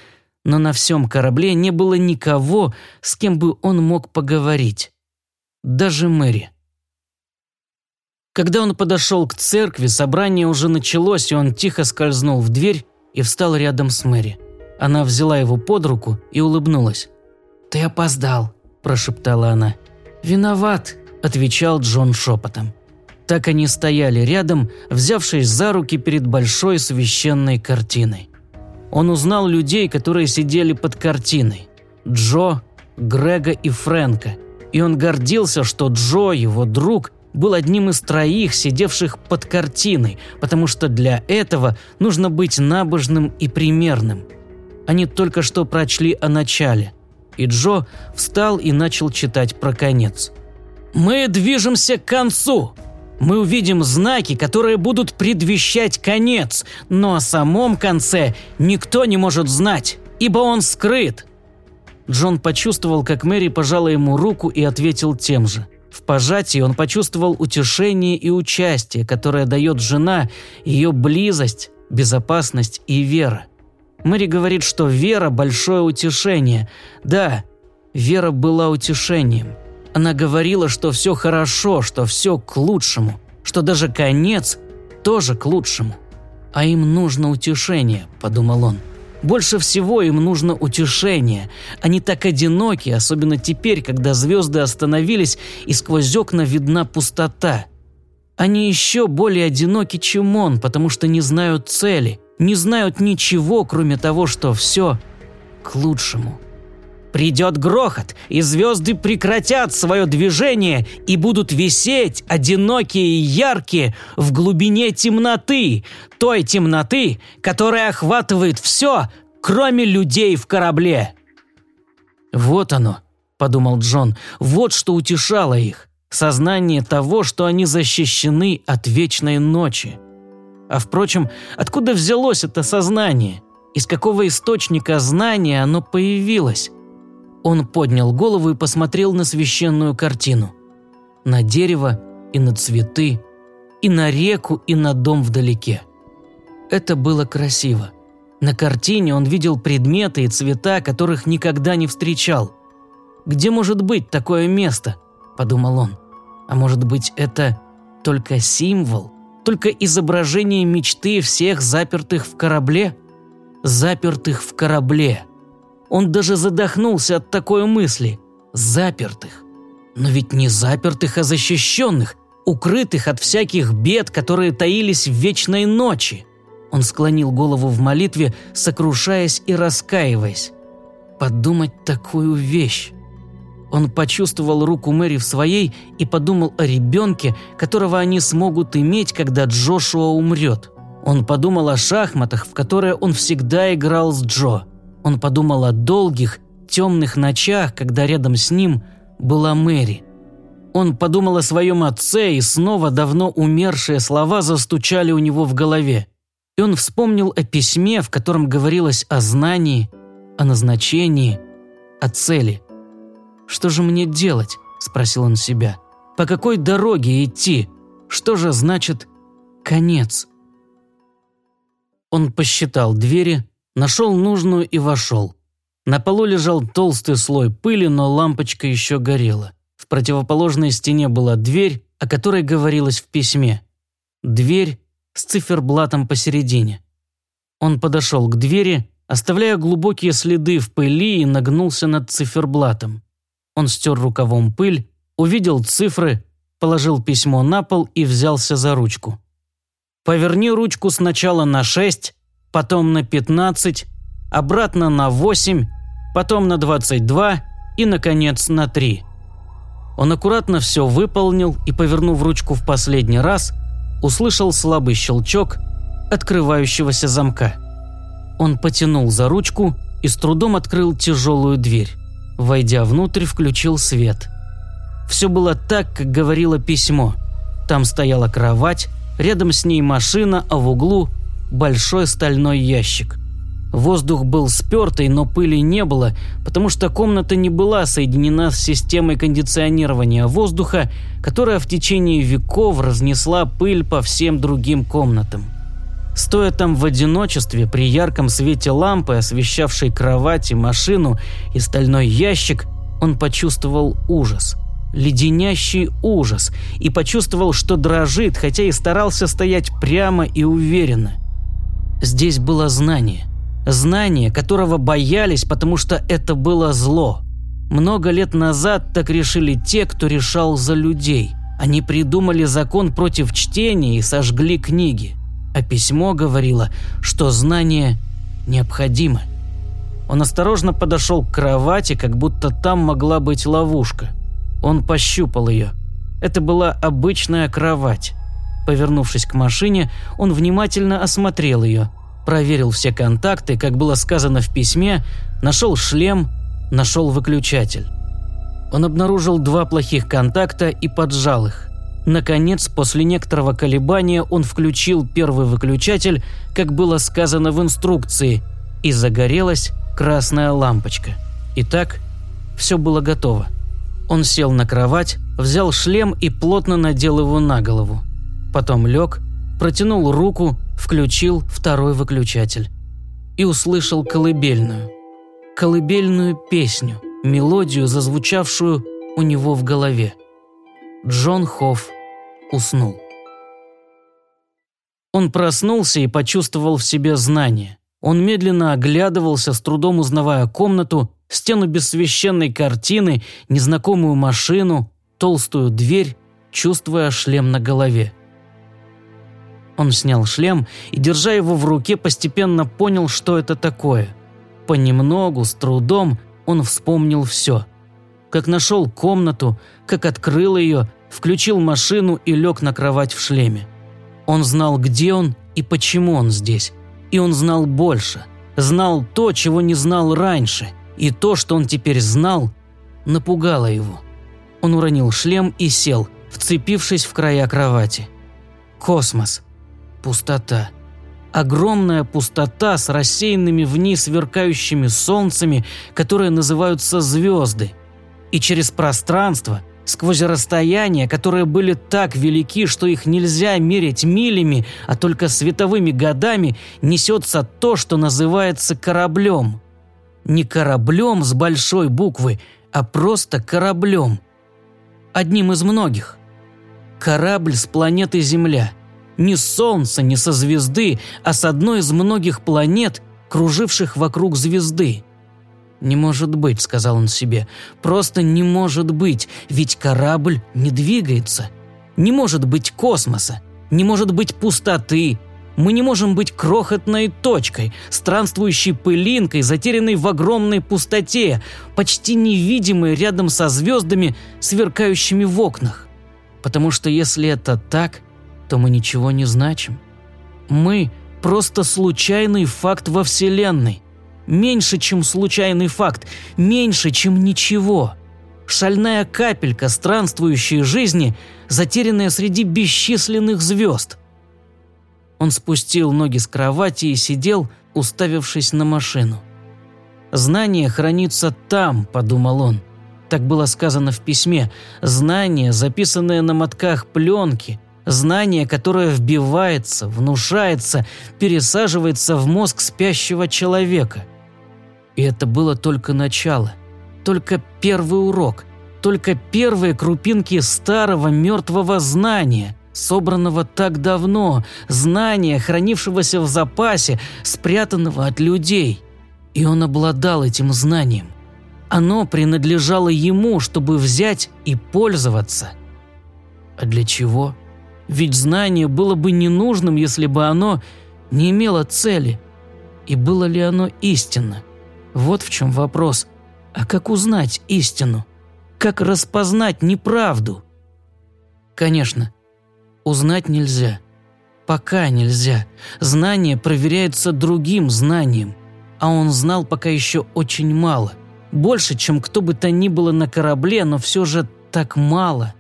но на всем корабле не было никого, с кем бы он мог поговорить. Даже Мэри. Когда он подошел к церкви, собрание уже началось, и он тихо скользнул в дверь и встал рядом с Мэри. Она взяла его под руку и улыбнулась. «Ты опоздал», – прошептала она. «Виноват», – отвечал Джон шепотом. Так они стояли рядом, взявшись за руки перед большой священной картиной. Он узнал людей, которые сидели под картиной. Джо, Грега и Фрэнка. И он гордился, что Джо, его друг, был одним из троих, сидевших под картиной, потому что для этого нужно быть набожным и примерным. Они только что прочли о начале, и Джо встал и начал читать про конец. «Мы движемся к концу!» Мы увидим знаки, которые будут предвещать конец, но о самом конце никто не может знать, ибо он скрыт. Джон почувствовал, как Мэри пожала ему руку и ответил тем же. В пожатии он почувствовал утешение и участие, которое дает жена, ее близость, безопасность и вера. Мэри говорит, что вера – большое утешение. Да, вера была утешением. Она говорила, что все хорошо, что все к лучшему, что даже конец тоже к лучшему. А им нужно утешение, подумал он. Больше всего им нужно утешение. Они так одиноки, особенно теперь, когда звезды остановились и сквозь окна видна пустота. Они еще более одиноки, чем он, потому что не знают цели, не знают ничего, кроме того, что все к лучшему. Придет грохот, и звезды прекратят свое движение и будут висеть, одинокие и яркие, в глубине темноты, той темноты, которая охватывает все, кроме людей в корабле. «Вот оно», — подумал Джон, — «вот что утешало их, сознание того, что они защищены от вечной ночи». А впрочем, откуда взялось это сознание? Из какого источника знания оно появилось? Он поднял голову и посмотрел на священную картину. На дерево и на цветы, и на реку, и на дом вдалеке. Это было красиво. На картине он видел предметы и цвета, которых никогда не встречал. «Где может быть такое место?» – подумал он. «А может быть, это только символ, только изображение мечты всех запертых в корабле?» «Запертых в корабле», он даже задохнулся от такой мысли. Запертых. Но ведь не запертых, а защищенных, укрытых от всяких бед, которые таились в вечной ночи. Он склонил голову в молитве, сокрушаясь и раскаиваясь. Подумать такую вещь. Он почувствовал руку Мэри в своей и подумал о ребенке, которого они смогут иметь, когда Джошуа умрет. Он подумал о шахматах, в которые он всегда играл с Джо. Он подумал о долгих, темных ночах, когда рядом с ним была Мэри. Он подумал о своем отце, и снова давно умершие слова застучали у него в голове. И он вспомнил о письме, в котором говорилось о знании, о назначении, о цели. «Что же мне делать?» – спросил он себя. «По какой дороге идти? Что же значит конец?» Он посчитал двери, Нашел нужную и вошел. На полу лежал толстый слой пыли, но лампочка еще горела. В противоположной стене была дверь, о которой говорилось в письме. Дверь с циферблатом посередине. Он подошел к двери, оставляя глубокие следы в пыли и нагнулся над циферблатом. Он стер рукавом пыль, увидел цифры, положил письмо на пол и взялся за ручку. «Поверни ручку сначала на шесть, потом на 15, обратно на 8 потом на 22 и, наконец, на 3. Он аккуратно все выполнил и, повернув ручку в последний раз, услышал слабый щелчок открывающегося замка. Он потянул за ручку и с трудом открыл тяжелую дверь. Войдя внутрь, включил свет. Все было так, как говорило письмо. Там стояла кровать, рядом с ней машина, а в углу – большой стальной ящик. Воздух был спертый, но пыли не было, потому что комната не была соединена с системой кондиционирования воздуха, которая в течение веков разнесла пыль по всем другим комнатам. Стоя там в одиночестве, при ярком свете лампы, освещавшей кровать и машину и стальной ящик, он почувствовал ужас. Леденящий ужас. И почувствовал, что дрожит, хотя и старался стоять прямо и уверенно. Здесь было знание. Знание, которого боялись, потому что это было зло. Много лет назад так решили те, кто решал за людей. Они придумали закон против чтения и сожгли книги а письмо говорило, что знание необходимо. Он осторожно подошел к кровати, как будто там могла быть ловушка. Он пощупал ее. Это была обычная кровать. Повернувшись к машине, он внимательно осмотрел ее, проверил все контакты, как было сказано в письме, нашел шлем, нашел выключатель. Он обнаружил два плохих контакта и поджал их. Наконец, после некоторого колебания он включил первый выключатель, как было сказано в инструкции, и загорелась красная лампочка. Итак, все было готово. Он сел на кровать, взял шлем и плотно надел его на голову. Потом лег, протянул руку, включил второй выключатель. И услышал колыбельную. Колыбельную песню, мелодию, зазвучавшую у него в голове. Джон Хофф уснул. Он проснулся и почувствовал в себе знание. Он медленно оглядывался, с трудом узнавая комнату, стену без священной картины, незнакомую машину, толстую дверь, чувствуя шлем на голове. Он снял шлем и, держа его в руке, постепенно понял, что это такое. Понемногу, с трудом, он вспомнил все. Как нашел комнату, как открыл ее, включил машину и лег на кровать в шлеме. Он знал, где он и почему он здесь. И он знал больше. Знал то, чего не знал раньше. И то, что он теперь знал, напугало его. Он уронил шлем и сел, вцепившись в края кровати. Космос. Пустота. Огромная пустота с рассеянными вниз сверкающими солнцами, которые называются звезды. И через пространство – сквозь расстояния, которые были так велики, что их нельзя мерить милями, а только световыми годами, несется то, что называется кораблем. Не кораблем с большой буквы, а просто кораблем. Одним из многих. Корабль с планеты Земля. Не с Солнца, не со звезды, а с одной из многих планет, круживших вокруг звезды. «Не может быть», — сказал он себе. «Просто не может быть, ведь корабль не двигается. Не может быть космоса, не может быть пустоты. Мы не можем быть крохотной точкой, странствующей пылинкой, затерянной в огромной пустоте, почти невидимой рядом со звездами, сверкающими в окнах. Потому что если это так, то мы ничего не значим. Мы – просто случайный факт во Вселенной. Меньше, чем случайный факт, меньше, чем ничего. Шальная капелька странствующей жизни, затерянная среди бесчисленных звезд. Он спустил ноги с кровати и сидел, уставившись на машину. «Знание хранится там», – подумал он. Так было сказано в письме. «Знание, записанное на мотках пленки», Знание, которое вбивается, внушается, пересаживается в мозг спящего человека – и это было только начало, только первый урок, только первые крупинки старого мертвого знания, собранного так давно, знания, хранившегося в запасе, спрятанного от людей. И он обладал этим знанием. Оно принадлежало ему, чтобы взять и пользоваться. А для чего? Ведь знание было бы ненужным, если бы оно не имело цели. И было ли оно истинно? Вот в чем вопрос. А как узнать истину? Как распознать неправду? Конечно, узнать нельзя. Пока нельзя. Знание проверяется другим знанием. А он знал пока еще очень мало. Больше, чем кто бы то ни было на корабле, но все же так мало.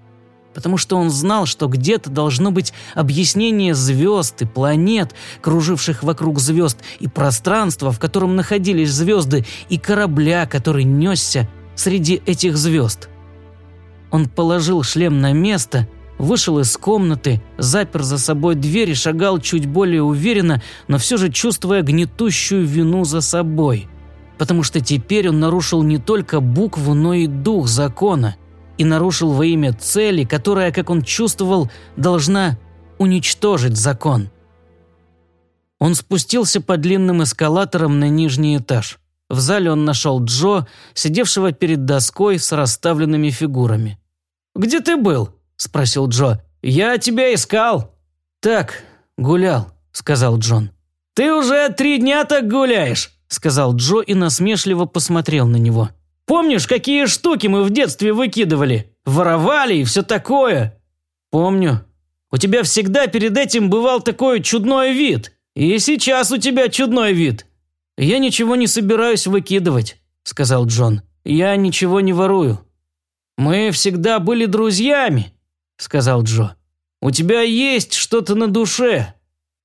Потому что он знал, что где-то должно быть объяснение звезд и планет, круживших вокруг звезд, и пространства, в котором находились звезды, и корабля, который несся среди этих звезд. Он положил шлем на место вышел из комнаты, запер за собой дверь и шагал чуть более уверенно, но все же чувствуя гнетущую вину за собой. Потому что теперь он нарушил не только букву, но и дух закона. И нарушил во имя цели, которая, как он чувствовал, должна уничтожить закон. Он спустился по длинным эскалаторам на нижний этаж. В зале он нашел Джо, сидевшего перед доской с расставленными фигурами. «Где ты был?» – спросил Джо. «Я тебя искал». «Так, гулял», – сказал Джон. «Ты уже три дня так гуляешь», – сказал Джо и насмешливо посмотрел на него. «Помнишь, какие штуки мы в детстве выкидывали? Воровали и все такое?» «Помню. У тебя всегда перед этим бывал такой чудной вид. И сейчас у тебя чудной вид». «Я ничего не собираюсь выкидывать», – сказал Джон. «Я ничего не ворую». «Мы всегда были друзьями», – сказал Джо. «У тебя есть что-то на душе».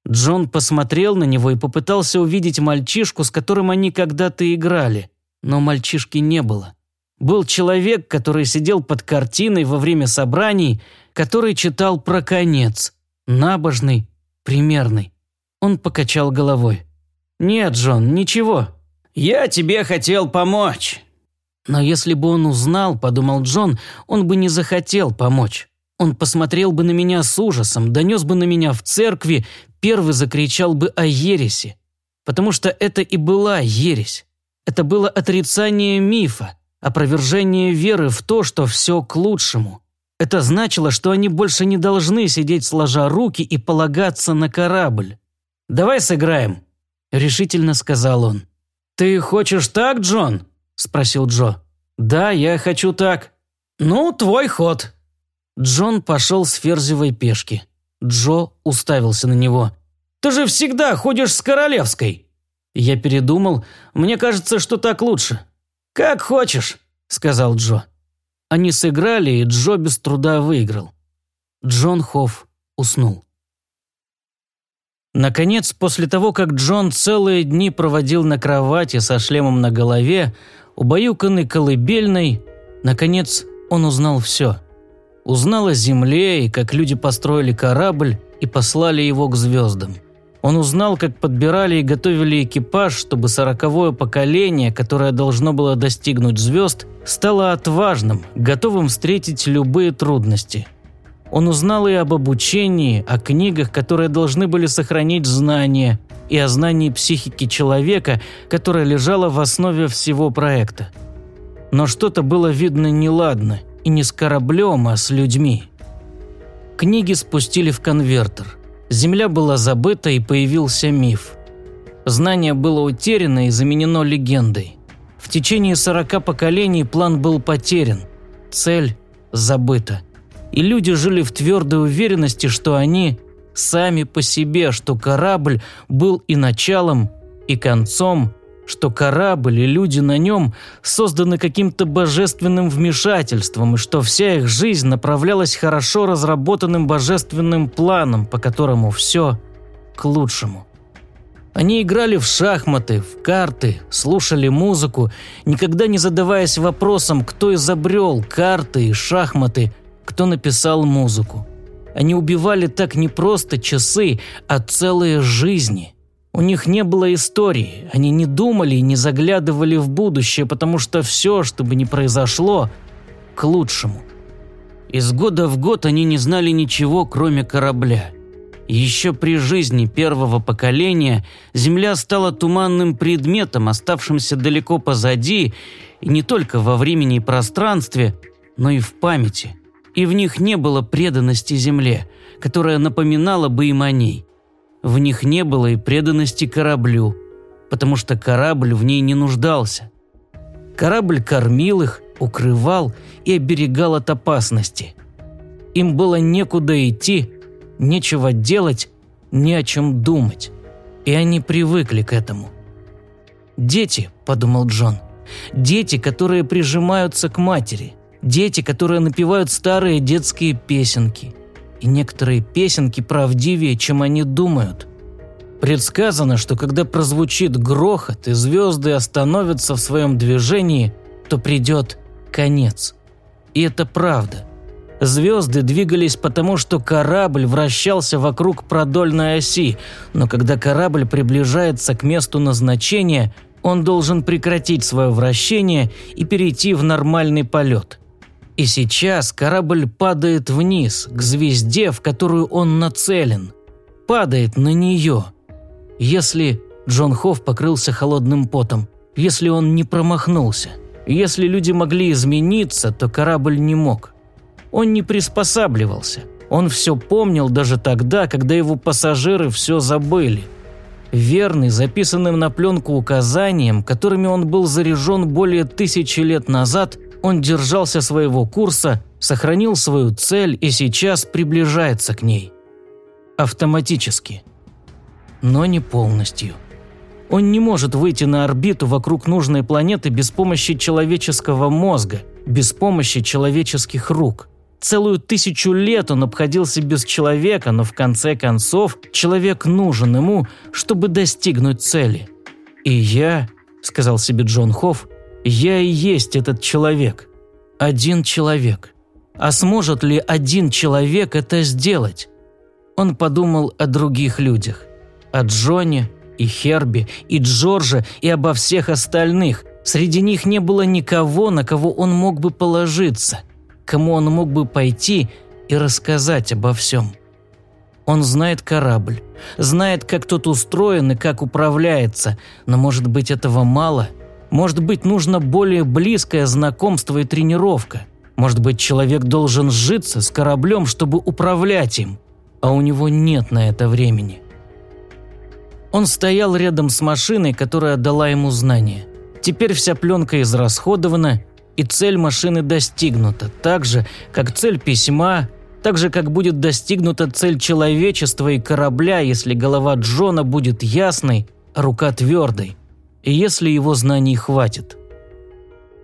Джон посмотрел на него и попытался увидеть мальчишку, с которым они когда-то играли. Но мальчишки не было. Был человек, который сидел под картиной во время собраний, который читал про конец. Набожный, примерный. Он покачал головой. «Нет, Джон, ничего. Я тебе хотел помочь». Но если бы он узнал, подумал Джон, он бы не захотел помочь. Он посмотрел бы на меня с ужасом, донес бы на меня в церкви, первый закричал бы о ереси. Потому что это и была ересь. Это было отрицание мифа, опровержение веры в то, что все к лучшему. Это значило, что они больше не должны сидеть сложа руки и полагаться на корабль. «Давай сыграем», – решительно сказал он. «Ты хочешь так, Джон?» – спросил Джо. «Да, я хочу так». «Ну, твой ход», Джон пошел с ферзевой пешки. Джо уставился на него. «Ты же всегда ходишь с королевской!» Я передумал. Мне кажется, что так лучше. «Как хочешь», — сказал Джо. Они сыграли, и Джо без труда выиграл. Джон Хофф уснул. Наконец, после того, как Джон целые дни проводил на кровати со шлемом на голове, убаюканный колыбельной, наконец он узнал все — Узнал о Земле и как люди построили корабль и послали его к звездам. Он узнал, как подбирали и готовили экипаж, чтобы сороковое поколение, которое должно было достигнуть звезд, стало отважным, готовым встретить любые трудности. Он узнал и об обучении, о книгах, которые должны были сохранить знания, и о знании психики человека, которое лежало в основе всего проекта. Но что-то было видно неладно – и не с кораблем, а с людьми. Книги спустили в конвертер. Земля была забыта и появился миф. Знание было утеряно и заменено легендой. В течение 40 поколений план был потерян, цель забыта. И люди жили в твердой уверенности, что они сами по себе, что корабль был и началом, и концом, что корабль и люди на нем созданы каким-то божественным вмешательством, и что вся их жизнь направлялась хорошо разработанным божественным планом, по которому все к лучшему. Они играли в шахматы, в карты, слушали музыку, никогда не задаваясь вопросом, кто изобрел карты и шахматы, кто написал музыку. Они убивали так не просто часы, а целые жизни – у них не было истории, они не думали и не заглядывали в будущее, потому что все, что бы ни произошло, к лучшему. Из года в год они не знали ничего, кроме корабля. Еще при жизни первого поколения Земля стала туманным предметом, оставшимся далеко позади, и не только во времени и пространстве, но и в памяти. И в них не было преданности Земле, которая напоминала бы им о ней. В них не было и преданности кораблю. потому что корабль в ней не нуждался. Корабль кормил их, укрывал и оберегал от опасности. Им было некуда идти, нечего делать, не о чем думать. И они привыкли к этому. «Дети», – подумал Джон, – «дети, которые прижимаются к матери, дети, которые напевают старые детские песенки. И некоторые песенки правдивее, чем они думают. Предсказано, что когда прозвучит грохот и звезды остановятся в своем движении, то придет конец. И это правда. Звезды двигались потому, что корабль вращался вокруг продольной оси, но когда корабль приближается к месту назначения, он должен прекратить свое вращение и перейти в нормальный полет. И сейчас корабль падает вниз, к звезде, в которую он нацелен. Падает на нее. Если Джон Хофф покрылся холодным потом, если он не промахнулся, если люди могли измениться, то корабль не мог. Он не приспосабливался. Он все помнил даже тогда, когда его пассажиры все забыли. Верный, записанным на пленку указаниям, которыми он был заряжен более тысячи лет назад, он держался своего курса, сохранил свою цель и сейчас приближается к ней. Автоматически. Но не полностью. Он не может выйти на орбиту вокруг нужной планеты без помощи человеческого мозга, без помощи человеческих рук. Целую тысячу лет он обходился без человека, но в конце концов человек нужен ему, чтобы достигнуть цели. «И я», — сказал себе Джон Хофф, — «я и есть этот человек. Один человек. А сможет ли один человек это сделать?» Он подумал о других людях. О Джоне, и Херби, и Джорджа, и обо всех остальных. Среди них не было никого, на кого он мог бы положиться, кому он мог бы пойти и рассказать обо всем. Он знает корабль, знает, как тот устроен и как управляется, но, может быть, этого мало? Может быть, нужно более близкое знакомство и тренировка? Может быть, человек должен сжиться с кораблем, чтобы управлять им? А у него нет на это времени. Он стоял рядом с машиной, которая дала ему знания. Теперь вся пленка израсходована, и цель машины достигнута, так же, как цель письма, так же, как будет достигнута цель человечества и корабля, если голова Джона будет ясной, а рука твердой, если его знаний хватит.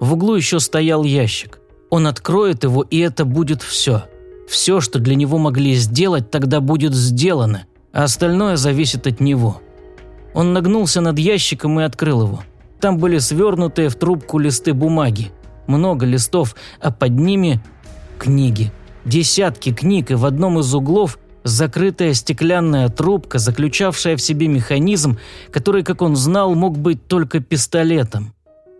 В углу еще стоял ящик. Он откроет его, и это будет все. Все, что для него могли сделать, тогда будет сделано, а остальное зависит от него. Он нагнулся над ящиком и открыл его. Там были свернутые в трубку листы бумаги. Много листов, а под ними – книги. Десятки книг, и в одном из углов – закрытая стеклянная трубка, заключавшая в себе механизм, который, как он знал, мог быть только пистолетом.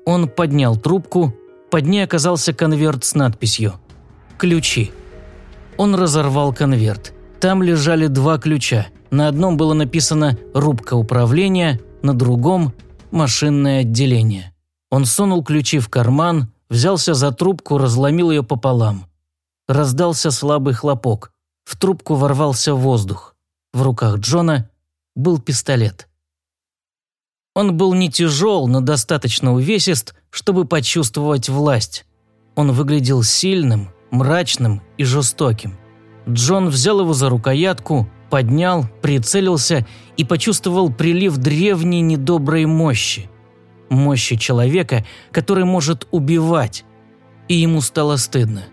Он поднял трубку, под ней оказался конверт с надписью «Ключи». Он разорвал конверт. Там лежали два ключа. На одном было написано «Рубка управления», на другом – «Машинное отделение». Он сунул ключи в карман, взялся за трубку, разломил ее пополам. Раздался слабый хлопок. В трубку ворвался воздух. В руках Джона был пистолет. Он был не тяжел, но достаточно увесист, чтобы почувствовать власть. Он выглядел сильным, мрачным и жестоким. Джон взял его за рукоятку, поднял, прицелился и почувствовал прилив древней недоброй мощи. Мощи человека, который может убивать. И ему стало стыдно.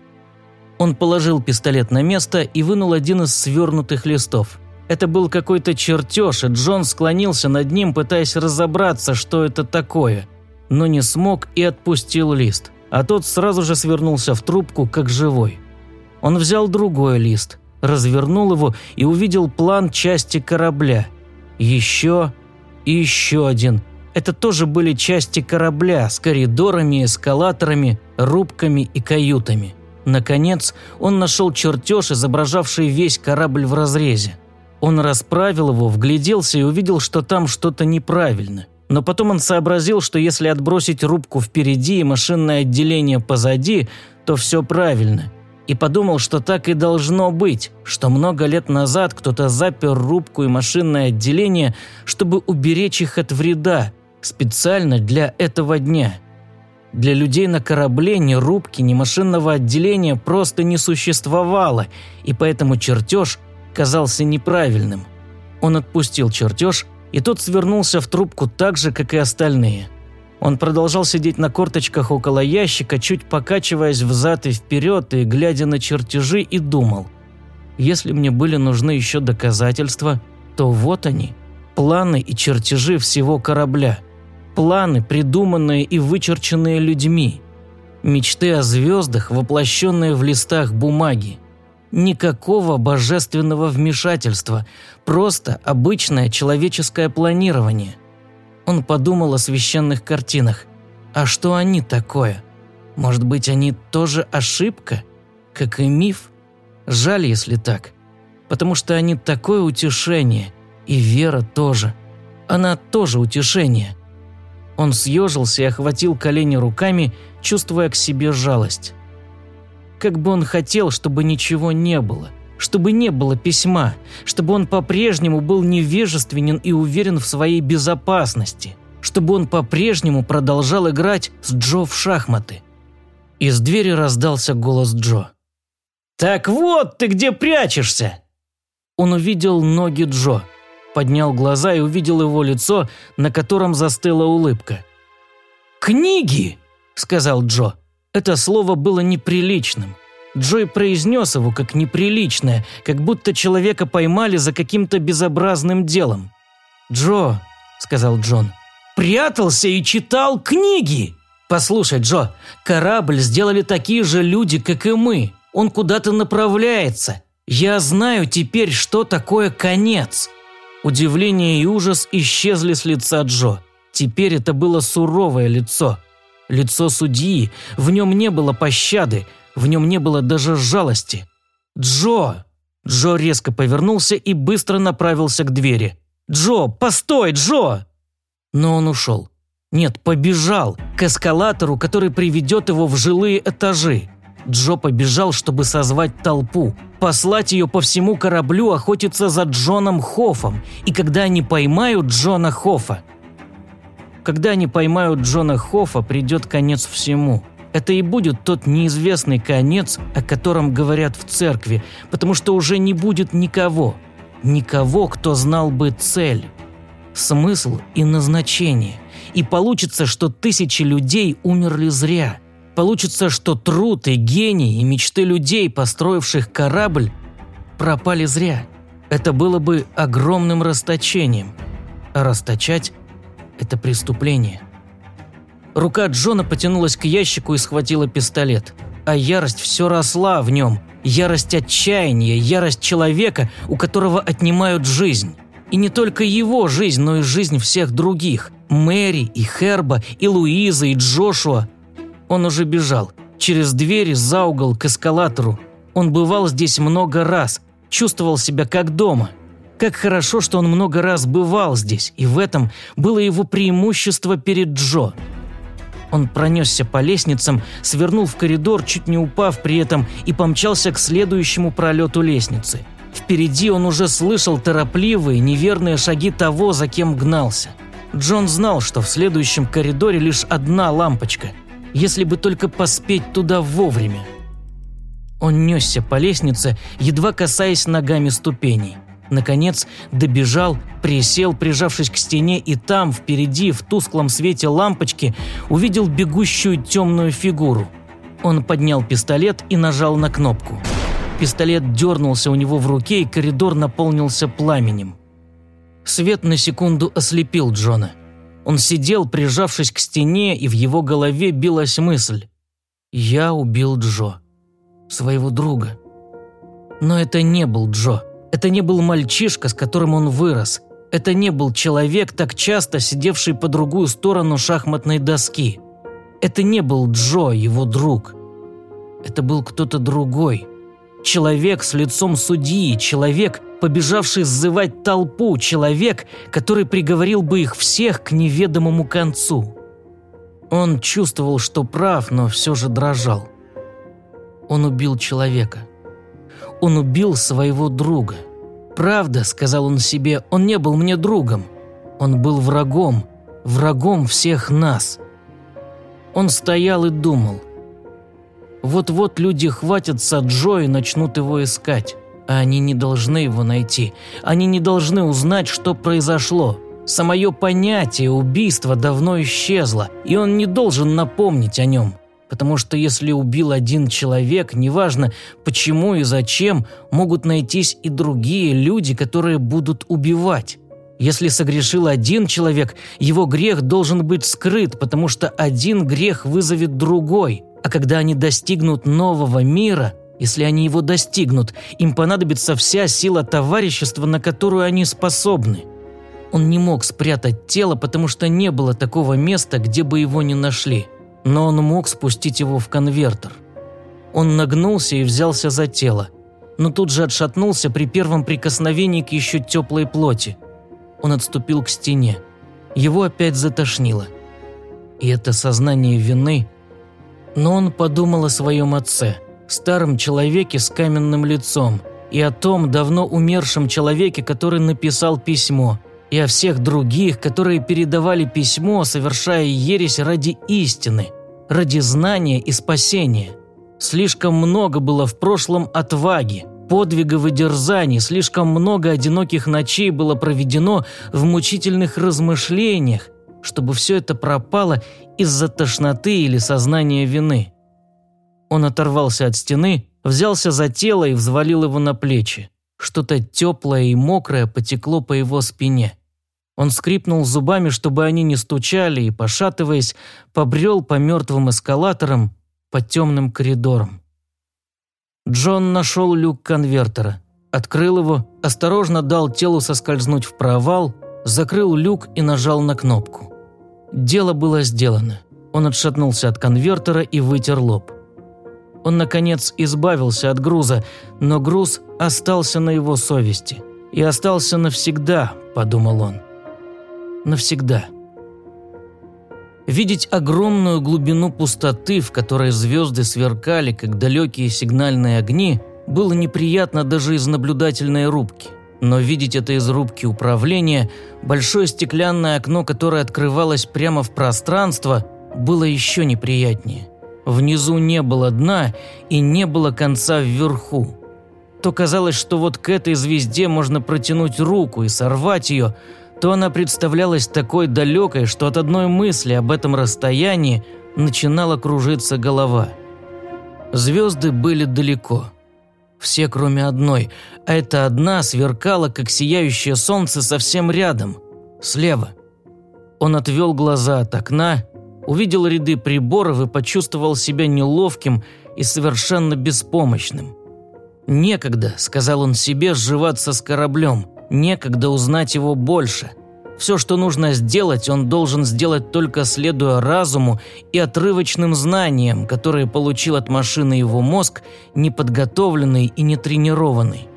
Он положил пистолет на место и вынул один из свернутых листов. Это был какой-то чертеж, и Джон склонился над ним, пытаясь разобраться, что это такое. Но не смог и отпустил лист, а тот сразу же свернулся в трубку, как живой. Он взял другой лист, развернул его и увидел план части корабля. Еще и еще один. Это тоже были части корабля с коридорами, эскалаторами, рубками и каютами. Наконец, он нашел чертеж, изображавший весь корабль в разрезе. Он расправил его, вгляделся и увидел, что там что-то неправильно. Но потом он сообразил, что если отбросить рубку впереди и машинное отделение позади, то все правильно – и подумал, что так и должно быть, что много лет назад кто-то запер рубку и машинное отделение, чтобы уберечь их от вреда, специально для этого дня. Для людей на корабле ни рубки, ни машинного отделения просто не существовало, и поэтому чертеж казался неправильным. Он отпустил чертеж, и тот свернулся в трубку так же, как и остальные. Он продолжал сидеть на корточках около ящика, чуть покачиваясь взад и вперед и глядя на чертежи, и думал. Если мне были нужны еще доказательства, то вот они, планы и чертежи всего корабля. Планы, придуманные и вычерченные людьми. Мечты о звездах, воплощенные в листах бумаги. Никакого божественного вмешательства, просто обычное человеческое планирование – он подумал о священных картинах. А что они такое? Может быть, они тоже ошибка? Как и миф? Жаль, если так. Потому что они такое утешение. И вера тоже. Она тоже утешение. Он съежился и охватил колени руками, чувствуя к себе жалость. Как бы он хотел, чтобы ничего не было – чтобы не было письма, чтобы он по-прежнему был невежественен и уверен в своей безопасности, чтобы он по-прежнему продолжал играть с Джо в шахматы. Из двери раздался голос Джо. «Так вот ты где прячешься!» Он увидел ноги Джо, поднял глаза и увидел его лицо, на котором застыла улыбка. «Книги!» – сказал Джо. Это слово было неприличным. Джой произнес его как неприличное, как будто человека поймали за каким-то безобразным делом. «Джо», — сказал Джон, — «прятался и читал книги!» «Послушай, Джо, корабль сделали такие же люди, как и мы. Он куда-то направляется. Я знаю теперь, что такое конец». Удивление и ужас исчезли с лица Джо. Теперь это было суровое лицо. Лицо судьи, в нем не было пощады, в нем не было даже жалости. «Джо!» Джо резко повернулся и быстро направился к двери. «Джо, постой, Джо!» Но он ушел. Нет, побежал к эскалатору, который приведет его в жилые этажи. Джо побежал, чтобы созвать толпу, послать ее по всему кораблю охотиться за Джоном Хоффом, и когда они поймают Джона Хоффа. Когда они поймают Джона Хоффа, придет конец всему – это и будет тот неизвестный конец, о котором говорят в церкви, потому что уже не будет никого, никого, кто знал бы цель, смысл и назначение. И получится, что тысячи людей умерли зря. Получится, что труд и гений и мечты людей, построивших корабль, пропали зря. Это было бы огромным расточением. А расточать – это преступление – Рука Джона потянулась к ящику и схватила пистолет. А ярость все росла в нем. Ярость отчаяния, ярость человека, у которого отнимают жизнь. И не только его жизнь, но и жизнь всех других. Мэри, и Херба, и Луиза, и Джошуа. Он уже бежал. Через дверь за угол к эскалатору. Он бывал здесь много раз. Чувствовал себя как дома. Как хорошо, что он много раз бывал здесь, и в этом было его преимущество перед Джо – он пронесся по лестницам, свернул в коридор, чуть не упав при этом, и помчался к следующему пролету лестницы. Впереди он уже слышал торопливые, неверные шаги того, за кем гнался. Джон знал, что в следующем коридоре лишь одна лампочка, если бы только поспеть туда вовремя. Он несся по лестнице, едва касаясь ногами ступеней. Наконец добежал, присел, прижавшись к стене, и там, впереди, в тусклом свете лампочки, увидел бегущую темную фигуру. Он поднял пистолет и нажал на кнопку. Пистолет дернулся у него в руке, и коридор наполнился пламенем. Свет на секунду ослепил Джона. Он сидел, прижавшись к стене, и в его голове билась мысль. «Я убил Джо. Своего друга». Но это не был Джо. Это не был мальчишка, с которым он вырос. Это не был человек, так часто сидевший по другую сторону шахматной доски. Это не был Джо, его друг. Это был кто-то другой. Человек с лицом судьи, человек, побежавший сзывать толпу, человек, который приговорил бы их всех к неведомому концу. Он чувствовал, что прав, но все же дрожал. Он убил человека – он убил своего друга. «Правда», — сказал он себе, — «он не был мне другом. Он был врагом. врагом всех нас. Он стоял и думал. Вот-вот люди хватятся Джо и начнут его искать. А они не должны его найти. Они не должны узнать, что произошло. Самое понятие убийства давно исчезло, и он не должен напомнить о нем. Потому что если убил один человек, неважно почему и зачем, могут найтись и другие люди, которые будут убивать. Если согрешил один человек, его грех должен быть скрыт, потому что один грех вызовет другой. А когда они достигнут нового мира, если они его достигнут, им понадобится вся сила товарищества, на которую они способны. Он не мог спрятать тело, потому что не было такого места, где бы его не нашли. Но он мог спустить его в конвертер. Он нагнулся и взялся за тело, но тут же отшатнулся при первом прикосновении к еще теплой плоти. Он отступил к стене. Его опять затошнило. И это сознание вины. Но он подумал о своем отце, старом человеке с каменным лицом, и о том давно умершем человеке, который написал письмо, и о всех других, которые передавали письмо, совершая ересь ради истины, ради знания и спасения. Слишком много было в прошлом отваги, подвигов и дерзаний, слишком много одиноких ночей было проведено в мучительных размышлениях, чтобы все это пропало из-за тошноты или сознания вины. Он оторвался от стены, взялся за тело и взвалил его на плечи. Что-то теплое и мокрое потекло по его спине. Он скрипнул зубами, чтобы они не стучали, и, пошатываясь, побрел по мертвым эскалаторам, по темным коридорам. Джон нашел люк конвертера, открыл его, осторожно дал телу соскользнуть в провал, закрыл люк и нажал на кнопку. Дело было сделано. Он отшатнулся от конвертера и вытер лоб. Он, наконец, избавился от груза, но груз остался на его совести. И остался навсегда, подумал он. Навсегда. Видеть огромную глубину пустоты, в которой звезды сверкали, как далекие сигнальные огни, было неприятно даже из наблюдательной рубки. Но видеть это из рубки управления, большое стеклянное окно, которое открывалось прямо в пространство, было еще неприятнее. Внизу не было дна и не было конца вверху. То казалось, что вот к этой звезде можно протянуть руку и сорвать ее, то она представлялась такой далекой, что от одной мысли об этом расстоянии начинала кружиться голова. Звезды были далеко. Все, кроме одной, а эта одна сверкала, как сияющее солнце, совсем рядом, слева. Он отвел глаза от окна увидел ряды приборов и почувствовал себя неловким и совершенно беспомощным. «Некогда», — сказал он себе, — «сживаться с кораблем, некогда узнать его больше». Все, что нужно сделать, он должен сделать только следуя разуму и отрывочным знаниям, которые получил от машины его мозг, неподготовленный и нетренированный.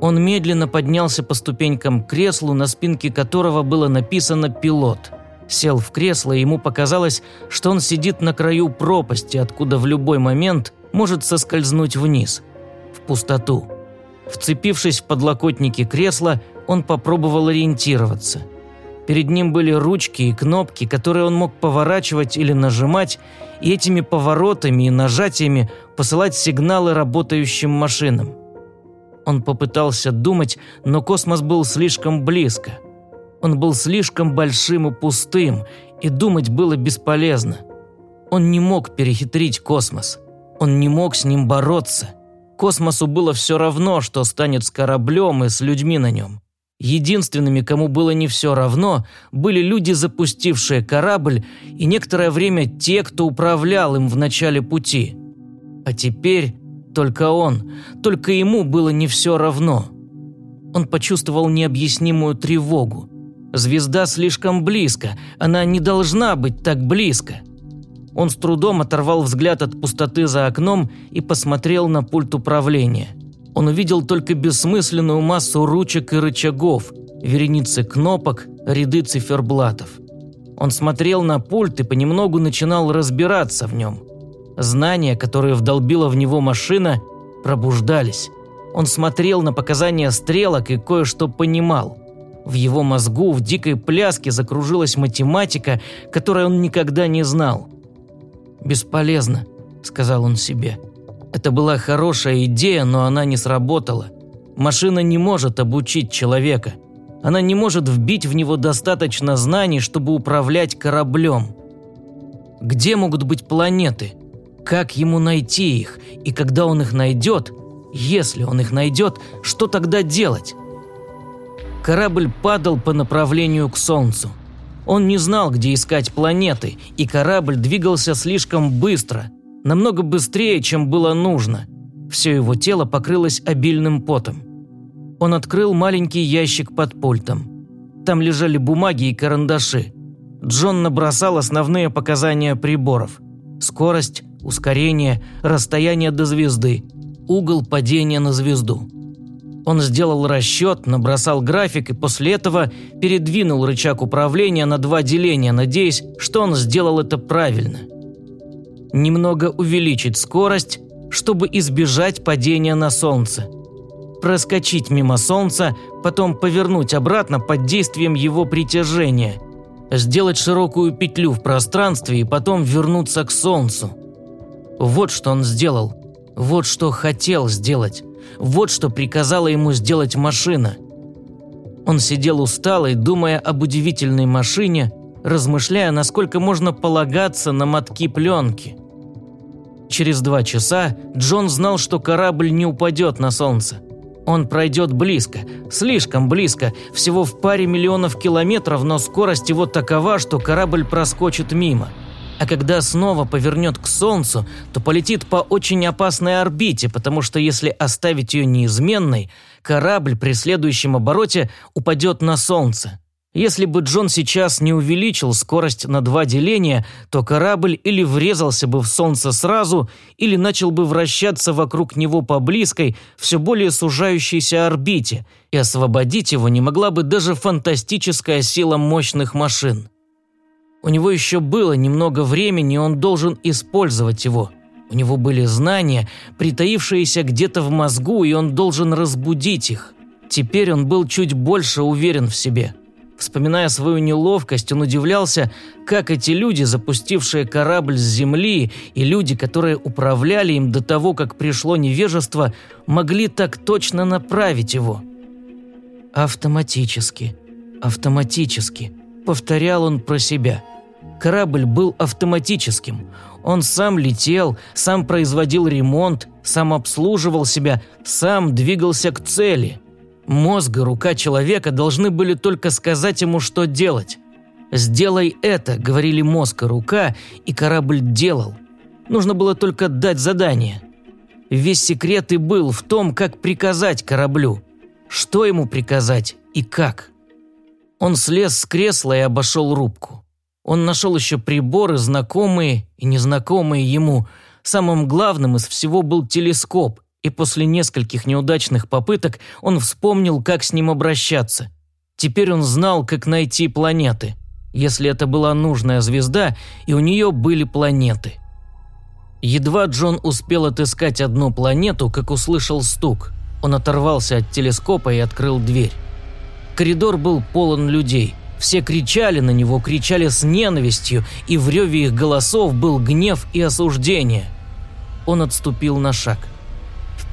Он медленно поднялся по ступенькам к креслу, на спинке которого было написано «пилот». Сел в кресло, и ему показалось, что он сидит на краю пропасти, откуда в любой момент может соскользнуть вниз, в пустоту. Вцепившись в подлокотники кресла, он попробовал ориентироваться. Перед ним были ручки и кнопки, которые он мог поворачивать или нажимать, и этими поворотами и нажатиями посылать сигналы работающим машинам. Он попытался думать, но космос был слишком близко – он был слишком большим и пустым, и думать было бесполезно. Он не мог перехитрить космос. Он не мог с ним бороться. Космосу было все равно, что станет с кораблем и с людьми на нем. Единственными, кому было не все равно, были люди, запустившие корабль, и некоторое время те, кто управлял им в начале пути. А теперь только он, только ему было не все равно. Он почувствовал необъяснимую тревогу. Звезда слишком близко, она не должна быть так близко. Он с трудом оторвал взгляд от пустоты за окном и посмотрел на пульт управления. Он увидел только бессмысленную массу ручек и рычагов, вереницы кнопок, ряды циферблатов. Он смотрел на пульт и понемногу начинал разбираться в нем. Знания, которые вдолбила в него машина, пробуждались. Он смотрел на показания стрелок и кое-что понимал – В его мозгу в дикой пляске закружилась математика, которой он никогда не знал. «Бесполезно», — сказал он себе. «Это была хорошая идея, но она не сработала. Машина не может обучить человека. Она не может вбить в него достаточно знаний, чтобы управлять кораблем. Где могут быть планеты? Как ему найти их? И когда он их найдет, если он их найдет, что тогда делать? Корабль падал по направлению к Солнцу. Он не знал, где искать планеты, и корабль двигался слишком быстро, намного быстрее, чем было нужно. Все его тело покрылось обильным потом. Он открыл маленький ящик под пультом. Там лежали бумаги и карандаши. Джон набросал основные показания приборов. Скорость, ускорение, расстояние до звезды, угол падения на звезду. Он сделал расчет, набросал график и после этого передвинул рычаг управления на два деления, надеясь, что он сделал это правильно. Немного увеличить скорость, чтобы избежать падения на Солнце. Проскочить мимо Солнца, потом повернуть обратно под действием его притяжения. Сделать широкую петлю в пространстве и потом вернуться к Солнцу. Вот что он сделал. Вот что хотел сделать. Вот что приказала ему сделать машина. Он сидел усталый, думая об удивительной машине, размышляя, насколько можно полагаться на мотки пленки. Через два часа Джон знал, что корабль не упадет на солнце. Он пройдет близко, слишком близко, всего в паре миллионов километров, но скорость его такова, что корабль проскочит мимо – а когда снова повернет к Солнцу, то полетит по очень опасной орбите, потому что если оставить ее неизменной, корабль при следующем обороте упадет на Солнце. Если бы Джон сейчас не увеличил скорость на два деления, то корабль или врезался бы в Солнце сразу, или начал бы вращаться вокруг него по близкой, все более сужающейся орбите, и освободить его не могла бы даже фантастическая сила мощных машин. У него еще было немного времени, он должен использовать его. У него были знания, притаившиеся где-то в мозгу, и он должен разбудить их. Теперь он был чуть больше уверен в себе. Вспоминая свою неловкость, он удивлялся, как эти люди, запустившие корабль с земли, и люди, которые управляли им до того, как пришло невежество, могли так точно направить его. «Автоматически, автоматически», — повторял он про себя — Корабль был автоматическим. Он сам летел, сам производил ремонт, сам обслуживал себя, сам двигался к цели. Мозг и рука человека должны были только сказать ему, что делать. «Сделай это», — говорили мозг и рука, и корабль делал. Нужно было только дать задание. Весь секрет и был в том, как приказать кораблю. Что ему приказать и как. Он слез с кресла и обошел рубку. Он нашел еще приборы, знакомые и незнакомые ему. Самым главным из всего был телескоп, и после нескольких неудачных попыток он вспомнил, как с ним обращаться. Теперь он знал, как найти планеты, если это была нужная звезда, и у нее были планеты. Едва Джон успел отыскать одну планету, как услышал стук. Он оторвался от телескопа и открыл дверь. Коридор был полон людей – все кричали на него, кричали с ненавистью, и в реве их голосов был гнев и осуждение. Он отступил на шаг.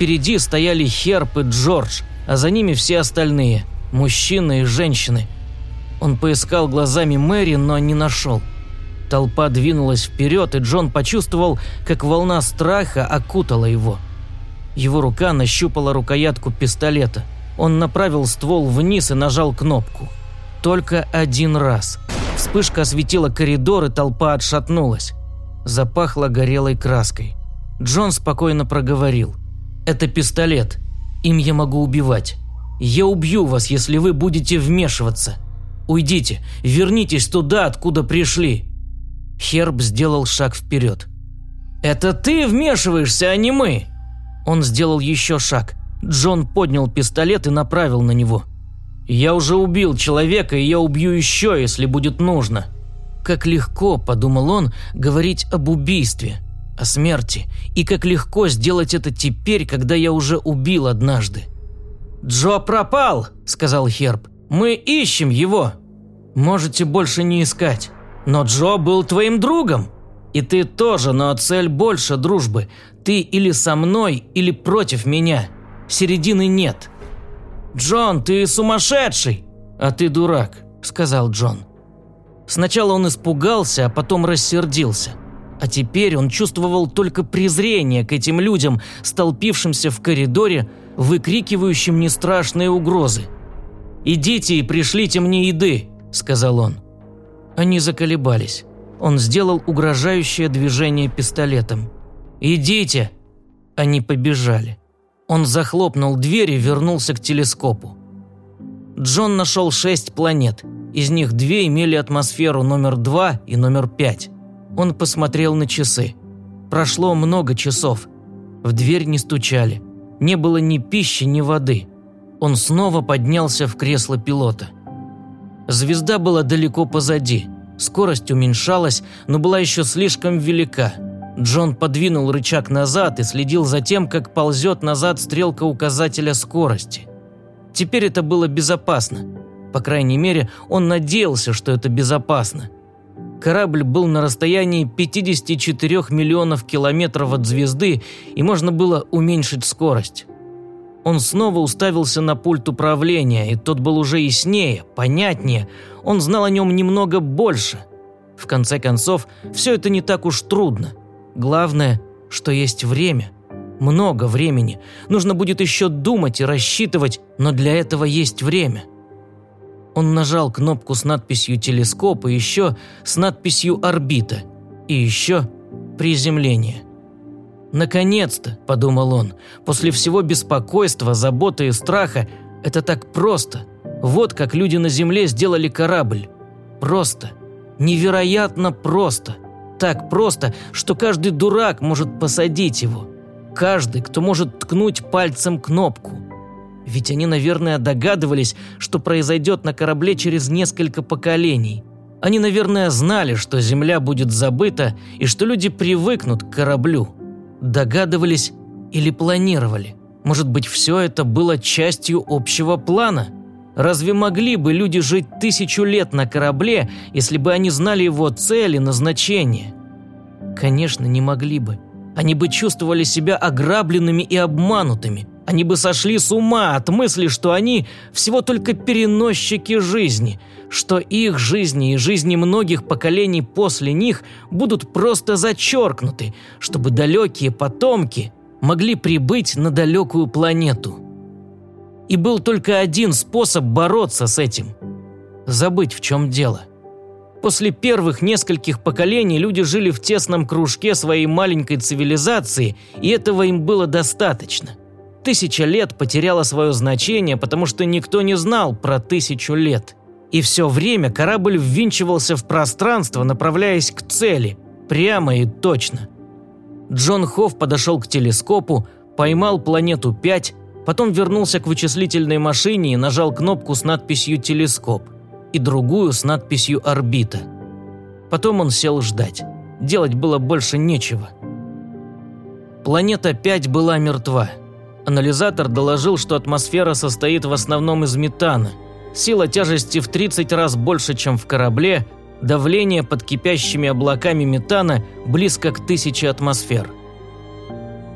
Впереди стояли Херп и Джордж, а за ними все остальные – мужчины и женщины. Он поискал глазами Мэри, но не нашел. Толпа двинулась вперед, и Джон почувствовал, как волна страха окутала его. Его рука нащупала рукоятку пистолета. Он направил ствол вниз и нажал кнопку – только один раз. Вспышка осветила коридор, и толпа отшатнулась. Запахло горелой краской. Джон спокойно проговорил. «Это пистолет. Им я могу убивать. Я убью вас, если вы будете вмешиваться. Уйдите, вернитесь туда, откуда пришли». Херб сделал шаг вперед. «Это ты вмешиваешься, а не мы!» Он сделал еще шаг. Джон поднял пистолет и направил на него. Я уже убил человека, и я убью еще, если будет нужно. Как легко, подумал он, говорить об убийстве, о смерти, и как легко сделать это теперь, когда я уже убил однажды. «Джо пропал!» – сказал Херб. Мы ищем его. Можете больше не искать. Но Джо был твоим другом. И ты тоже, но цель больше дружбы. Ты или со мной, или против меня. Середины нет. «Джон, ты сумасшедший!» «А ты дурак», – сказал Джон. Сначала он испугался, а потом рассердился. А теперь он чувствовал только презрение к этим людям, столпившимся в коридоре, выкрикивающим нестрашные угрозы. «Идите и пришлите мне еды», – сказал он. Они заколебались. Он сделал угрожающее движение пистолетом. «Идите!» Они побежали. Он захлопнул дверь и вернулся к телескопу. Джон нашел шесть планет. Из них две имели атмосферу номер два и номер пять. Он посмотрел на часы. Прошло много часов. В дверь не стучали. Не было ни пищи, ни воды. Он снова поднялся в кресло пилота. Звезда была далеко позади. Скорость уменьшалась, но была еще слишком велика. Джон подвинул рычаг назад и следил за тем, как ползет назад стрелка указателя скорости. Теперь это было безопасно. По крайней мере, он надеялся, что это безопасно. Корабль был на расстоянии 54 миллионов километров от звезды, и можно было уменьшить скорость. Он снова уставился на пульт управления, и тот был уже яснее, понятнее. Он знал о нем немного больше. В конце концов, все это не так уж трудно. Главное, что есть время. Много времени. Нужно будет еще думать и рассчитывать, но для этого есть время. Он нажал кнопку с надписью «Телескоп» и еще с надписью «Орбита» и еще «Приземление». «Наконец-то», – подумал он, – «после всего беспокойства, заботы и страха это так просто. Вот как люди на Земле сделали корабль. Просто. Невероятно просто. Так просто, что каждый дурак может посадить его. Каждый, кто может ткнуть пальцем кнопку. Ведь они, наверное, догадывались, что произойдет на корабле через несколько поколений. Они, наверное, знали, что Земля будет забыта и что люди привыкнут к кораблю – Догадывались или планировали? Может быть, все это было частью общего плана? Разве могли бы люди жить тысячу лет на корабле, если бы они знали его цель и назначение? Конечно, не могли бы. Они бы чувствовали себя ограбленными и обманутыми. Они бы сошли с ума от мысли, что они всего только переносчики жизни, что их жизни и жизни многих поколений после них будут просто зачеркнуты, чтобы далекие потомки могли прибыть на далекую планету. И был только один способ бороться с этим – забыть, в чем дело. После первых нескольких поколений люди жили в тесном кружке своей маленькой цивилизации, и этого им было достаточно. Тысяча лет потеряла свое значение, потому что никто не знал про тысячу лет. И все время корабль ввинчивался в пространство, направляясь к цели, прямо и точно. Джон Хофф подошел к телескопу, поймал планету 5, потом вернулся к вычислительной машине и нажал кнопку с надписью «Телескоп» и другую с надписью «Орбита». Потом он сел ждать. Делать было больше нечего. Планета 5 была мертва – Анализатор доложил, что атмосфера состоит в основном из метана. Сила тяжести в 30 раз больше, чем в корабле, давление под кипящими облаками метана близко к 1000 атмосфер.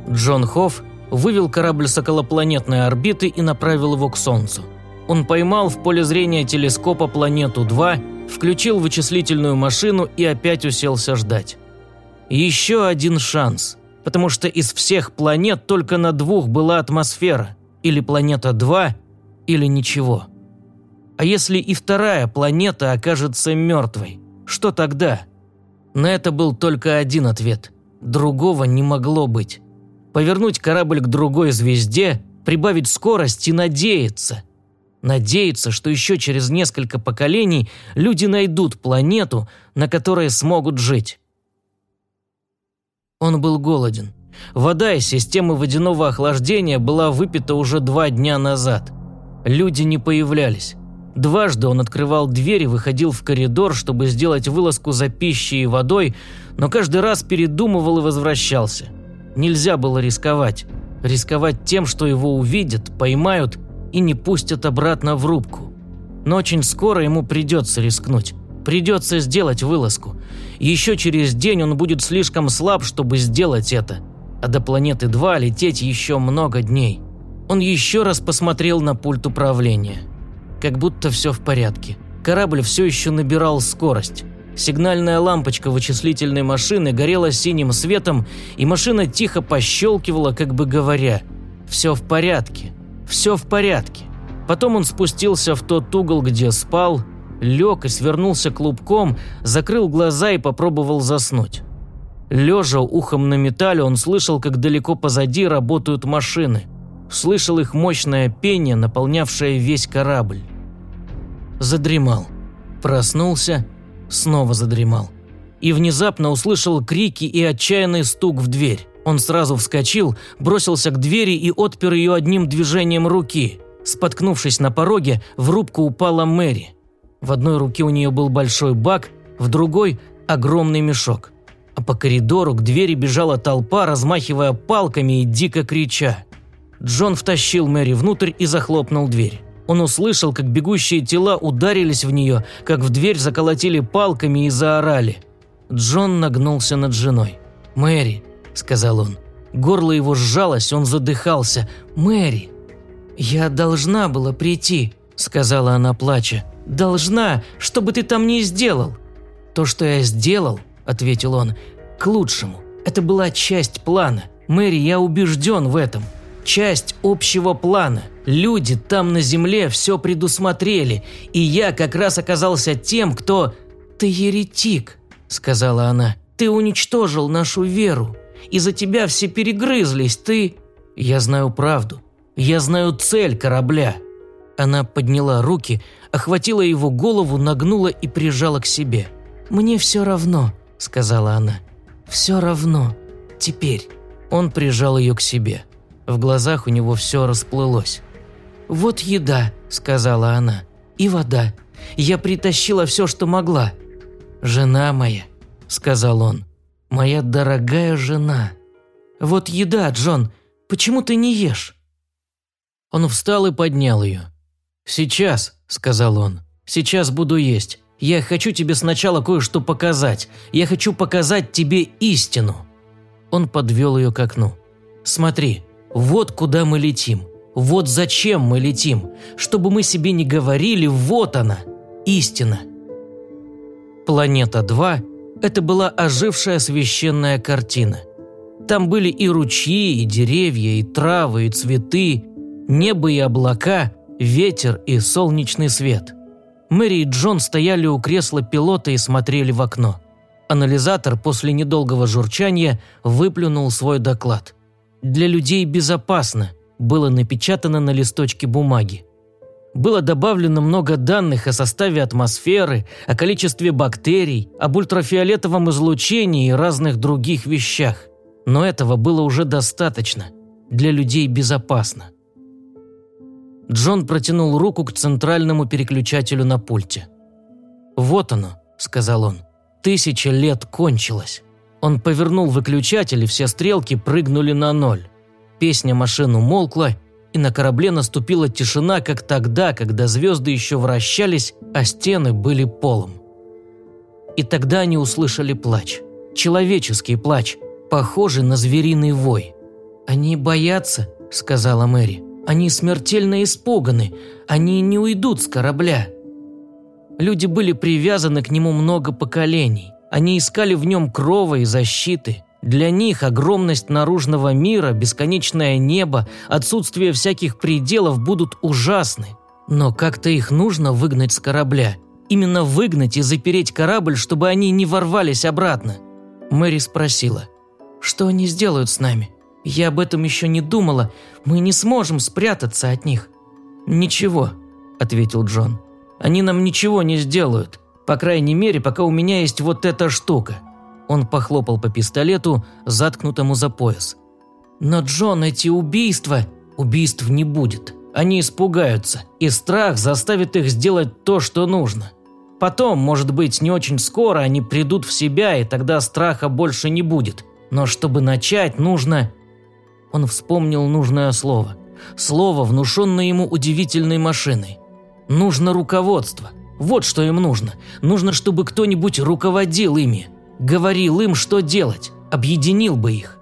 Джон Хофф вывел корабль с околопланетной орбиты и направил его к Солнцу. Он поймал в поле зрения телескопа планету-2, включил вычислительную машину и опять уселся ждать. Еще один шанс – потому что из всех планет только на двух была атмосфера, или планета 2, или ничего. А если и вторая планета окажется мертвой, что тогда? На это был только один ответ. Другого не могло быть. Повернуть корабль к другой звезде, прибавить скорость и надеяться. Надеяться, что еще через несколько поколений люди найдут планету, на которой смогут жить. Он был голоден. Вода из системы водяного охлаждения была выпита уже два дня назад. Люди не появлялись. Дважды он открывал дверь и выходил в коридор, чтобы сделать вылазку за пищей и водой, но каждый раз передумывал и возвращался. Нельзя было рисковать. Рисковать тем, что его увидят, поймают и не пустят обратно в рубку. Но очень скоро ему придется рискнуть. Придется сделать вылазку. Еще через день он будет слишком слаб, чтобы сделать это. А до планеты 2 лететь еще много дней. Он еще раз посмотрел на пульт управления. Как будто все в порядке. Корабль все еще набирал скорость. Сигнальная лампочка вычислительной машины горела синим светом, и машина тихо пощелкивала, как бы говоря «Все в порядке, все в порядке». Потом он спустился в тот угол, где спал, лег и свернулся клубком, закрыл глаза и попробовал заснуть. Лежа ухом на металле, он слышал, как далеко позади работают машины. Слышал их мощное пение, наполнявшее весь корабль. Задремал. Проснулся, снова задремал. И внезапно услышал крики и отчаянный стук в дверь. Он сразу вскочил, бросился к двери и отпер ее одним движением руки. Споткнувшись на пороге, в рубку упала Мэри. В одной руке у нее был большой бак, в другой – огромный мешок. А по коридору к двери бежала толпа, размахивая палками и дико крича. Джон втащил Мэри внутрь и захлопнул дверь. Он услышал, как бегущие тела ударились в нее, как в дверь заколотили палками и заорали. Джон нагнулся над женой. «Мэри», – сказал он. Горло его сжалось, он задыхался. «Мэри!» «Я должна была прийти», – сказала она, плача. «Должна, чтобы ты там не сделал». «То, что я сделал», – ответил он, – «к лучшему. Это была часть плана. Мэри, я убежден в этом часть общего плана. Люди там на земле все предусмотрели, и я как раз оказался тем, кто... «Ты еретик», — сказала она. «Ты уничтожил нашу веру. Из-за тебя все перегрызлись, ты...» «Я знаю правду. Я знаю цель корабля». Она подняла руки, охватила его голову, нагнула и прижала к себе. «Мне все равно», — сказала она. «Все равно. Теперь». Он прижал ее к себе. В глазах у него все расплылось. «Вот еда», – сказала она, – «и вода. Я притащила все, что могла». «Жена моя», – сказал он, – «моя дорогая жена». «Вот еда, Джон, почему ты не ешь?» Он встал и поднял ее. «Сейчас», – сказал он, – «сейчас буду есть. Я хочу тебе сначала кое-что показать. Я хочу показать тебе истину». Он подвел ее к окну. «Смотри, вот куда мы летим. Вот зачем мы летим. Чтобы мы себе не говорили, вот она, истина. Планета 2 – это была ожившая священная картина. Там были и ручьи, и деревья, и травы, и цветы, небо и облака, ветер и солнечный свет. Мэри и Джон стояли у кресла пилота и смотрели в окно. Анализатор после недолгого журчания выплюнул свой доклад для людей безопасно, было напечатано на листочке бумаги. Было добавлено много данных о составе атмосферы, о количестве бактерий, об ультрафиолетовом излучении и разных других вещах. Но этого было уже достаточно. Для людей безопасно. Джон протянул руку к центральному переключателю на пульте. «Вот оно», – сказал он. «Тысяча лет кончилось». Он повернул выключатель, и все стрелки прыгнули на ноль. Песня машин умолкла, и на корабле наступила тишина, как тогда, когда звезды еще вращались, а стены были полом. И тогда они услышали плач. Человеческий плач, похожий на звериный вой. «Они боятся», — сказала Мэри. «Они смертельно испуганы. Они не уйдут с корабля». Люди были привязаны к нему много поколений. Они искали в нем крова и защиты. Для них огромность наружного мира, бесконечное небо, отсутствие всяких пределов будут ужасны. Но как-то их нужно выгнать с корабля. Именно выгнать и запереть корабль, чтобы они не ворвались обратно. Мэри спросила, что они сделают с нами? Я об этом еще не думала. Мы не сможем спрятаться от них. Ничего, ответил Джон. Они нам ничего не сделают. По крайней мере, пока у меня есть вот эта штука». Он похлопал по пистолету, заткнутому за пояс. «Но, Джон, эти убийства...» «Убийств не будет. Они испугаются, и страх заставит их сделать то, что нужно. Потом, может быть, не очень скоро они придут в себя, и тогда страха больше не будет. Но чтобы начать, нужно...» Он вспомнил нужное слово. Слово, внушенное ему удивительной машиной. Нужно руководство. Вот что им нужно. Нужно, чтобы кто-нибудь руководил ими, говорил им, что делать, объединил бы их.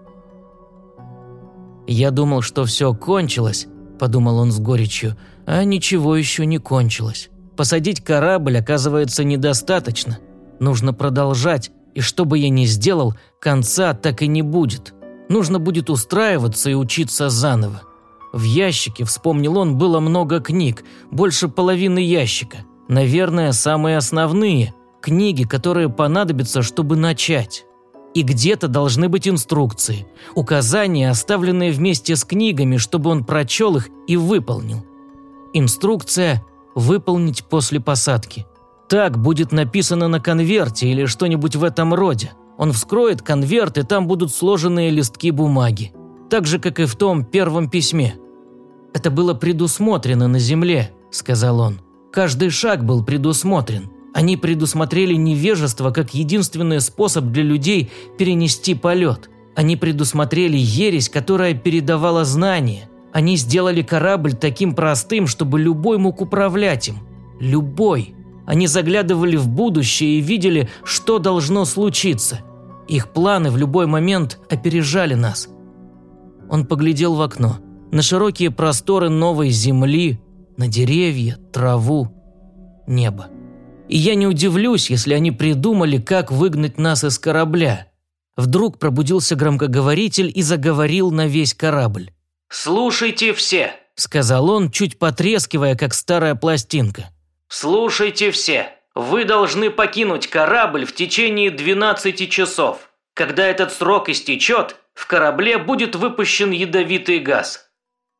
«Я думал, что все кончилось», – подумал он с горечью, – «а ничего еще не кончилось. Посадить корабль, оказывается, недостаточно. Нужно продолжать, и что бы я ни сделал, конца так и не будет. Нужно будет устраиваться и учиться заново. В ящике, вспомнил он, было много книг, больше половины ящика. Наверное, самые основные – книги, которые понадобятся, чтобы начать. И где-то должны быть инструкции, указания, оставленные вместе с книгами, чтобы он прочел их и выполнил. Инструкция «Выполнить после посадки». Так будет написано на конверте или что-нибудь в этом роде. Он вскроет конверт, и там будут сложенные листки бумаги. Так же, как и в том первом письме. «Это было предусмотрено на земле», – сказал он. «Каждый шаг был предусмотрен. Они предусмотрели невежество как единственный способ для людей перенести полет. Они предусмотрели ересь, которая передавала знания. Они сделали корабль таким простым, чтобы любой мог управлять им. Любой. Они заглядывали в будущее и видели, что должно случиться. Их планы в любой момент опережали нас. Он поглядел в окно. На широкие просторы новой земли, на деревья, траву, небо. И я не удивлюсь, если они придумали, как выгнать нас из корабля. Вдруг пробудился громкоговоритель и заговорил на весь корабль. «Слушайте все», – сказал он, чуть потрескивая, как старая пластинка. «Слушайте все. Вы должны покинуть корабль в течение 12 часов. Когда этот срок истечет, в корабле будет выпущен ядовитый газ».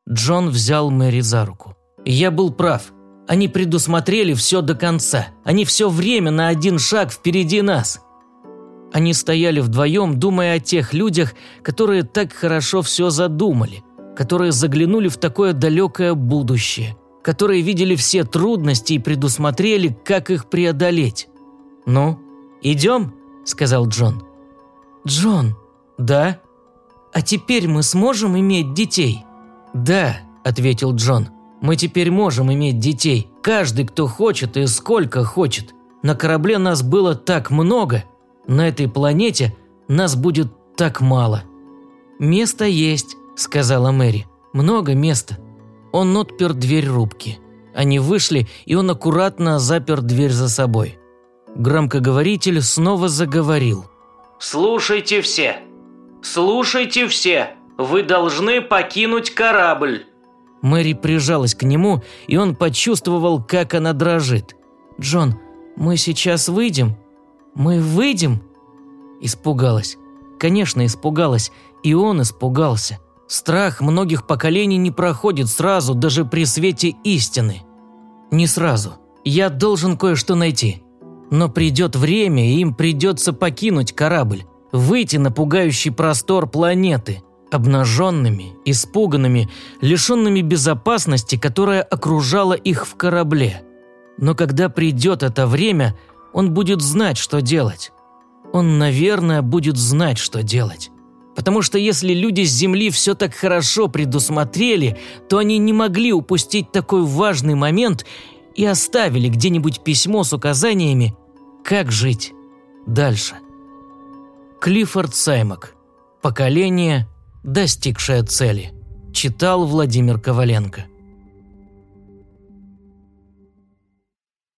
Джон взял Мэри за руку. «Я был прав. Они предусмотрели все до конца. Они все время на один шаг впереди нас. Они стояли вдвоем, думая о тех людях, которые так хорошо все задумали, которые заглянули в такое далекое будущее, которые видели все трудности и предусмотрели, как их преодолеть. «Ну, идем?» – сказал Джон. «Джон, да? А теперь мы сможем иметь детей?» «Да», – ответил Джон. Мы теперь можем иметь детей, каждый, кто хочет и сколько хочет. На корабле нас было так много, на этой планете нас будет так мало». «Место есть», – сказала Мэри. «Много места». Он отпер дверь рубки. Они вышли, и он аккуратно запер дверь за собой. Громкоговоритель снова заговорил. «Слушайте все! Слушайте все! Вы должны покинуть корабль!» Мэри прижалась к нему, и он почувствовал, как она дрожит. «Джон, мы сейчас выйдем? Мы выйдем?» Испугалась. Конечно, испугалась. И он испугался. Страх многих поколений не проходит сразу, даже при свете истины. Не сразу. Я должен кое-что найти. Но придет время, и им придется покинуть корабль, выйти на пугающий простор планеты – обнаженными, испуганными, лишенными безопасности, которая окружала их в корабле. Но когда придет это время, он будет знать, что делать. Он, наверное, будет знать, что делать. Потому что если люди с Земли все так хорошо предусмотрели, то они не могли упустить такой важный момент и оставили где-нибудь письмо с указаниями, как жить дальше. Клиффорд Саймак. Поколение достигшая цели. Читал Владимир Коваленко.